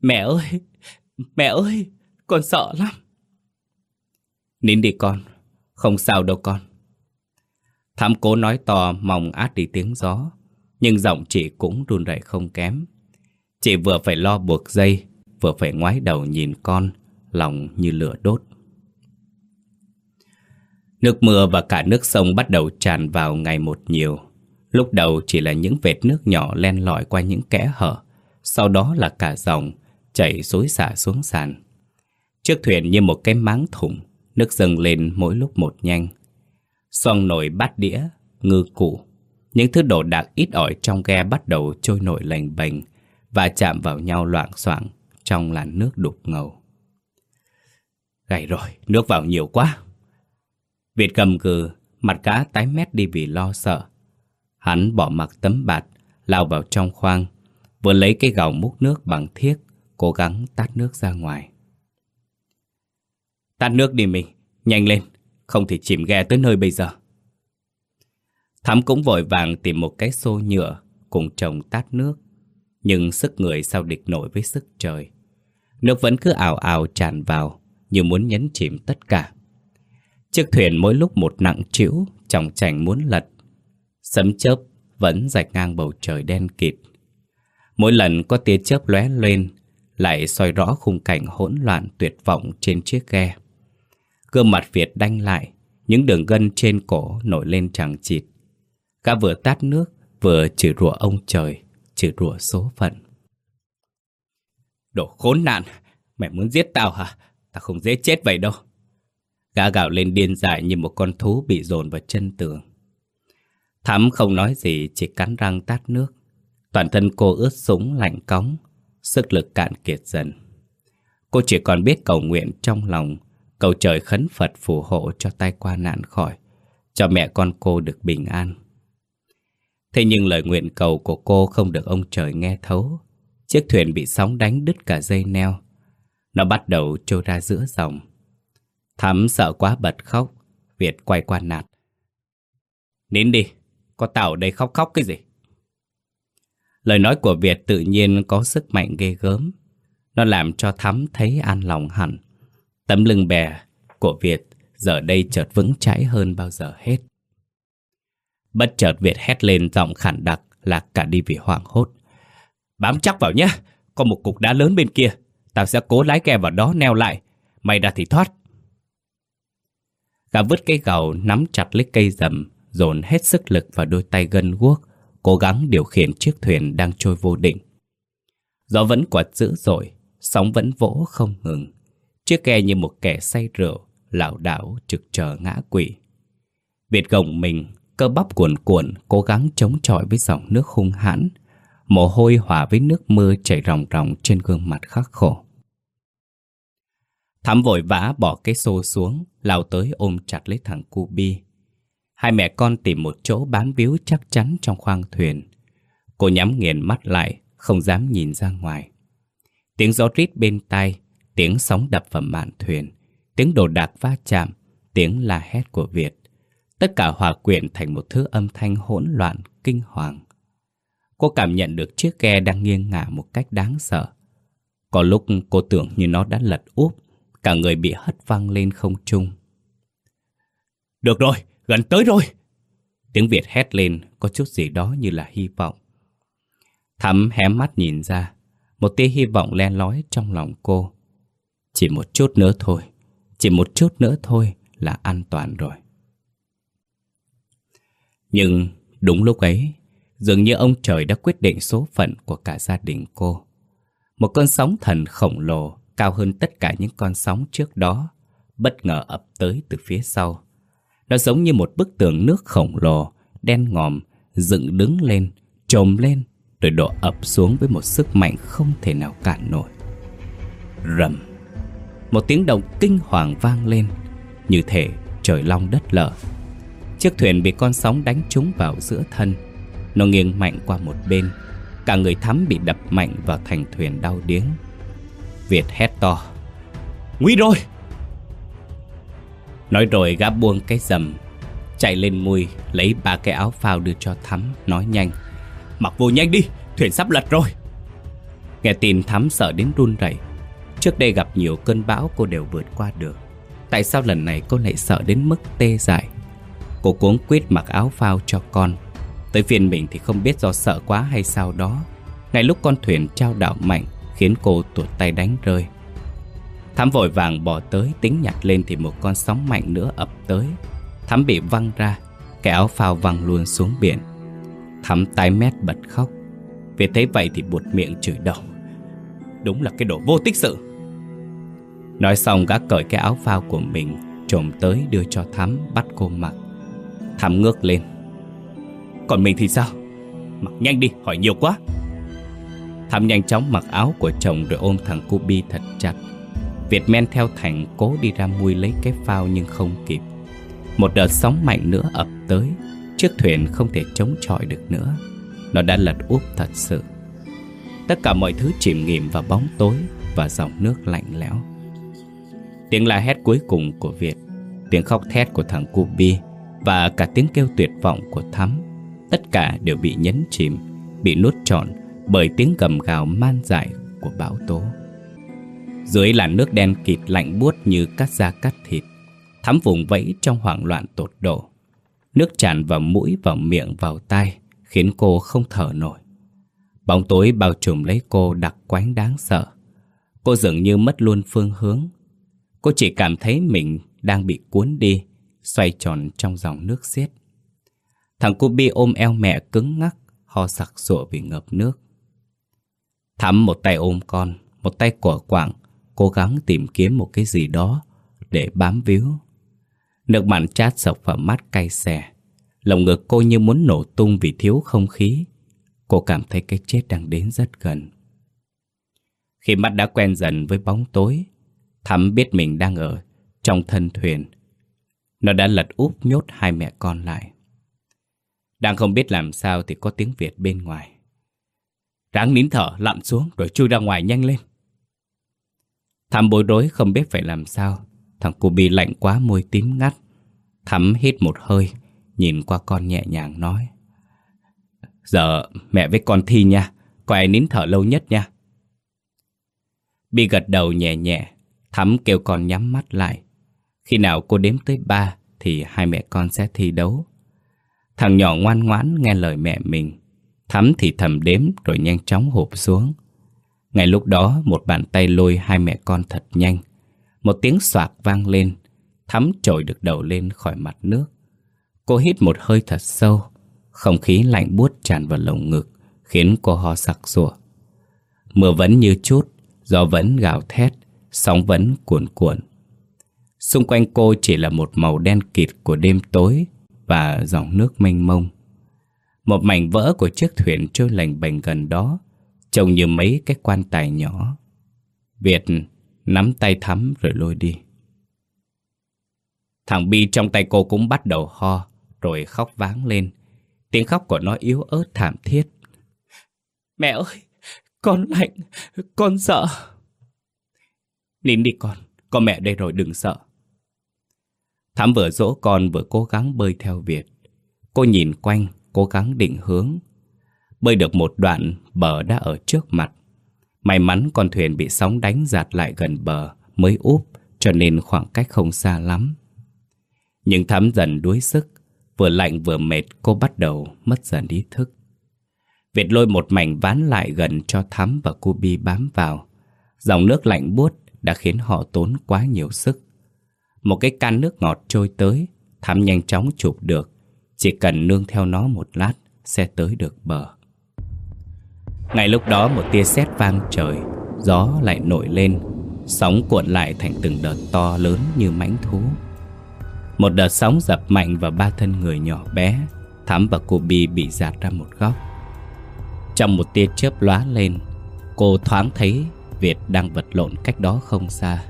Mẹ ơi! Mẹ ơi! Con sợ lắm! Nín đi con, không sao đâu con. Thám cố nói to mong át đi tiếng gió, nhưng giọng chị cũng run rẩy không kém. Chị vừa phải lo buộc dây, vừa phải ngoái đầu nhìn con, lòng như lửa đốt. Nước mưa và cả nước sông bắt đầu tràn vào ngày một nhiều. Lúc đầu chỉ là những vệt nước nhỏ len lỏi qua những kẽ hở, sau đó là cả dòng, chảy xối xả xuống sàn. Chiếc thuyền như một cái máng thủng, nước dâng lên mỗi lúc một nhanh. Xoong nồi bát đĩa, ngư cụ, những thứ đồ đạc ít ỏi trong ghe bắt đầu trôi nổi lành bềnh và chạm vào nhau loạng xoạng trong làn nước đục ngầu. Gãy rồi, nước vào nhiều quá. Việt cầm cừ, mặt cá tái mét đi vì lo sợ. Hắn bỏ mặc tấm bạt, lao vào trong khoang, vừa lấy cái gạo múc nước bằng thiếc, cố gắng tát nước ra ngoài. Tát nước đi mình, nhanh lên, không thể chìm ghe tới nơi bây giờ. Thắm cũng vội vàng tìm một cái xô nhựa cùng chồng tát nước, nhưng sức người sao địch nổi với sức trời. Nước vẫn cứ ảo ảo tràn vào, như muốn nhấn chìm tất cả. Chiếc thuyền mỗi lúc một nặng trĩu, trọng chành muốn lật, Sấm chớp vẫn rạch ngang bầu trời đen kịt. Mỗi lần có tia chớp lóe lên, lại soi rõ khung cảnh hỗn loạn tuyệt vọng trên chiếc ghe. Gương mặt Việt đanh lại, những đường gân trên cổ nổi lên chẳng chịt. Cả vừa tát nước, vừa chửi rủa ông trời, chửi rủa số phận. Đồ khốn nạn, mày muốn giết tao hả? Ta không dễ chết vậy đâu. Gã gạo lên điên dại như một con thú bị dồn vào chân tường. Thắm không nói gì, chỉ cắn răng tát nước. Toàn thân cô ướt súng, lạnh cóng, Sức lực cạn kiệt dần. Cô chỉ còn biết cầu nguyện trong lòng, Cầu trời khấn Phật phù hộ cho tay qua nạn khỏi, Cho mẹ con cô được bình an. Thế nhưng lời nguyện cầu của cô không được ông trời nghe thấu. Chiếc thuyền bị sóng đánh đứt cả dây neo. Nó bắt đầu trôi ra giữa dòng Thắm sợ quá bật khóc Việt quay qua nạt Nín đi có tao ở đây khóc khóc cái gì? Lời nói của Việt tự nhiên có sức mạnh ghê gớm. Nó làm cho Thắm thấy an lòng hẳn. Tấm lưng bè của Việt giờ đây chợt vững chãi hơn bao giờ hết. Bất chợt Việt hét lên giọng khản đặc lạc cả đi vì hoảng hốt. Bám chắc vào nhé, có một cục đá lớn bên kia. Tao sẽ cố lái ghe vào đó neo lại. Mày đã thì thoát. Gã vứt cây gầu nắm chặt lấy cây rầm dồn hết sức lực vào đôi tay gân guốc, cố gắng điều khiển chiếc thuyền đang trôi vô định. Gió vẫn quật dữ dội, sóng vẫn vỗ không ngừng. Chiếc ghe như một kẻ say rượu, lảo đảo trực chờ ngã quỵ. Việt gồng mình, cơ bắp cuồn cuộn, cố gắng chống chọi với dòng nước hung hãn. Mồ hôi hòa với nước mưa chảy ròng ròng trên gương mặt khắc khổ. Thắm vội vã bỏ cái xô xuống, lao tới ôm chặt lấy thằng cu bi. Hai mẹ con tìm một chỗ bám víu chắc chắn trong khoang thuyền. Cô nhắm nghiền mắt lại, không dám nhìn ra ngoài. Tiếng gió rít bên tai, tiếng sóng đập vào mạn thuyền, tiếng đồ đạc va chạm, tiếng la hét của Việt. Tất cả hòa quyện thành một thứ âm thanh hỗn loạn, kinh hoàng. Cô cảm nhận được chiếc ghe đang nghiêng ngả một cách đáng sợ. Có lúc cô tưởng như nó đã lật úp, cả người bị hất văng lên không trung. Được rồi, Gần tới rồi. Tiếng Việt hét lên có chút gì đó như là hy vọng. Thắm hé mắt nhìn ra, một tia hy vọng len lói trong lòng cô. Chỉ một chút nữa thôi, chỉ một chút nữa thôi là an toàn rồi. Nhưng đúng lúc ấy, dường như ông trời đã quyết định số phận của cả gia đình cô. Một con sóng thần khổng lồ cao hơn tất cả những con sóng trước đó, bất ngờ ập tới từ phía sau. Nó giống như một bức tường nước khổng lồ, đen ngòm, dựng đứng lên, trồm lên, rồi đổ ập xuống với một sức mạnh không thể nào cản nổi. Rầm! Một tiếng động kinh hoàng vang lên, như thể trời long đất lở. Chiếc thuyền bị con sóng đánh trúng vào giữa thân, nó nghiêng mạnh qua một bên, cả người thắm bị đập mạnh vào thành thuyền đau điếng. Việt hét to, Nguy rồi! Nói rồi gã buông cái dầm Chạy lên mui Lấy ba cái áo phao đưa cho Thắm Nói nhanh Mặc vô nhanh đi Thuyền sắp lật rồi Nghe tin Thắm sợ đến run rẩy Trước đây gặp nhiều cơn bão cô đều vượt qua được Tại sao lần này cô lại sợ đến mức tê dại Cô cuống quyết mặc áo phao cho con Tới phiên mình thì không biết do sợ quá hay sao đó. Ngay lúc con thuyền trao đảo mạnh, Khiến cô tuột tay đánh rơi. Thắm vội vàng bỏ tới, tính nhặt lên thì một con sóng mạnh nữa ập tới. Thắm bị văng ra Cái áo phao văng luôn xuống biển. Thắm tái mét bật khóc. Vì thấy vậy thì buột miệng chửi đầu. Đúng là cái đồ vô tích sự. Nói xong, gã cởi cái áo phao của mình Trồm tới đưa cho Thắm bắt cô mặc. Thắm ngước lên. Còn mình thì sao? Mặc nhanh đi, hỏi nhiều quá. Thắm nhanh chóng mặc áo của chồng Rồi ôm thằng cu bi thật chặt. Việt men theo Thành cố đi ra mui lấy cái phao nhưng không kịp. Một đợt sóng mạnh nữa ập tới, Chiếc thuyền không thể chống chọi được nữa. Nó đã lật úp thật sự. Tất cả mọi thứ chìm nghỉm vào bóng tối Và dòng nước lạnh lẽo. Tiếng la hét cuối cùng của Việt, Tiếng khóc thét của thằng Cubi Và cả tiếng kêu tuyệt vọng của Thắm. Tất cả đều bị nhấn chìm Bị nuốt trọn Bởi tiếng gầm gào man dại của bão tố. Dưới là nước đen kịt lạnh buốt như cắt da cắt thịt Thắm vùng vẫy trong hoảng loạn tột độ. Nước tràn vào mũi, vào miệng, vào tai Khiến cô không thở nổi. Bóng tối bao trùm lấy cô đặc quánh đáng sợ. Cô dường như mất luôn phương hướng. Cô chỉ cảm thấy mình đang bị cuốn đi Xoay tròn trong dòng nước xiết. Thằng cu Bi ôm eo mẹ cứng ngắc Ho sặc sụa vì ngập nước Thắm một tay ôm con Một tay của quảng cố gắng tìm kiếm một cái gì đó để bám víu. Nước mặn chát sộc vào mắt cay xè. Lồng ngực cô như muốn nổ tung vì thiếu không khí. Cô cảm thấy cái chết đang đến rất gần. Khi mắt đã quen dần với bóng tối, Thắm biết mình đang ở trong thân thuyền. Nó đã lật úp nhốt hai mẹ con lại. Đang không biết làm sao thì có tiếng Việt bên ngoài. Ráng nín thở, lặn xuống, rồi chui ra ngoài nhanh lên. Thắm bối rối, không biết phải làm sao. Thằng cu bị lạnh quá, môi tím ngắt. Thắm hít một hơi, Nhìn qua con nhẹ nhàng nói. Giờ mẹ với con thi nha, Có ai nín thở lâu nhất nha? Bi gật đầu nhẹ nhẹ, Thắm kêu con nhắm mắt lại. Khi nào cô đếm tới ba Thì hai mẹ con sẽ thi đấu. Thằng nhỏ ngoan ngoãn nghe lời mẹ mình. Thắm thì thầm đếm rồi nhanh chóng hộp xuống. Ngay lúc đó, một bàn tay lôi hai mẹ con thật nhanh. Một tiếng soạc vang lên. Thắm trồi được đầu lên khỏi mặt nước. Cô hít một hơi thật sâu. Không khí lạnh buốt tràn vào lồng ngực, Khiến cô ho sặc sủa Mưa vẫn như chút, Gió vẫn gào thét, Sóng vẫn cuồn cuộn. Xung quanh cô chỉ là một màu đen kịt của đêm tối và dòng nước mênh mông. Một mảnh vỡ của chiếc thuyền trôi lành bềnh gần đó Trông như mấy cái quan tài nhỏ. Việt nắm tay thắm rồi lôi đi. Thằng Bi trong tay cô cũng bắt đầu ho Rồi khóc váng lên. Tiếng khóc của nó yếu ớt thảm thiết. Mẹ ơi Con lạnh Con sợ. Nín đi con Có mẹ đây rồi đừng sợ Thắm vừa dỗ con vừa cố gắng bơi theo Việt Cô nhìn quanh Cố gắng định hướng Bơi được một đoạn, bờ đã ở trước mặt. May mắn con thuyền bị sóng đánh giạt lại gần bờ mới úp, cho nên khoảng cách không xa lắm. Nhưng thắm dần đuối sức, vừa lạnh vừa mệt cô bắt đầu mất dần ý thức. Việt lôi một mảnh ván lại gần cho Thắm và cô Bi bám vào. Dòng nước lạnh buốt đã khiến họ tốn quá nhiều sức. Một cái can nước ngọt trôi tới, Thắm nhanh chóng chụp được. Chỉ cần nương theo nó một lát sẽ tới được bờ. Ngay lúc đó một tia sét vang trời Gió lại nổi lên Sóng cuộn lại thành từng đợt to lớn như mãnh thú Một đợt sóng dập mạnh vào ba thân người nhỏ bé Thắm và cô Bi bị giạt ra một góc Trong một tia chớp lóa lên Cô thoáng thấy Việt đang vật lộn cách đó không xa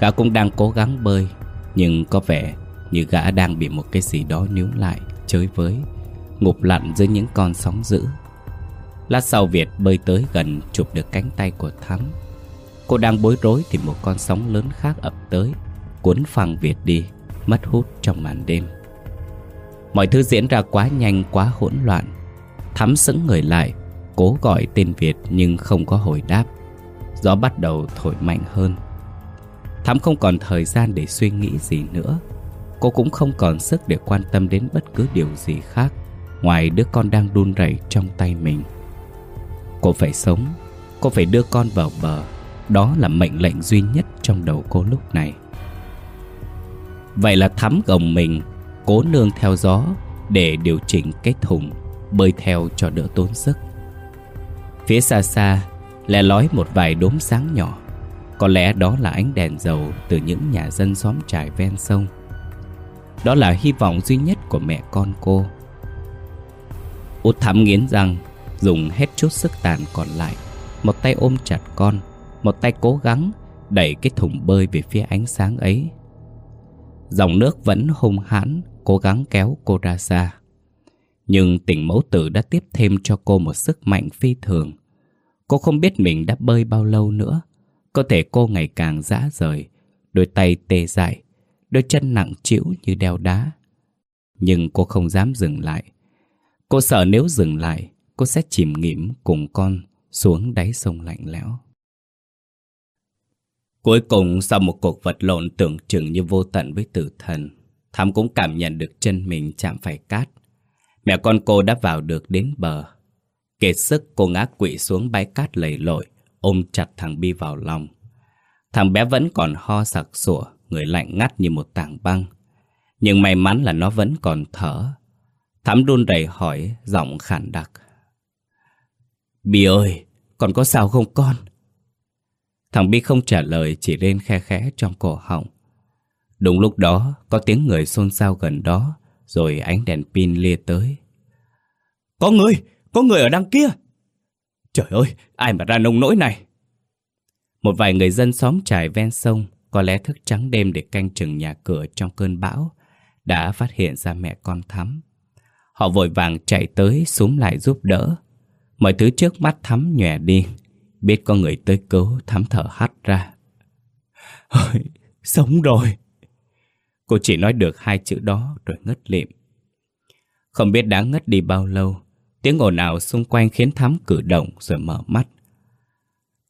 Gã cũng đang cố gắng bơi, Nhưng có vẻ như gã đang bị một cái gì đó níu lại Chơi với, ngụp lặn dưới những con sóng dữ. Lát sau Việt bơi tới gần chụp được cánh tay của Thắm. Cô đang bối rối thì một con sóng lớn khác ập tới, Cuốn phăng Việt đi, Mất hút trong màn đêm. Mọi thứ diễn ra quá nhanh, quá hỗn loạn. Thắm sững người lại, Cố gọi tên Việt nhưng không có hồi đáp. Gió bắt đầu thổi mạnh hơn. Thắm không còn thời gian để suy nghĩ gì nữa. Cô cũng không còn sức để quan tâm đến bất cứ điều gì khác, Ngoài đứa con đang đun rẩy trong tay mình. Cô phải sống, Cô phải đưa con vào bờ. Đó là mệnh lệnh duy nhất trong đầu cô lúc này. Vậy là thắm gồng mình, Cố nương theo gió Để điều chỉnh cái thùng, Bơi theo cho đỡ tốn sức. Phía xa xa Lè lói một vài đốm sáng nhỏ. Có lẽ đó là ánh đèn dầu Từ những nhà dân xóm trải ven sông. Đó là hy vọng duy nhất của mẹ con cô. Út thắm nghiến răng, Dùng hết chút sức tàn còn lại, Một tay ôm chặt con, Một tay cố gắng Đẩy cái thùng bơi về phía ánh sáng ấy. Dòng nước vẫn hung hãn, Cố gắng kéo cô ra xa. Nhưng tình mẫu tử đã tiếp thêm cho cô một sức mạnh phi thường. Cô không biết mình đã bơi bao lâu nữa Cơ thể cô ngày càng rã rời, Đôi tay tê dại, Đôi chân nặng trĩu như đeo đá. Nhưng cô không dám dừng lại. Cô sợ nếu dừng lại, Cô sẽ chìm nghỉm cùng con Xuống đáy sông lạnh lẽo. Cuối cùng, sau một cuộc vật lộn tưởng chừng như vô tận với tử thần, Thắm cũng cảm nhận được chân mình chạm phải cát. Mẹ con cô đã vào được đến bờ. Kiệt sức, cô ngã quỵ xuống bãi cát lầy lội Ôm chặt thằng Bi vào lòng. Thằng bé vẫn còn ho sặc sủa, Người lạnh ngắt như một tảng băng. Nhưng may mắn là nó vẫn còn thở. Thắm run đầy hỏi Giọng khản đặc. Bi ơi Còn có sao không con? Thằng Bi không trả lời Chỉ lên khe khẽ trong cổ họng. Đúng lúc đó Có tiếng người xôn xao gần đó Rồi ánh đèn pin lia tới. Có người có người ở đằng kia! Trời ơi ai mà ra nông nỗi này? Một vài người dân xóm trải ven sông Có lẽ thức trắng đêm để canh chừng nhà cửa trong cơn bão Đã phát hiện ra mẹ con Thắm. Họ vội vàng chạy tới súng lại giúp đỡ. Mọi thứ trước mắt Thắm nhòe đi Biết có người tới cứu Thắm thở hắt ra. Ôi, Sống rồi. Cô chỉ nói được hai chữ đó rồi ngất lịm. Không biết đã ngất đi bao lâu Tiếng ồn ào xung quanh khiến Thắm cử động rồi mở mắt.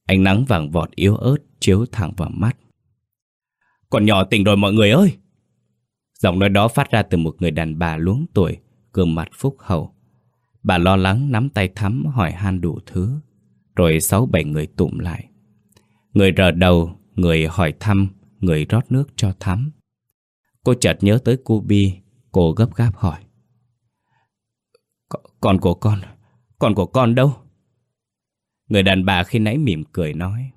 Ánh nắng vàng vọt yếu ớt chiếu thẳng vào mắt. Còn nhỏ tỉnh rồi mọi người ơi! Giọng nói đó phát ra từ một người đàn bà luống tuổi, gương mặt phúc hậu. Bà lo lắng nắm tay Thắm hỏi han đủ thứ, rồi sáu bảy người tụm lại. Người rờ đầu, người hỏi thăm, người rót nước cho Thắm. Cô chợt nhớ tới cô Bi, cô gấp gáp hỏi. Con của con, con của con đâu? Người đàn bà khi nãy mỉm cười nói.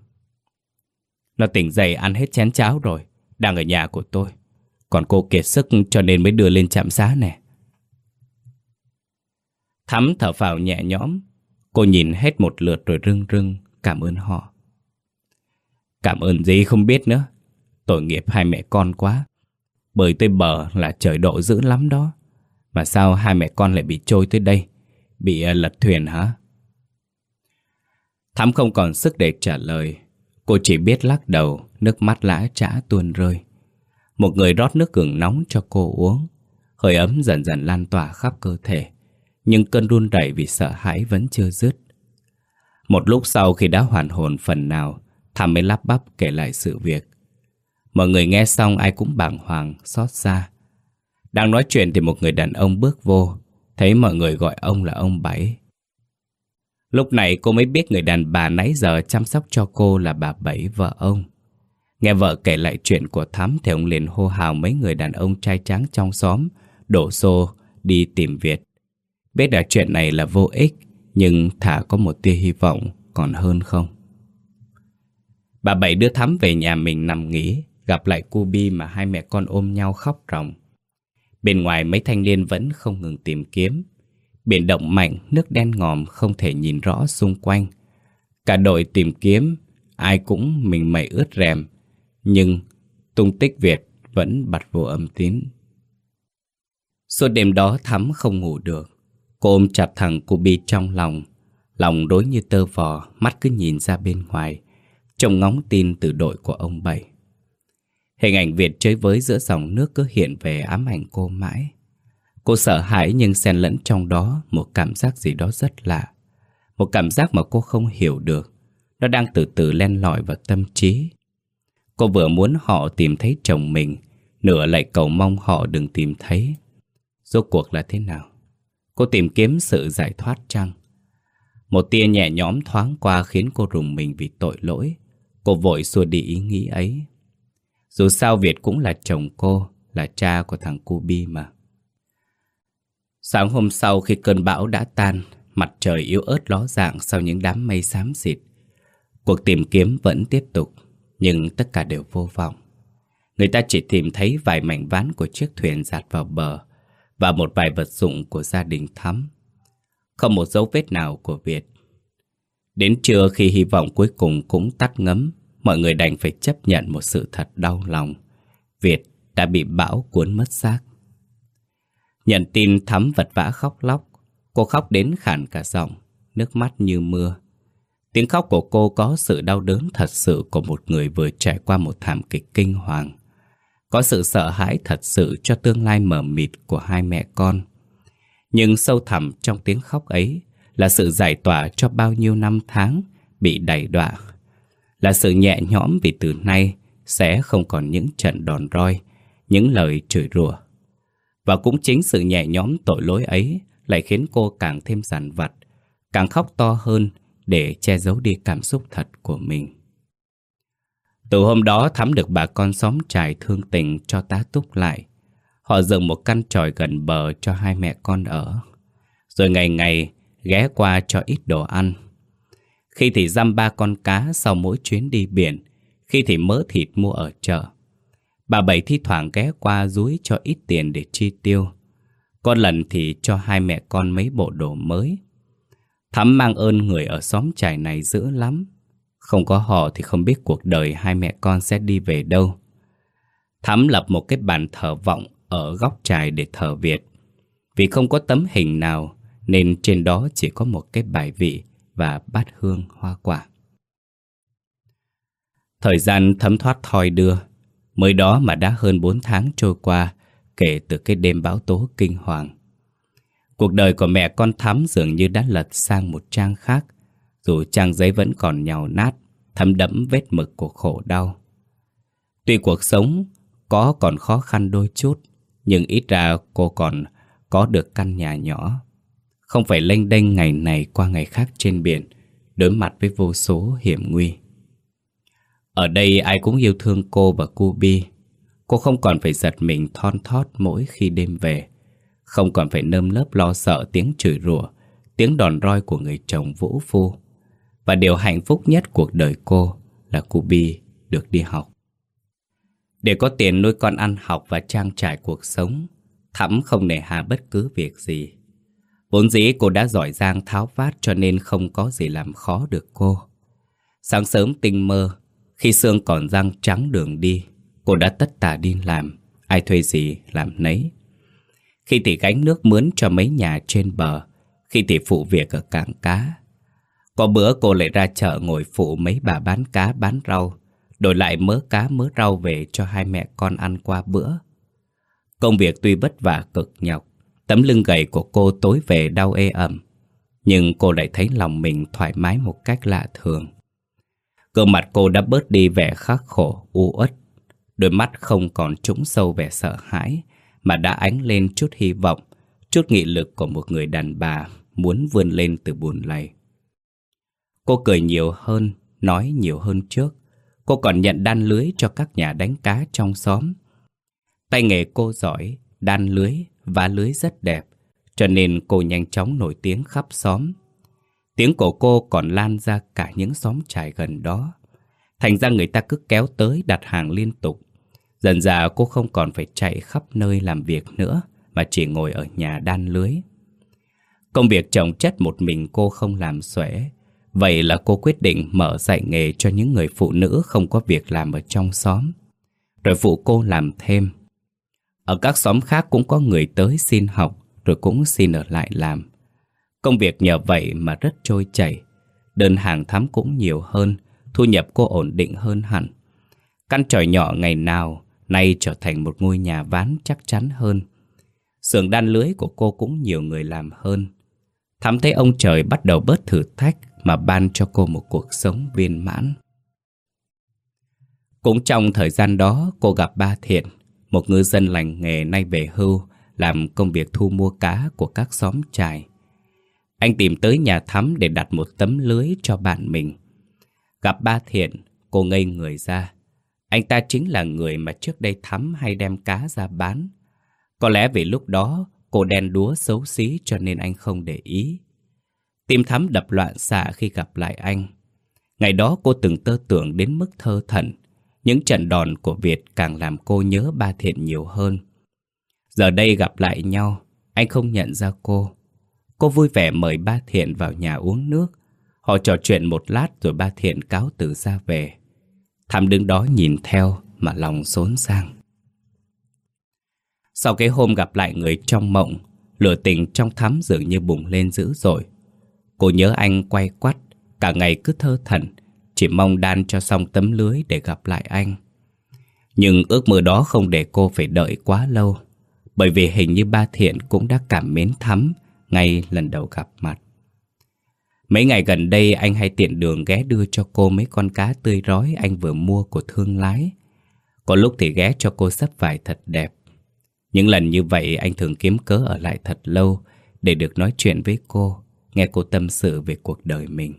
Nó tỉnh dậy ăn hết chén cháo rồi, đang ở nhà của tôi. Còn cô kiệt sức cho nên mới đưa lên trạm xá nè. Thắm thở phào nhẹ nhõm, cô nhìn hết một lượt rồi rưng rưng cảm ơn họ. Cảm ơn gì không biết nữa, tội nghiệp hai mẹ con quá. Bởi tới bờ là trời độ dữ lắm đó. Mà sao hai mẹ con lại bị trôi tới đây? Bị ờ, lật thuyền hả? Thắm không còn sức để trả lời. Cô chỉ biết lắc đầu, nước mắt lã trã tuôn rơi. Một người rót nước gừng nóng cho cô uống. Hơi ấm dần dần lan tỏa khắp cơ thể. Nhưng cơn run rẩy vì sợ hãi vẫn chưa dứt. Một lúc sau khi đã hoàn hồn phần nào, Thắm mới lắp bắp kể lại sự việc. Mọi người nghe xong ai cũng bàng hoàng, xót xa. Đang nói chuyện thì một người đàn ông bước vô Thấy mọi người gọi ông là ông Bảy. Lúc này cô mới biết người đàn bà nãy giờ chăm sóc cho cô là bà Bảy vợ ông. Nghe vợ kể lại chuyện của Thắm Thì ông liền hô hào mấy người đàn ông trai tráng trong xóm Đổ xô đi tìm Việt. Biết là chuyện này là vô ích Nhưng thả có một tia hy vọng còn hơn không? Bà Bảy đưa Thắm về nhà mình nằm nghỉ, gặp lại cu Bi mà hai mẹ con ôm nhau khóc ròng. Bên ngoài mấy thanh niên vẫn không ngừng tìm kiếm. Biển động mạnh, nước đen ngòm không thể nhìn rõ xung quanh. Cả đội tìm kiếm, ai cũng mình mẩy ướt rèm. Nhưng tung tích Việt vẫn bật vô âm tín. Suốt đêm đó Thắm không ngủ được. Cô ôm chặt thằng cô Bi trong lòng. Lòng rối như tơ vò, mắt cứ nhìn ra bên ngoài. Trông ngóng tin từ đội của ông Bảy. Hình ảnh Việt chơi với giữa dòng nước cứ hiện về ám ảnh cô mãi. Cô sợ hãi nhưng xen lẫn trong đó một cảm giác gì đó rất lạ. Một cảm giác mà cô không hiểu được. Nó đang từ từ len lỏi vào tâm trí. Cô vừa muốn họ tìm thấy chồng mình, nửa lại cầu mong họ đừng tìm thấy. Rốt cuộc là thế nào? Cô tìm kiếm sự giải thoát chăng? Một tia nhẹ nhõm thoáng qua khiến cô rùng mình vì tội lỗi. Cô vội xua đi ý nghĩ ấy. Dù sao Việt cũng là chồng cô, là cha của thằng cu Bi mà. Sáng hôm sau khi cơn bão đã tan, mặt trời yếu ớt ló dạng sau những đám mây xám xịt. Cuộc tìm kiếm vẫn tiếp tục, nhưng tất cả đều vô vọng. Người ta chỉ tìm thấy vài mảnh ván của chiếc thuyền dạt vào bờ và một vài vật dụng của gia đình Thắm. Không một dấu vết nào của Việt. Đến trưa khi hy vọng cuối cùng cũng tắt ngấm, mọi người đành phải chấp nhận một sự thật đau lòng. Việt đã bị bão cuốn mất xác. Nhận tin Thắm vật vã khóc lóc. Cô khóc đến khản cả giọng, nước mắt như mưa. Tiếng khóc của cô có sự đau đớn thật sự của một người vừa trải qua một thảm kịch kinh hoàng. Có sự sợ hãi thật sự cho tương lai mờ mịt của hai mẹ con. Nhưng sâu thẳm trong tiếng khóc ấy là sự giải tỏa cho bao nhiêu năm tháng bị đẩy đọa. Là sự nhẹ nhõm vì từ nay sẽ không còn những trận đòn roi, những lời chửi rủa. Và cũng chính sự nhẹ nhõm tội lỗi ấy lại khiến cô càng thêm giàn vặt, càng khóc to hơn để che giấu đi cảm xúc thật của mình. Từ hôm đó Thắm được bà con xóm trải thương tình cho tá túc lại. Họ dựng một căn tròi gần bờ cho hai mẹ con ở. Rồi ngày ngày ghé qua cho ít đồ ăn. Khi thì dăm ba con cá sau mỗi chuyến đi biển, khi thì mỡ thịt mua ở chợ. Bà Bảy thi thoảng ghé qua rúi cho ít tiền để chi tiêu. Có lần thì cho hai mẹ con mấy bộ đồ mới. Thắm mang ơn người ở xóm trải này dữ lắm. Không có họ thì không biết cuộc đời hai mẹ con sẽ đi về đâu. Thắm lập một cái bàn thờ vọng ở góc trài để thờ Việt. Vì không có tấm hình nào nên trên đó chỉ có một cái bài vị và bát hương hoa quả. Thời gian thấm thoát thoi đưa, mới đó mà đã hơn 4 tháng trôi qua kể từ cái đêm bão tố kinh hoàng. Cuộc đời của mẹ con Thắm dường như đã lật sang một trang khác, dù trang giấy vẫn còn nhào nát, thấm đẫm vết mực của khổ đau. Tuy cuộc sống có còn khó khăn đôi chút, nhưng ít ra cô còn có được căn nhà nhỏ. Không phải lênh đênh ngày này qua ngày khác trên biển, đối mặt với vô số hiểm nguy. Ở đây ai cũng yêu thương cô và cô Bi. Cô không còn phải giật mình thon thót mỗi khi đêm về. Không còn phải nơm lớp lo sợ tiếng chửi rủa, tiếng đòn roi của người chồng vũ phu. Và điều hạnh phúc nhất cuộc đời cô là cô Bi được đi học. Để có tiền nuôi con ăn học và trang trải cuộc sống, Thắm không nề hà bất cứ việc gì. Vốn dĩ cô đã giỏi giang tháo vát cho nên không có gì làm khó được cô. Sáng sớm tinh mơ, khi xương còn răng trắng đường đi, cô đã tất tả đi làm, ai thuê gì làm nấy. Khi thì gánh nước mướn cho mấy nhà trên bờ, khi thì phụ việc ở cảng cá. Có bữa cô lại ra chợ ngồi phụ mấy bà bán cá bán rau, đổi lại mớ cá mớ rau về cho hai mẹ con ăn qua bữa. Công việc tuy vất vả cực nhọc, tấm lưng gầy của cô tối về đau ê ẩm, nhưng cô lại thấy lòng mình thoải mái một cách lạ thường. Gương mặt cô đã bớt đi vẻ khắc khổ, u uất. Đôi mắt không còn trũng sâu vẻ sợ hãi, mà đã ánh lên chút hy vọng, chút nghị lực của một người đàn bà muốn vươn lên từ buồn lầy. Cô cười nhiều hơn, nói nhiều hơn trước. Cô còn nhận đan lưới cho các nhà đánh cá trong xóm. Tay nghề cô giỏi, đan lưới và lưới rất đẹp, cho nên cô nhanh chóng nổi tiếng khắp xóm. Tiếng của cô còn lan ra cả những xóm trải gần đó. Thành ra người ta cứ kéo tới đặt hàng liên tục. Dần dà cô không còn phải chạy khắp nơi làm việc nữa, mà chỉ ngồi ở nhà đan lưới. Công việc trồng chất một mình cô không làm xuể. Vậy là cô quyết định mở dạy nghề cho những người phụ nữ không có việc làm ở trong xóm. Rồi phụ cô làm thêm. Ở các xóm khác cũng có người tới xin học, rồi cũng xin ở lại làm. Công việc nhờ vậy mà rất trôi chảy. Đơn hàng thắm cũng nhiều hơn, thu nhập cô ổn định hơn hẳn. Căn tròi nhỏ ngày nào nay trở thành một ngôi nhà ván chắc chắn hơn. Sườn đan lưới của cô cũng nhiều người làm hơn. Thắm thấy ông trời bắt đầu bớt thử thách mà ban cho cô một cuộc sống viên mãn. Cũng trong thời gian đó cô gặp ba thiện, một ngư dân lành nghề nay về hưu, làm công việc thu mua cá của các xóm trài. Anh tìm tới nhà Thắm để đặt một tấm lưới cho bạn mình. Gặp ba thiện, cô ngây người ra. Anh ta chính là người mà trước đây Thắm hay đem cá ra bán. Có lẽ vì lúc đó cô đen đúa xấu xí cho nên anh không để ý. Tim Thắm đập loạn xạ khi gặp lại anh. Ngày đó cô từng tơ tưởng đến mức thơ thẩn. Những trận đòn của Việt càng làm cô nhớ ba thiện nhiều hơn. Giờ đây gặp lại nhau, anh không nhận ra cô. Cô vui vẻ mời ba thiện vào nhà uống nước. Họ trò chuyện một lát rồi ba thiện cáo từ ra về. Thắm đứng đó nhìn theo mà lòng xốn sang. Sau cái hôm gặp lại người trong mộng, lửa tình trong thắm dường như bùng lên dữ dội. Cô nhớ anh quay quắt, cả ngày cứ thơ thẩn, chỉ mong đan cho xong tấm lưới để gặp lại anh. Nhưng ước mơ đó không để cô phải đợi quá lâu, bởi vì hình như ba thiện cũng đã cảm mến thắm ngay lần đầu gặp mặt. Mấy ngày gần đây anh hay tiện đường ghé đưa cho cô mấy con cá tươi rói anh vừa mua của thương lái. Có lúc thì ghé cho cô sắp vải thật đẹp. Những lần như vậy anh thường kiếm cớ ở lại thật lâu để được nói chuyện với cô, nghe cô tâm sự về cuộc đời mình.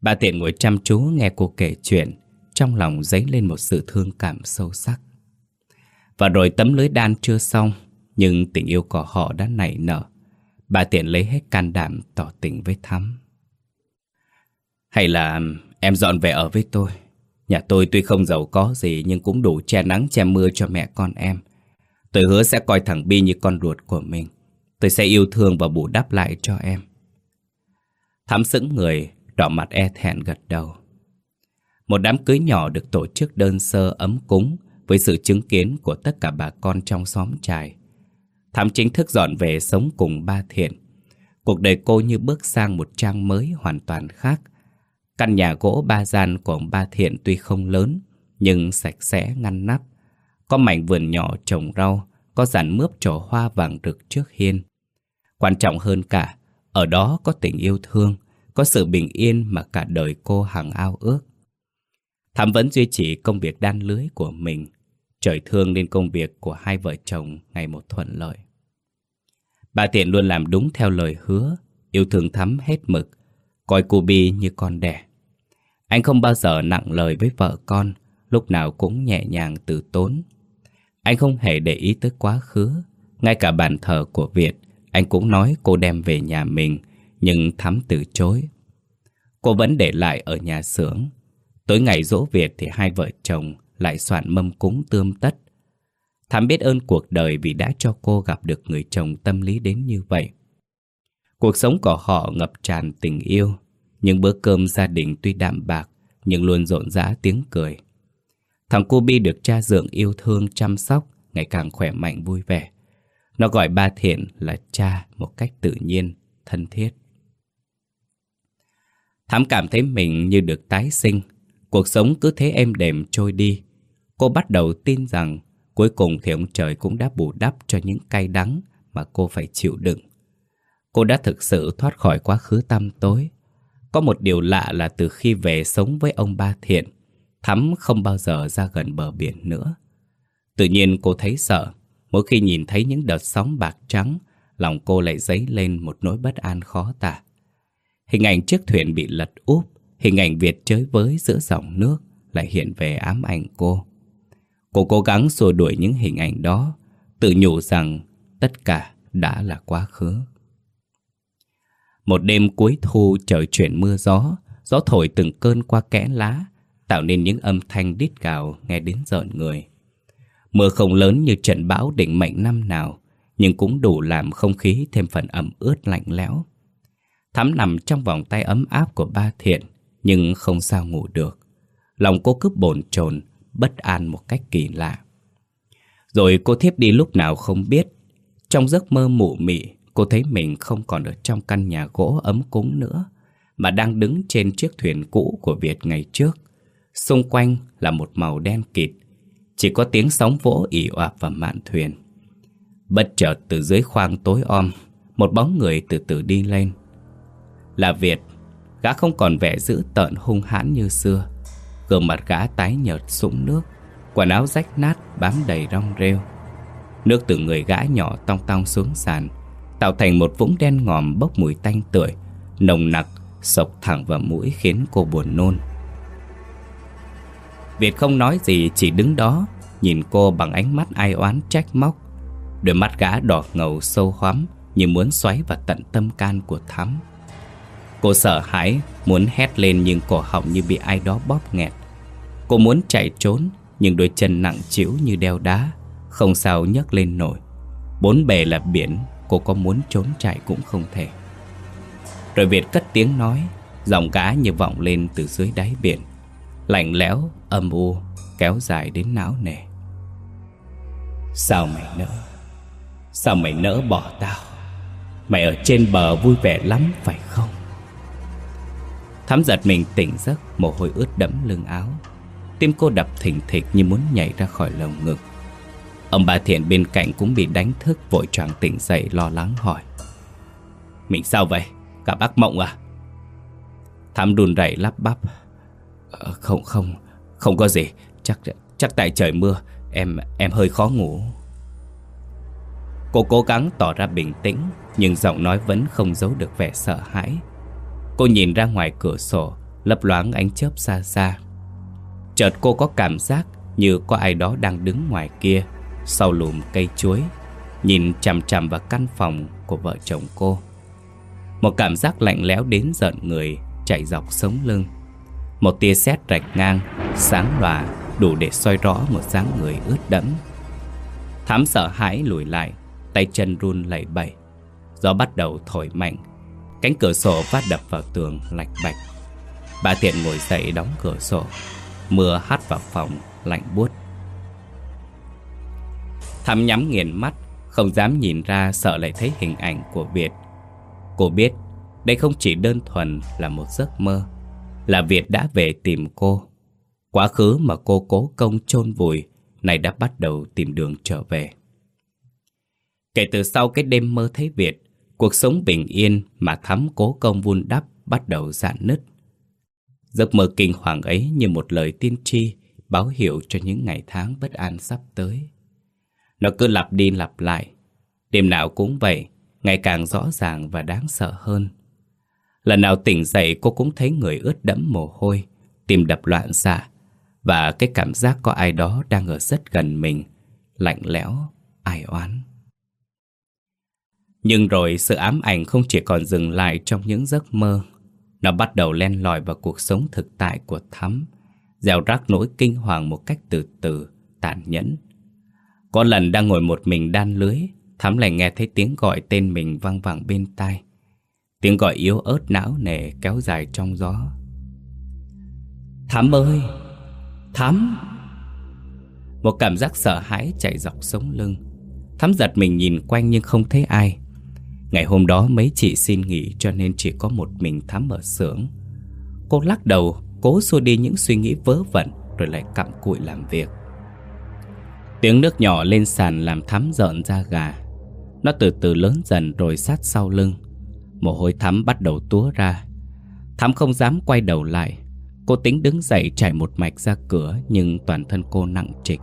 Bà Tiện ngồi chăm chú nghe cô kể chuyện, trong lòng dấy lên một sự thương cảm sâu sắc. Và rồi tấm lưới đan chưa xong, nhưng tình yêu của họ đã nảy nở. Bà Tiện lấy hết can đảm tỏ tình với Thắm. Hay là em dọn về ở với tôi. Nhà tôi tuy không giàu có gì nhưng cũng đủ che nắng che mưa cho mẹ con em. Tôi hứa sẽ coi thằng Bi như con ruột của mình. Tôi sẽ yêu thương và bù đắp lại cho em. Thắm sững người, đỏ mặt e thẹn gật đầu. Một đám cưới nhỏ được tổ chức đơn sơ ấm cúng với sự chứng kiến của tất cả bà con trong xóm trài. Thắm chính thức dọn về sống cùng ba thiện. Cuộc đời cô như bước sang một trang mới hoàn toàn khác. Căn nhà gỗ ba gian của ông ba thiện tuy không lớn, nhưng sạch sẽ ngăn nắp. Có mảnh vườn nhỏ trồng rau, có dàn mướp trổ hoa vàng rực trước hiên. Quan trọng hơn cả, ở đó có tình yêu thương, có sự bình yên mà cả đời cô hằng ao ước. Thắm vẫn duy trì công việc đan lưới của mình, trời thương nên công việc của hai vợ chồng ngày một thuận lợi. Bà Tiện luôn làm đúng theo lời hứa, yêu thương Thắm hết mực, coi cô Bi như con đẻ. Anh không bao giờ nặng lời với vợ con, lúc nào cũng nhẹ nhàng từ tốn. Anh không hề để ý tới quá khứ, ngay cả bàn thờ của Việt, anh cũng nói cô đem về nhà mình, nhưng Thắm từ chối. Cô vẫn để lại ở nhà xưởng. Tối ngày dỗ Việt thì hai vợ chồng lại soạn mâm cúng tươm tất. Thắm biết ơn cuộc đời vì đã cho cô gặp được người chồng tâm lý đến như vậy. Cuộc sống của họ ngập tràn tình yêu, những bữa cơm gia đình tuy đạm bạc, nhưng luôn rộn rã tiếng cười. Thằng cô Bi được cha dượng yêu thương chăm sóc, ngày càng khỏe mạnh vui vẻ. Nó gọi ba thiện là cha một cách tự nhiên, thân thiết. Thắm cảm thấy mình như được tái sinh, cuộc sống cứ thế êm đềm trôi đi. Cô bắt đầu tin rằng cuối cùng thì ông trời cũng đã bù đắp cho những cay đắng mà cô phải chịu đựng. Cô đã thực sự thoát khỏi quá khứ tăm tối. Có một điều lạ là từ khi về sống với ông Ba Thiện, Thắm không bao giờ ra gần bờ biển nữa. Tự nhiên cô thấy sợ, mỗi khi nhìn thấy những đợt sóng bạc trắng, lòng cô lại dấy lên một nỗi bất an khó tả. Hình ảnh chiếc thuyền bị lật úp, hình ảnh Việt chơi với giữa dòng nước lại hiện về ám ảnh cô. Cô cố gắng xua đuổi những hình ảnh đó, tự nhủ rằng tất cả đã là quá khứ. Một đêm cuối thu trời chuyển mưa gió, gió thổi từng cơn qua kẽ lá, tạo nên những âm thanh đít gào nghe đến rợn người. Mưa không lớn như trận bão định mệnh năm nào, nhưng cũng đủ làm không khí thêm phần ẩm ướt lạnh lẽo. Thắm nằm trong vòng tay ấm áp của ba thiện, nhưng không sao ngủ được. Lòng cô cứ bồn chồn, bất an một cách kỳ lạ. Rồi cô thiếp đi lúc nào không biết. Trong giấc mơ mụ mị, cô thấy mình không còn ở trong căn nhà gỗ ấm cúng nữa, mà đang đứng trên chiếc thuyền cũ của Việt ngày trước. Xung quanh là một màu đen kịt, chỉ có tiếng sóng vỗ ỉ oạp và mạn thuyền. Bất chợt từ dưới khoang tối om, một bóng người từ từ đi lên. Là Việt, gã không còn vẻ dữ tợn hung hãn như xưa. Gương mặt gã tái nhợt sũng nước, quần áo rách nát bám đầy rong rêu. Nước từ người gã nhỏ tong tong xuống sàn, tạo thành một vũng đen ngòm bốc mùi tanh tưởi, nồng nặc, sộc thẳng vào mũi khiến cô buồn nôn. Việt không nói gì chỉ đứng đó Nhìn cô bằng ánh mắt ai oán trách móc Đôi mắt gã đỏ ngầu sâu hoắm Như muốn xoáy vào tận tâm can của Thắm Cô sợ hãi Muốn hét lên nhưng cổ họng như bị ai đó bóp nghẹt. Cô muốn chạy trốn Nhưng đôi chân nặng chịu như đeo đá Không sao nhấc lên nổi. Bốn bề là biển Cô có muốn trốn chạy cũng không thể. Rồi Việt cất tiếng nói Giọng cá như vọng lên từ dưới đáy biển. Lạnh lẽo, âm u, kéo dài đến não nề. Sao mày nỡ? Sao mày nỡ bỏ tao? Mày ở trên bờ vui vẻ lắm phải không? Thắm giật mình tỉnh giấc Mồ hôi ướt đẫm lưng áo. Tim cô đập thình thịch như muốn nhảy ra khỏi lồng ngực. Ông bà Thiện bên cạnh cũng bị đánh thức Vội choàng tỉnh dậy lo lắng hỏi. Mình sao vậy? Cả ác mộng à? Thắm đùn rẩy lắp bắp. Ờ, Không không Không có gì. Chắc chắc tại trời mưa Em em hơi khó ngủ. Cô cố gắng tỏ ra bình tĩnh Nhưng giọng nói vẫn không giấu được vẻ sợ hãi. Cô nhìn ra ngoài cửa sổ Lấp loáng ánh chớp xa xa Chợt cô có cảm giác Như có ai đó đang đứng ngoài kia Sau lùm cây chuối Nhìn chằm chằm vào căn phòng Của vợ chồng cô Một cảm giác lạnh lẽo đến giận người Chạy dọc sống lưng Một tia sét rạch ngang Sáng lòa đủ để soi rõ một dáng người ướt đẫm. Thám sợ hãi lùi lại, tay chân run lẩy bẩy. Gió bắt đầu thổi mạnh, cánh cửa sổ phát đập vào tường lạch bạch. Bà Thiện ngồi dậy đóng cửa sổ, mưa hắt vào phòng lạnh buốt. Thắm nhắm nghiền mắt, không dám nhìn ra sợ lại thấy hình ảnh của Việt. Cô biết đây không chỉ đơn thuần là một giấc mơ, là Việt đã về tìm cô. Quá khứ mà cô cố công chôn vùi Này đã bắt đầu tìm đường trở về Kể từ sau cái đêm mơ thấy Việt Cuộc sống bình yên mà thắm cố công vun đắp Bắt đầu dạn nứt. Giấc mơ kinh hoàng ấy như một lời tiên tri Báo hiệu cho những ngày tháng bất an sắp tới. Nó cứ lặp đi lặp lại. Đêm nào cũng vậy Ngày càng rõ ràng và đáng sợ hơn. Lần nào tỉnh dậy cô cũng thấy người ướt đẫm mồ hôi Tim đập loạn xạ và cái cảm giác có ai đó đang ở rất gần mình Lạnh lẽo, ai oán. Nhưng rồi sự ám ảnh không chỉ còn dừng lại trong những giấc mơ. Nó bắt đầu len lỏi vào cuộc sống thực tại của Thắm Gieo rắc nỗi kinh hoàng một cách từ từ, tàn nhẫn. Có lần đang ngồi một mình đan lưới Thắm lại nghe thấy tiếng gọi tên mình vang vẳng bên tai. Tiếng gọi yếu ớt não nề kéo dài trong gió. Thắm ơi! Thắm! Một cảm giác sợ hãi chạy dọc sống lưng. Thắm giật mình nhìn quanh nhưng không thấy ai. Ngày hôm đó mấy chị xin nghỉ cho nên chỉ có một mình Thắm ở xưởng. Cô lắc đầu, Cố xua đi những suy nghĩ vớ vẩn Rồi lại cặm cụi làm việc. Tiếng nước nhỏ lên sàn làm Thắm giận ra gà. Nó từ từ lớn dần rồi sát sau lưng. Mồ hôi Thắm bắt đầu túa ra. Thắm không dám quay đầu lại. Cô tính đứng dậy chạy một mạch ra cửa Nhưng toàn thân cô nặng trịch.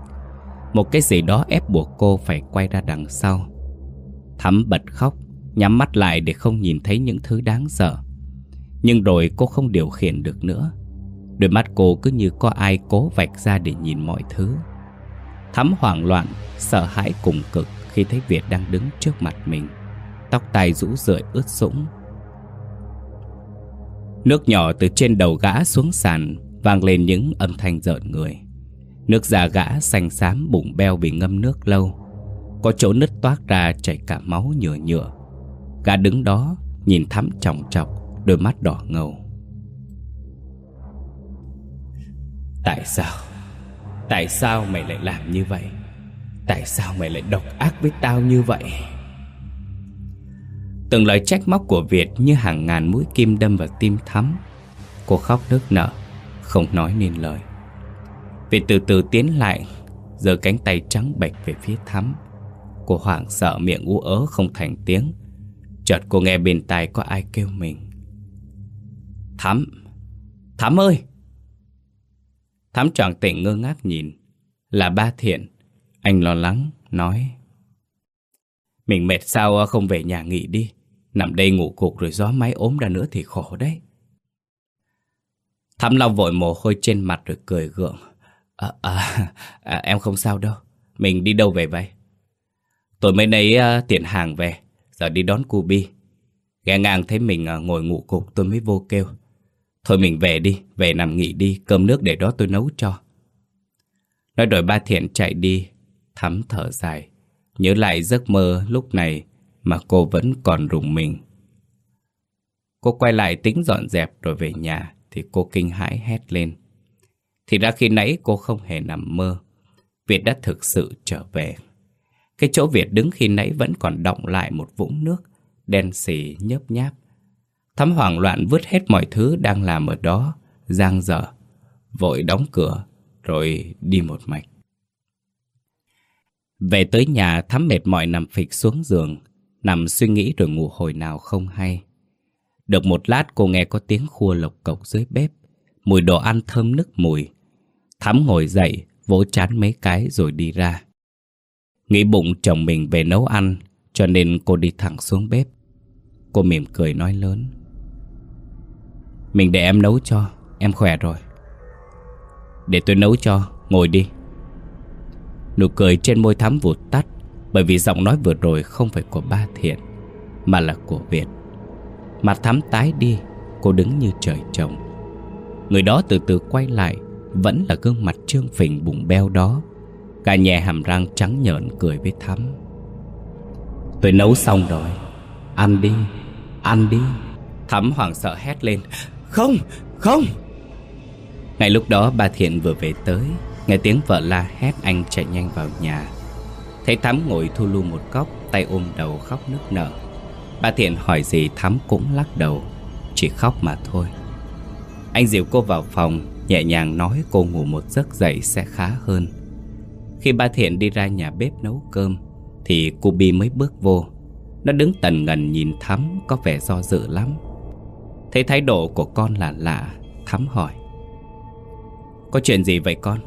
Một cái gì đó ép buộc cô phải quay ra đằng sau. Thắm bật khóc. Nhắm mắt lại để không nhìn thấy những thứ đáng sợ. Nhưng rồi cô không điều khiển được nữa. Đôi mắt cô cứ như có ai cố vạch ra để nhìn mọi thứ. Thắm hoảng loạn, sợ hãi cùng cực khi thấy Việt đang đứng trước mặt mình. Tóc tai rũ rượi ướt sũng. Nước nhỏ từ trên đầu gã xuống sàn Vang lên những âm thanh rợn người. Nước da gã xanh xám bụng beo vì ngâm nước lâu. Có chỗ nứt toát ra chảy cả máu nhựa nhựa. Gã đứng đó, nhìn thắm trọng trọc Đôi mắt đỏ ngầu. Tại sao? Tại sao mày lại làm như vậy? Tại sao mày lại độc ác với tao như vậy? Từng lời trách móc của Việt như hàng ngàn mũi kim đâm vào tim thắm. Cô khóc nức nở, Không nói nên lời. Việt từ từ tiến lại, giơ cánh tay trắng bệch về phía thắm. Cô hoảng sợ miệng ú ớ không thành tiếng. Chợt cô nghe bên tai có ai kêu mình. Thắm Thắm ơi! Thắm tròn tỉnh ngơ ngác nhìn. Là ba thiện. Anh lo lắng nói Mình mệt sao không về nhà nghỉ đi? Nằm đây ngủ cục rồi gió máy ốm ra nữa thì khổ đấy. Thắm lau vội mồ hôi trên mặt rồi cười gượng à, à, à, Em không sao đâu. Mình đi đâu về vậy? Tối mới nay uh, ờ, tiền hàng về. Giờ đi đón cu bi. Ghé ngang thấy mình à, ngồi ngủ cục, tôi mới vô kêu. Thôi mình về đi, Về nằm nghỉ đi, Cơm nước để đó tôi nấu cho. Nói rồi ba thiện chạy đi, Thắm thở dài. Nhớ lại giấc mơ lúc này Mà cô vẫn còn rùng mình. Cô quay lại tính dọn dẹp rồi về nhà Thì cô kinh hãi hét lên. Thì ra khi nãy cô không hề nằm mơ, Việt đã thực sự trở về. Cái chỗ Việt đứng khi nãy vẫn còn động lại một vũng nước, Đen xì nhớp nháp. Thắm hoảng loạn vứt hết mọi thứ đang làm ở đó, Giang dở, Vội đóng cửa, Rồi đi một mạch. Về tới nhà, Thắm mệt mỏi nằm phịch xuống giường, Nằm suy nghĩ rồi ngủ hồi nào không hay. Được một lát, cô nghe có tiếng khua lộc cộc dưới bếp. Mùi đồ ăn thơm nức mùi. Thắm ngồi dậy, Vỗ chán mấy cái rồi đi ra. Nghĩ bụng chồng mình về nấu ăn, Cho nên cô đi thẳng xuống bếp. Cô mỉm cười nói lớn. Mình để em nấu cho, Em khỏe rồi. Để tôi nấu cho, Ngồi đi. Nụ cười trên môi thắm vụt tắt, Bởi vì giọng nói vừa rồi không phải của ba thiện, Mà là của Việt. Mặt thắm tái đi, Cô đứng như trời trồng. Người đó từ từ quay lại, Vẫn là gương mặt trương phình bụng beo đó. Cả nhẹ hàm răng trắng nhợn cười với thắm. Tôi nấu xong rồi. Ăn đi Ăn đi. Thắm hoảng sợ hét lên. Không, không. Ngay lúc đó bà Thiện vừa về tới Nghe tiếng vợ la hét anh chạy nhanh vào nhà. Thấy Thắm ngồi thu lu một góc Tay ôm đầu khóc nức nở. Bà Thiện hỏi gì Thắm cũng lắc đầu Chỉ khóc mà thôi. Anh dìu cô vào phòng Nhẹ nhàng nói cô ngủ một giấc dậy sẽ khá hơn. Khi ba Thiện đi ra nhà bếp nấu cơm Thì cô Bi mới bước vô. Nó đứng tần ngần nhìn Thắm Có vẻ do dự lắm. Thấy thái độ của con là lạ Thắm hỏi. Có chuyện gì vậy con?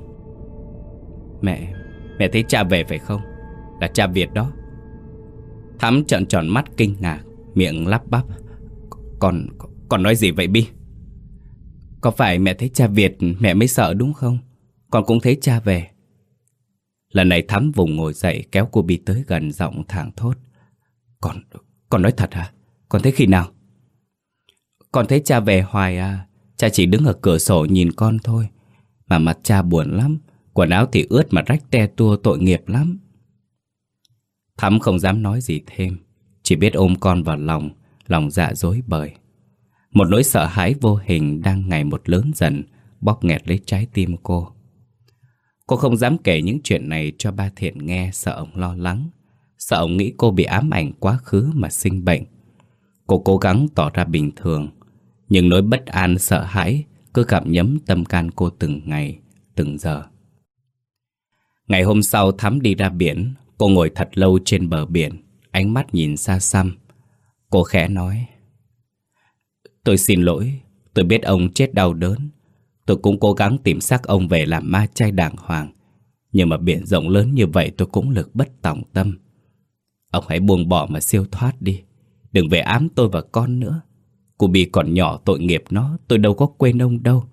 Mẹ Mẹ thấy cha về phải không? Là cha Việt đó. Thắm trợn tròn mắt kinh ngạc Miệng lắp bắp. Con, con nói gì vậy Bi? Có phải mẹ thấy cha Việt Mẹ mới sợ đúng không? Con cũng thấy cha về. Lần này Thắm vùng ngồi dậy Kéo cô Bi tới gần giọng thẳng thốt. Con, con nói thật hả? Con thấy khi nào? Con thấy cha về hoài à. Cha chỉ đứng ở cửa sổ nhìn con thôi. Mà mặt cha buồn lắm Quần áo thì ướt mà rách te tua tội nghiệp lắm. Thắm không dám nói gì thêm Chỉ biết ôm con vào lòng Lòng dạ dối bời. Một nỗi sợ hãi vô hình đang ngày một lớn dần Bóp nghẹt lấy trái tim cô. Cô không dám kể những chuyện này cho ba thiện nghe, Sợ ông lo lắng. Sợ ông nghĩ cô bị ám ảnh quá khứ mà sinh bệnh. Cô cố gắng tỏ ra bình thường, Nhưng nỗi bất an, sợ hãi Cứ gặm nhấm tâm can cô từng ngày, Từng giờ. Ngày hôm sau Thắm đi ra biển, Cô ngồi thật lâu trên bờ biển, Ánh mắt nhìn xa xăm. Cô khẽ nói, Tôi xin lỗi, Tôi biết ông chết đau đớn. Tôi cũng cố gắng tìm xác ông về làm ma chay đàng hoàng. Nhưng mà biển rộng lớn như vậy tôi cũng lực bất tòng tâm. Ông hãy buông bỏ mà siêu thoát đi. Đừng về ám tôi và con nữa. Cô bị còn nhỏ tội nghiệp nó, Tôi đâu có quên ông đâu.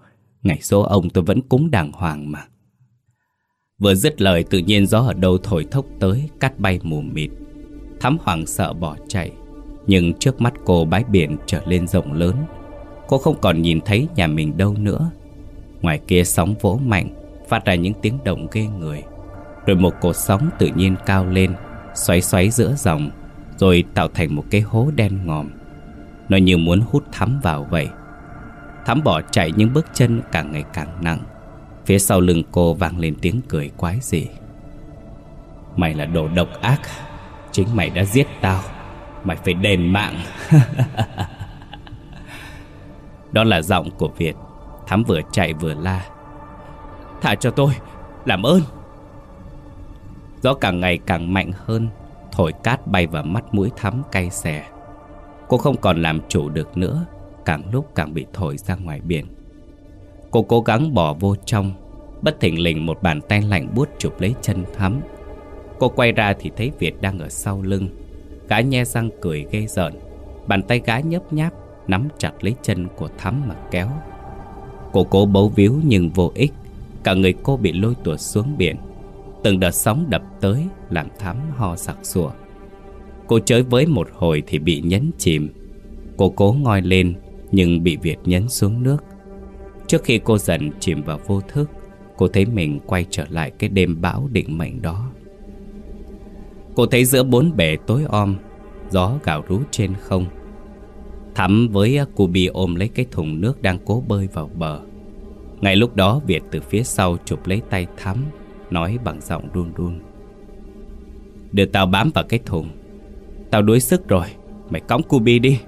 Ngày số ông tôi vẫn cúng đàng hoàng mà. Vừa dứt lời, tự nhiên gió ở đâu thổi thốc tới Cắt bay mù mịt. Thắm hoảng sợ bỏ chạy, Nhưng trước mắt cô bãi biển trở lên rộng lớn. Cô không còn nhìn thấy nhà mình đâu nữa. Ngoài kia sóng vỗ mạnh, Phát ra những tiếng động ghê người. Rồi một cột sóng tự nhiên cao lên, Xoáy xoáy giữa dòng, Rồi tạo thành một cái hố đen ngòm. Nó như muốn hút thắm vào vậy. Thắm bỏ chạy những bước chân càng ngày càng nặng. Phía sau lưng cô vang lên tiếng cười quái dị. Mày là đồ độc ác, Chính mày đã giết tao. Mày phải đền mạng. Đó là giọng của Việt. Thắm vừa chạy vừa la. Thả cho tôi, Làm ơn. Gió càng ngày càng mạnh hơn, Thổi cát bay vào mắt mũi Thắm cay xè. Cô không còn làm chủ được nữa, Càng lúc càng bị thổi ra ngoài biển. Cô cố gắng bỏ vô trong, Bất thình lình một bàn tay lạnh buốt chụp lấy chân Thắm Cô quay ra thì thấy Việt đang ở sau lưng. Gã nhe răng cười ghê rợn. Bàn tay gã nhấp nháp, Nắm chặt lấy chân của Thắm mà kéo. Cô cố bấu víu nhưng vô ích. Cả người cô bị lôi tuột xuống biển. Từng đợt sóng đập tới, Làm Thắm ho sặc sủa Cô chới với một hồi thì bị nhấn chìm. Cô cố ngoi lên, Nhưng bị Việt nhấn xuống nước. Trước khi cô dần chìm vào vô thức, Cô thấy mình quay trở lại cái đêm bão định mệnh đó. Cô thấy giữa bốn bể tối om, Gió gào rú trên không. Thắm với Cubi ôm lấy cái thùng nước đang cố bơi vào bờ. Ngay lúc đó, Việt từ phía sau chụp lấy tay Thắm, Nói bằng giọng run run. Đưa tao bám vào cái thùng. Tao đuối sức rồi, Mày cõng Cubi đi.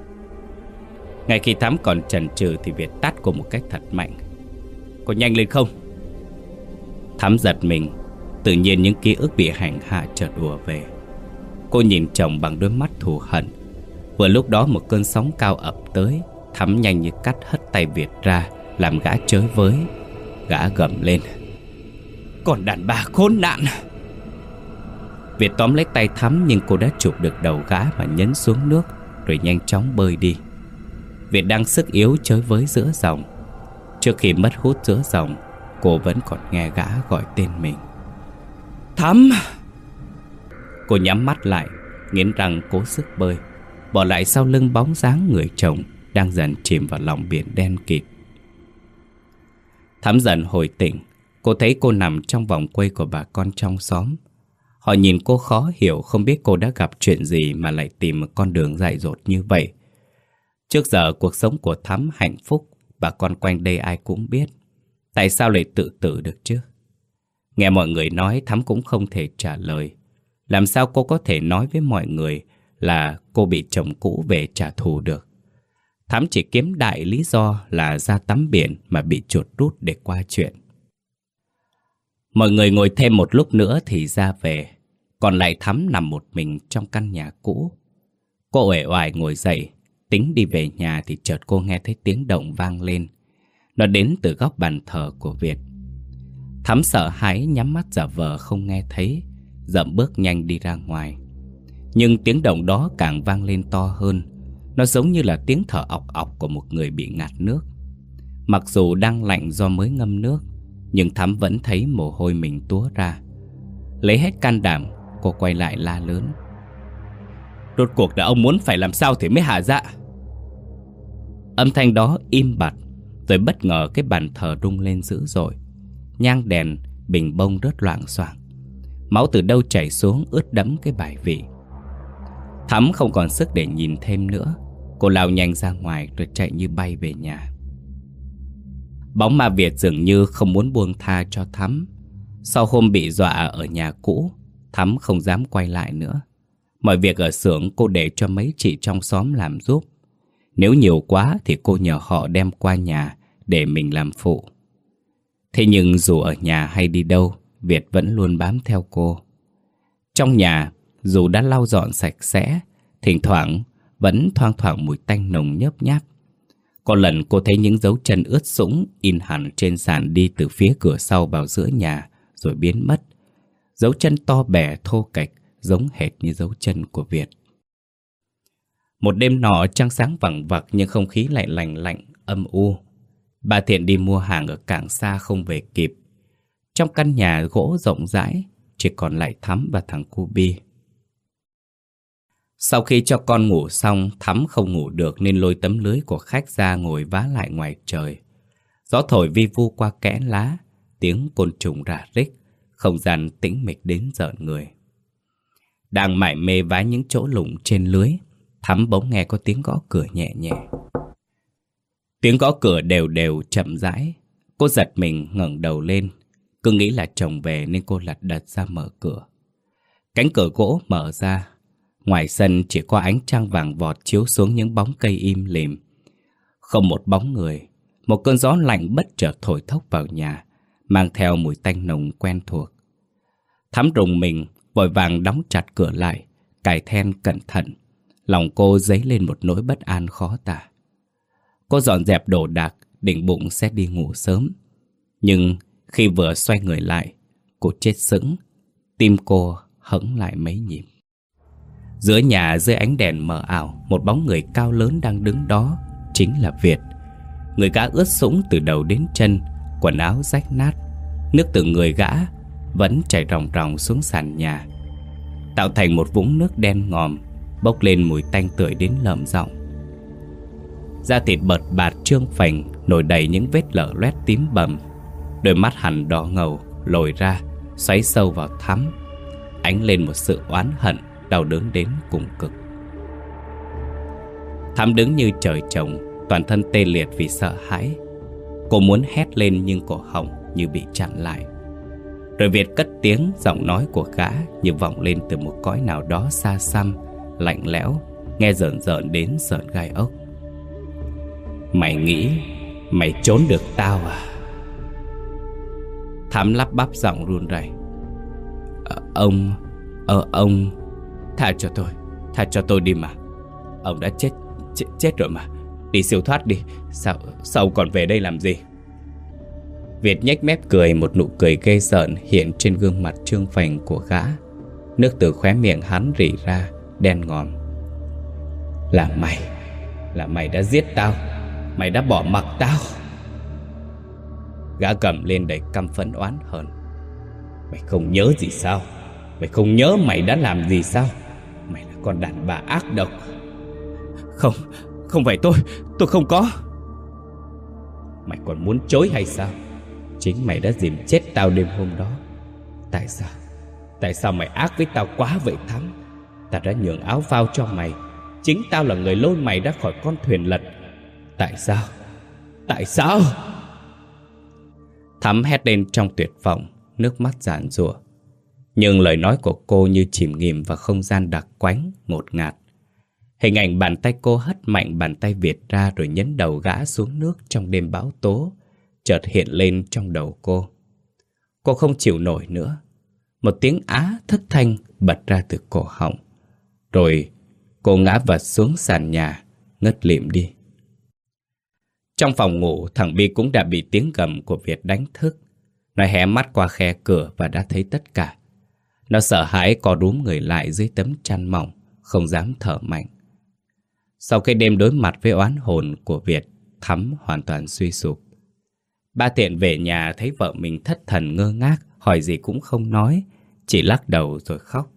Ngay khi Thắm còn chần chừ Thì Việt tắt cô một cách thật mạnh. Cô nhanh lên không? Thắm giật mình, Tự nhiên những ký ức bị hành hạ chợt ùa về. Cô nhìn chồng bằng đôi mắt thù hận Vừa lúc đó một cơn sóng cao ập tới, Thắm nhanh như cắt hất tay Việt ra, Làm gã chới với, Gã gầm lên. Còn đàn bà khốn nạn! Việt tóm lấy tay Thắm Nhưng cô đã chụp được đầu gã Và nhấn xuống nước, Rồi nhanh chóng bơi đi. Việt đang sức yếu chới với giữa dòng. Trước khi mất hút giữa dòng, Cô vẫn còn nghe gã gọi tên mình. Thắm! Cô nhắm mắt lại, Nghiến răng cố sức bơi. Bỏ lại sau lưng bóng dáng người chồng Đang dần chìm vào lòng biển đen kịt. Thắm dần hồi tỉnh, Cô thấy cô nằm trong vòng quây của bà con trong xóm. Họ nhìn cô khó hiểu, Không biết cô đã gặp chuyện gì Mà lại tìm một con đường dại dột như vậy. Trước giờ cuộc sống của Thắm hạnh phúc, Bà con quanh đây ai cũng biết. Tại sao lại tự tử được chứ? Nghe mọi người nói, Thắm cũng không thể trả lời. Làm sao cô có thể nói với mọi người là cô bị chồng cũ về trả thù được. Thắm chỉ kiếm đại lý do là ra tắm biển Mà bị chuột rút để qua chuyện. Mọi người ngồi thêm một lúc nữa thì ra về, Còn lại Thắm nằm một mình trong căn nhà cũ. Cô uể oải ngồi dậy, Tính đi về nhà thì chợt cô nghe thấy tiếng động vang lên. Nó đến từ góc bàn thờ của Việt. Thắm sợ hãi nhắm mắt giả vờ không nghe thấy, Dậm bước nhanh đi ra ngoài. Nhưng tiếng động đó càng vang lên to hơn. Nó giống như là tiếng thở ọc ọc của một người bị ngạt nước. Mặc dù đang lạnh do mới ngâm nước Nhưng Thắm vẫn thấy mồ hôi mình túa ra. Lấy hết can đảm Cô quay lại la lớn. Rốt cuộc là ông muốn phải làm sao thì mới hạ dạ? Âm thanh đó im bặt Rồi bất ngờ cái bàn thờ rung lên dữ dội. Nhang đèn, bình bông rớt loạn xoạng. Máu từ đâu chảy xuống ướt đẫm cái bài vị. Thắm không còn sức để nhìn thêm nữa. Cô lao nhanh ra ngoài rồi chạy như bay về nhà. Bóng ma Việt dường như không muốn buông tha cho Thắm. Sau hôm bị dọa ở nhà cũ, Thắm không dám quay lại nữa. Mọi việc ở xưởng cô để cho mấy chị trong xóm làm giúp. Nếu nhiều quá thì cô nhờ họ đem qua nhà Để mình làm phụ. Thế nhưng dù ở nhà hay đi đâu, Việt vẫn luôn bám theo cô. Trong nhà dù đã lau dọn sạch sẽ Thỉnh thoảng Vẫn thoang thoảng mùi tanh nồng nhớp nháp Có lần cô thấy những dấu chân ướt sũng In hẳn trên sàn đi từ phía cửa sau vào giữa nhà Rồi biến mất Dấu chân to bẻ thô cạch Giống hệt như dấu chân của Việt Một đêm nọ trăng sáng vẳng vặc Nhưng không khí lại lành lạnh âm u Bà Thiện đi mua hàng ở cảng xa không về kịp. Trong căn nhà gỗ rộng rãi, chỉ còn lại Thắm và thằng Cubi. Sau khi cho con ngủ xong, Thắm không ngủ được nên lôi tấm lưới của khách ra ngồi vá lại ngoài trời. Gió thổi vi vu qua kẽ lá, tiếng côn trùng rả rích, không gian tĩnh mịch đến giận người. Đang mải mê vá những chỗ lủng trên lưới, Thắm bỗng nghe có tiếng gõ cửa nhẹ nhẹ. Tiếng gõ cửa đều đều chậm rãi. Cô giật mình ngẩng đầu lên. Cứ nghĩ là chồng về nên cô lật đật ra mở cửa. Cánh cửa gỗ mở ra. Ngoài sân chỉ có ánh trăng vàng vọt chiếu xuống những bóng cây im lìm. Không một bóng người. Một cơn gió lạnh bất chợt thổi thốc vào nhà, mang theo mùi tanh nồng quen thuộc. Thắm rùng mình, vội vàng đóng chặt cửa lại, cài then cẩn thận. Lòng cô dấy lên một nỗi bất an khó tả. Cô dọn dẹp đồ đạc, định bụng sẽ đi ngủ sớm. Nhưng khi vừa xoay người lại, cô chết sững. Tim cô hững lại mấy nhịp. Giữa nhà dưới ánh đèn mờ ảo, một bóng người cao lớn đang đứng đó, chính là Việt. Người gã ướt sũng từ đầu đến chân, quần áo rách nát. Nước từ người gã vẫn chảy ròng ròng xuống sàn nhà. Tạo thành một vũng nước đen ngòm, bốc lên mùi tanh tưởi đến lợm giọng. Da thịt bợt bạt trương phành Nổi đầy những vết lở loét tím bầm Đôi mắt hẳn đỏ ngầu Lồi ra Xoáy sâu vào thắm Ánh lên một sự oán hận Đau đớn đến cùng cực. Thắm đứng như trời trồng Toàn thân tê liệt vì sợ hãi. Cô muốn hét lên nhưng cổ họng Như bị chặn lại. Rồi Việt cất tiếng Giọng nói của gã Như vọng lên từ một cõi nào đó xa xăm Lạnh lẽo Nghe rợn rợn đến sợn gai ốc. Mày nghĩ Mày trốn được tao à? Thắm lắp bắp giọng run rẩy. Ờ, ông Ờ ông Tha cho tôi Tha cho tôi đi mà. Ông đã chết Chết, chết rồi mà. Đi siêu thoát đi. Sao Sao còn về đây làm gì? Việt nhếch mép cười Một nụ cười gây sợn Hiện trên gương mặt trương phành của gã. Nước từ khóe miệng hắn rỉ ra Đen ngòm. Là mày Là mày đã giết tao. Mày đã bỏ mặc tao. Gã cầm lên đầy căm phẫn oán hờn. Mày không nhớ gì sao? Mày không nhớ mày đã làm gì sao? Còn con đàn bà ác độc. Không Không phải tôi Tôi không có. Mày còn muốn chối hay sao? Chính mày đã dìm chết tao đêm hôm đó. Tại sao? Tại sao mày ác với tao quá vậy Thắng? Tao đã nhường áo phao cho mày. Chính tao là người lôi mày ra khỏi con thuyền lật. Tại sao? Tại sao? Thắm hét lên trong tuyệt vọng, nước mắt giản rủa. Nhưng lời nói của cô như chìm nghỉm vào không gian đặc quánh, ngột ngạt. Hình ảnh bàn tay cô hất mạnh bàn tay Việt ra rồi nhấn đầu gã xuống nước trong đêm bão tố, chợt hiện lên trong đầu cô. Cô không chịu nổi nữa. Một tiếng á thất thanh bật ra từ cổ họng. Rồi cô ngã vật xuống sàn nhà, ngất lịm đi. Trong phòng ngủ, thằng Bi cũng đã bị tiếng gầm của Việt đánh thức. Nó hé mắt qua khe cửa và đã thấy tất cả. Nó sợ hãi co đúm người lại dưới tấm chăn mỏng, không dám thở mạnh. Sau khi đêm đối mặt với oán hồn của Việt, Thắm hoàn toàn suy sụp. Ba tiện về nhà thấy vợ mình thất thần ngơ ngác, hỏi gì cũng không nói, chỉ lắc đầu rồi khóc.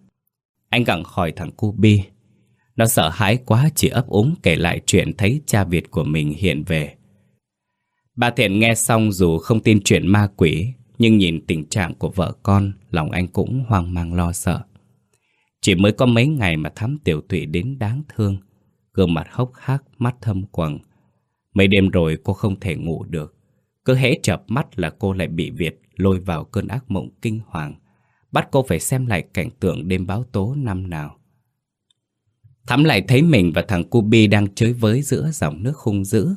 Anh gặng hỏi thằng cu Bi. Nó sợ hãi quá chỉ ấp úng kể lại chuyện thấy cha Việt của mình hiện về. Bà Thiện nghe xong dù không tin chuyện ma quỷ, nhưng nhìn tình trạng của vợ con, lòng anh cũng hoang mang lo sợ. Chỉ mới có mấy ngày mà thắm tiểu tụy đến đáng thương, gương mặt hốc hác, mắt thâm quầng. Mấy đêm rồi cô không thể ngủ được. Cứ hễ chập mắt là cô lại bị Việt lôi vào cơn ác mộng kinh hoàng, bắt cô phải xem lại cảnh tượng đêm báo tố năm nào. Thắm lại thấy mình và thằng Cubi đang chơi với giữa dòng nước hung dữ,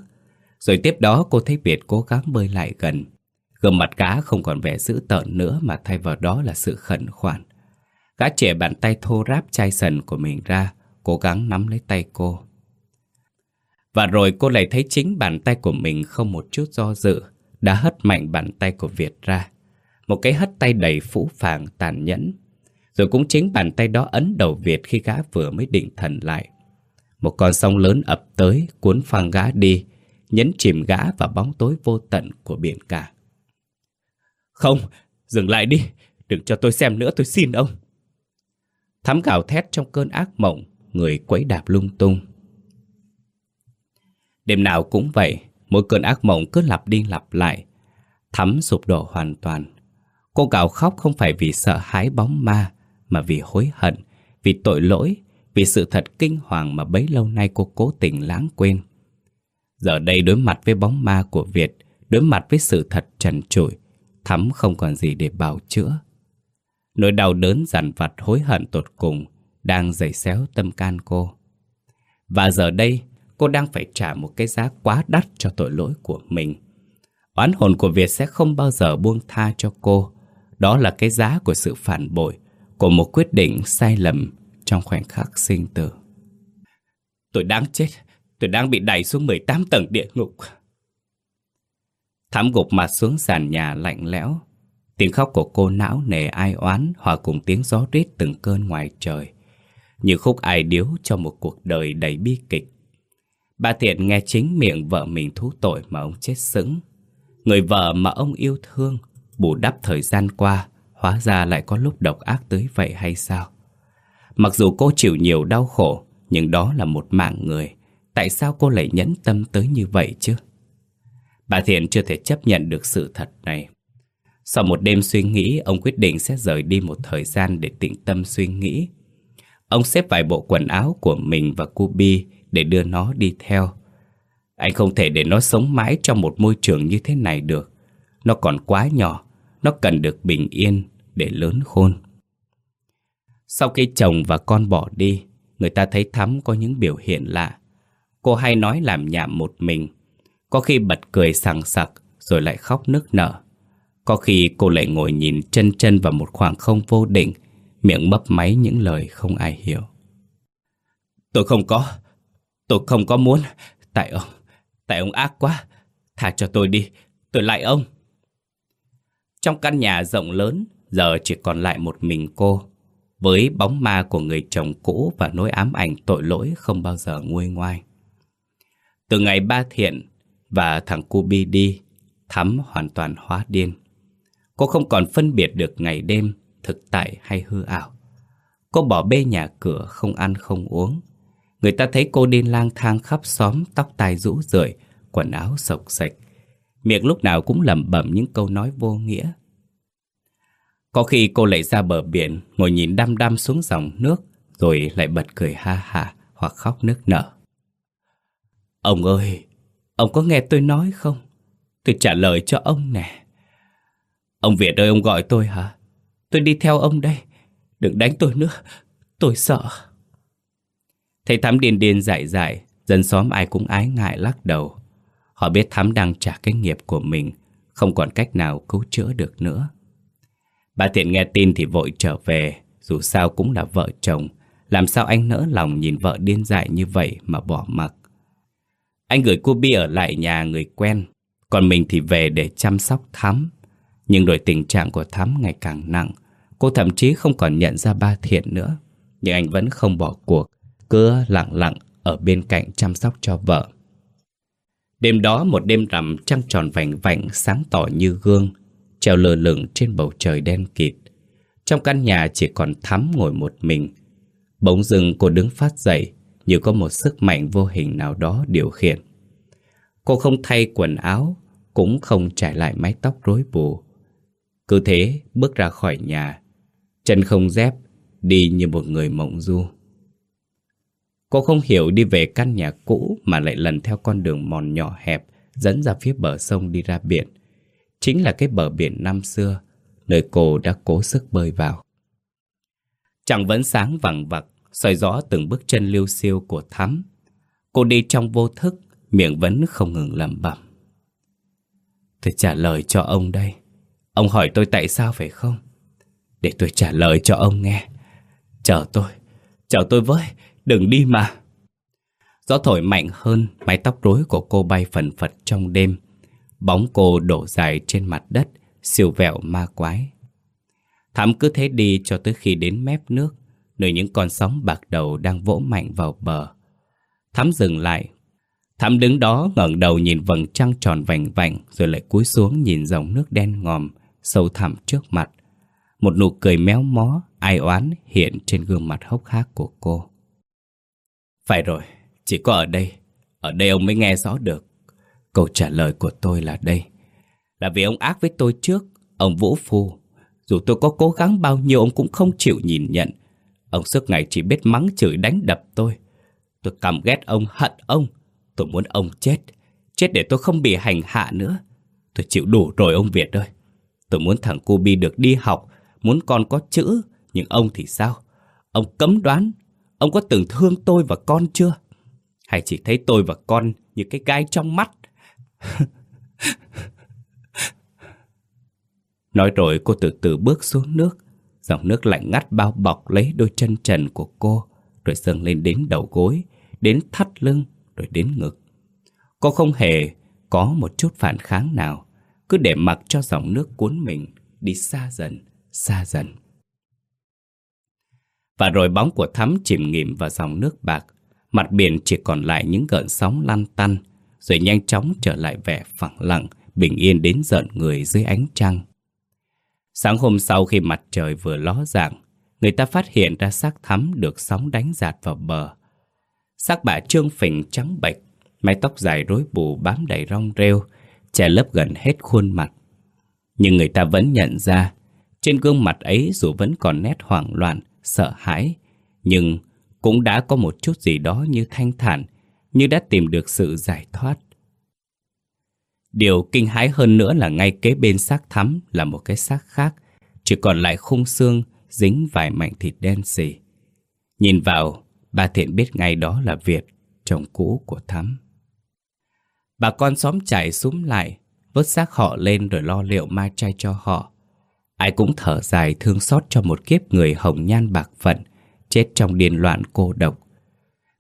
rồi tiếp đó cô thấy Việt cố gắng bơi lại gần. Gương mặt cá không còn vẻ dữ tợn nữa mà thay vào đó là sự khẩn khoản. Gã trẻ bàn tay thô ráp chai sần của mình ra, cố gắng nắm lấy tay cô. Và rồi cô lại thấy chính bàn tay của mình không một chút do dự, đã hất mạnh bàn tay của Việt ra. Một cái hất tay đầy phũ phàng tàn nhẫn. Rồi cũng chính bàn tay đó ấn đầu Việt khi gã vừa mới định thần lại. Một con sông lớn ập tới, cuốn phăng gã đi, nhấn chìm gã vào bóng tối vô tận của biển cả. Không, dừng lại đi, đừng cho tôi xem nữa tôi xin ông. Thắm gào thét trong cơn ác mộng, người quấy đạp lung tung. Đêm nào cũng vậy, mỗi cơn ác mộng cứ lặp đi lặp lại. Thắm sụp đổ hoàn toàn. Cô gào khóc không phải vì sợ hãi bóng ma, mà vì hối hận, vì tội lỗi, vì sự thật kinh hoàng mà bấy lâu nay cô cố tình lãng quên. Giờ đây đối mặt với bóng ma của Việt, đối mặt với sự thật trần trụi, Thắm không còn gì để bào chữa. Nỗi đau đớn dằn vặt hối hận tột cùng đang dày xéo tâm can cô. Và giờ đây, cô đang phải trả một cái giá quá đắt cho tội lỗi của mình. Oán hồn của Việt sẽ không bao giờ buông tha cho cô. Đó là cái giá của sự phản bội, của một quyết định sai lầm trong khoảnh khắc sinh tử. Tôi đang chết, tôi đang bị đẩy xuống 18 tầng địa ngục. Thắm gục mặt xuống sàn nhà lạnh lẽo. Tiếng khóc của cô não nề ai oán hòa cùng tiếng gió rít từng cơn ngoài trời. Như khúc ai điếu cho một cuộc đời đầy bi kịch. Bà Thiện nghe chính miệng vợ mình thú tội mà ông chết sững. Người vợ mà ông yêu thương, bù đắp thời gian qua, hóa ra lại có lúc độc ác tới vậy hay sao? Mặc dù cô chịu nhiều đau khổ, nhưng đó là một mạng người. Tại sao cô lại nhẫn tâm tới như vậy chứ? Bà Thiện chưa thể chấp nhận được sự thật này. Sau một đêm suy nghĩ, ông quyết định sẽ rời đi một thời gian để tĩnh tâm suy nghĩ. Ông xếp vài bộ quần áo của mình và Kubi để đưa nó đi theo. Anh không thể để nó sống mãi trong một môi trường như thế này được. Nó còn quá nhỏ, nó cần được bình yên để lớn khôn. Sau khi chồng và con bỏ đi, người ta thấy Thắm có những biểu hiện lạ. Cô hay nói làm nhảm một mình, có khi bật cười sằng sặc rồi lại khóc nức nở. Có khi cô lại ngồi nhìn chân chân vào một khoảng không vô định, miệng mấp máy những lời không ai hiểu. Tôi không có, tôi không có muốn, tại ông, tại ông ác quá, thả cho tôi đi, tôi lại ông. Trong căn nhà rộng lớn, giờ chỉ còn lại một mình cô, với bóng ma của người chồng cũ và nỗi ám ảnh tội lỗi không bao giờ nguôi ngoai. Từ ngày ba thiện và thằng Kubi đi, Thắm hoàn toàn hóa điên. Cô không còn phân biệt được ngày đêm, thực tại hay hư ảo. Cô bỏ bê nhà cửa, không ăn không uống. Người ta thấy cô đi lang thang khắp xóm, tóc tai rũ rượi, quần áo sộc sạch. Miệng lúc nào cũng lẩm bẩm những câu nói vô nghĩa. Có khi cô lại ra bờ biển, ngồi nhìn đăm đăm xuống dòng nước, rồi lại bật cười ha hà hoặc khóc nức nở. Ông ơi, ông có nghe tôi nói không? Tôi trả lời cho ông nè. Ông Việt ơi, ông gọi tôi hả? Tôi đi theo ông đây. Đừng đánh tôi nữa, tôi sợ. Thấy Thắm điên điên dại dại, dân xóm ai cũng ái ngại lắc đầu. Họ biết Thắm đang trả cái nghiệp của mình, không còn cách nào cứu chữa được nữa. Bà Thiện nghe tin thì vội trở về, dù sao cũng là vợ chồng. Làm sao anh nỡ lòng nhìn vợ điên dại như vậy mà bỏ mặc. Anh gửi cô Bi ở lại nhà người quen, còn mình thì về để chăm sóc Thắm. Nhưng rồi tình trạng của Thắm ngày càng nặng, cô thậm chí không còn nhận ra ba Thiện nữa. Nhưng anh vẫn không bỏ cuộc, cứ lặng lặng ở bên cạnh chăm sóc cho vợ. Đêm đó một đêm rằm trăng tròn vành vạnh sáng tỏ như gương, treo lơ lửng trên bầu trời đen kịt. Trong căn nhà chỉ còn thắm ngồi một mình. Bỗng dưng cô đứng phát dậy như có một sức mạnh vô hình nào đó điều khiển. Cô không thay quần áo, cũng không trải lại mái tóc rối bù. Cứ thế bước ra khỏi nhà, chân không dép, đi như một người mộng du. Cô không hiểu đi về căn nhà cũ mà lại lần theo con đường mòn nhỏ hẹp dẫn ra phía bờ sông đi ra biển chính là cái bờ biển năm xưa, nơi cô đã cố sức bơi vào. Chẳng vẫn sáng vằng vặc, soi rõ từng bước chân liêu siêu của thắm. Cô đi trong vô thức, miệng vẫn không ngừng lẩm bẩm. Tôi trả lời cho ông đây. Ông hỏi tôi tại sao phải không? Để tôi trả lời cho ông nghe. Chờ tôi, chờ tôi với, đừng đi mà. Gió thổi mạnh hơn, mái tóc rối của cô bay phần phật trong đêm, Bóng cô đổ dài trên mặt đất, siêu vẹo ma quái. Thắm cứ thế đi cho tới khi đến mép nước, nơi những con sóng bạc đầu đang vỗ mạnh vào bờ. Thắm dừng lại. Thắm đứng đó ngẩng đầu nhìn vầng trăng tròn vành vành rồi lại cúi xuống nhìn dòng nước đen ngòm sâu thẳm trước mặt. Một nụ cười méo mó, ai oán hiện trên gương mặt hốc hác của cô. Phải rồi, chỉ có ở đây, ở đây ông mới nghe rõ được. Câu trả lời của tôi là đây. Là vì ông ác với tôi trước, ông Vũ Phu. Dù tôi có cố gắng bao nhiêu ông cũng không chịu nhìn nhận. Ông suốt ngày chỉ biết mắng chửi đánh đập tôi. Tôi căm ghét ông, hận ông. Tôi muốn ông chết. Chết để tôi không bị hành hạ nữa. Tôi chịu đủ rồi ông Việt ơi. Tôi muốn thằng cô Bi được đi học, muốn con có chữ, nhưng ông thì sao? Ông cấm đoán, ông có từng thương tôi và con chưa? Hay chỉ thấy tôi và con như cái gai trong mắt? Nói rồi cô từ từ bước xuống nước, dòng nước lạnh ngắt bao bọc lấy đôi chân trần của cô, rồi dâng lên đến đầu gối, đến thắt lưng, rồi đến ngực. Cô không hề có một chút phản kháng nào, cứ để mặc cho dòng nước cuốn mình đi xa dần, xa dần. Và rồi bóng của thắm chìm nghỉm vào dòng nước bạc, mặt biển chỉ còn lại những gợn sóng lăn tăn, rồi nhanh chóng trở lại vẻ phẳng lặng, bình yên đến giận người dưới ánh trăng. Sáng hôm sau khi mặt trời vừa ló dạng, người ta phát hiện ra xác thắm được sóng đánh giạt vào bờ. Xác bà trương phình trắng bệch, mái tóc dài rối bù bám đầy rong rêu, che lấp gần hết khuôn mặt. Nhưng người ta vẫn nhận ra, trên gương mặt ấy dù vẫn còn nét hoảng loạn, sợ hãi, nhưng cũng đã có một chút gì đó như thanh thản, như đã tìm được sự giải thoát. Điều kinh hãi hơn nữa là ngay kế bên xác thắm là một cái xác khác, chỉ còn lại khung xương dính vài mảnh thịt đen xì. Nhìn vào, bà Thiện biết ngay đó là Việt, chồng cũ của Thắm. Bà con xóm chạy súng lại, vớt xác họ lên rồi lo liệu ma chay cho họ. Ai cũng thở dài thương xót cho một kiếp người hồng nhan bạc phận, chết trong điên loạn cô độc.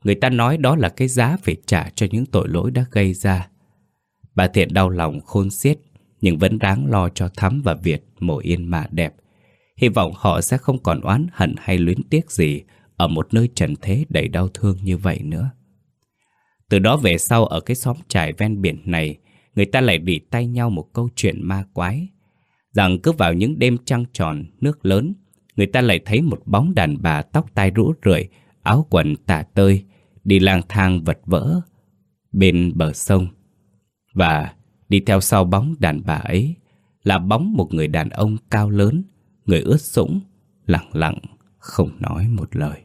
Người ta nói đó là cái giá phải trả cho những tội lỗi đã gây ra. Bà Thiện đau lòng khôn xiết, nhưng vẫn đáng lo cho Thắm và Việt mổ yên mà đẹp. Hy vọng họ sẽ không còn oán hận hay luyến tiếc gì ở một nơi trần thế đầy đau thương như vậy nữa. Từ đó về sau ở cái xóm trải ven biển này, người ta lại bị tay nhau một câu chuyện ma quái. Rằng cứ vào những đêm trăng tròn, nước lớn, người ta lại thấy một bóng đàn bà tóc tai rũ rượi, áo quần tả tơi, đi lang thang vật vỡ bên bờ sông. Và đi theo sau bóng đàn bà ấy là bóng một người đàn ông cao lớn, người ướt sũng, lặng lặng, không nói một lời.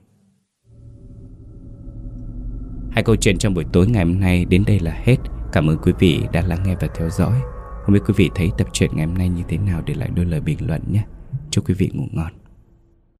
Hai câu chuyện trong buổi tối ngày hôm nay đến đây là hết. Cảm ơn quý vị đã lắng nghe và theo dõi. Không biết quý vị thấy tập truyện ngày hôm nay như thế nào để lại đôi lời bình luận nhé. Chúc quý vị ngủ ngon.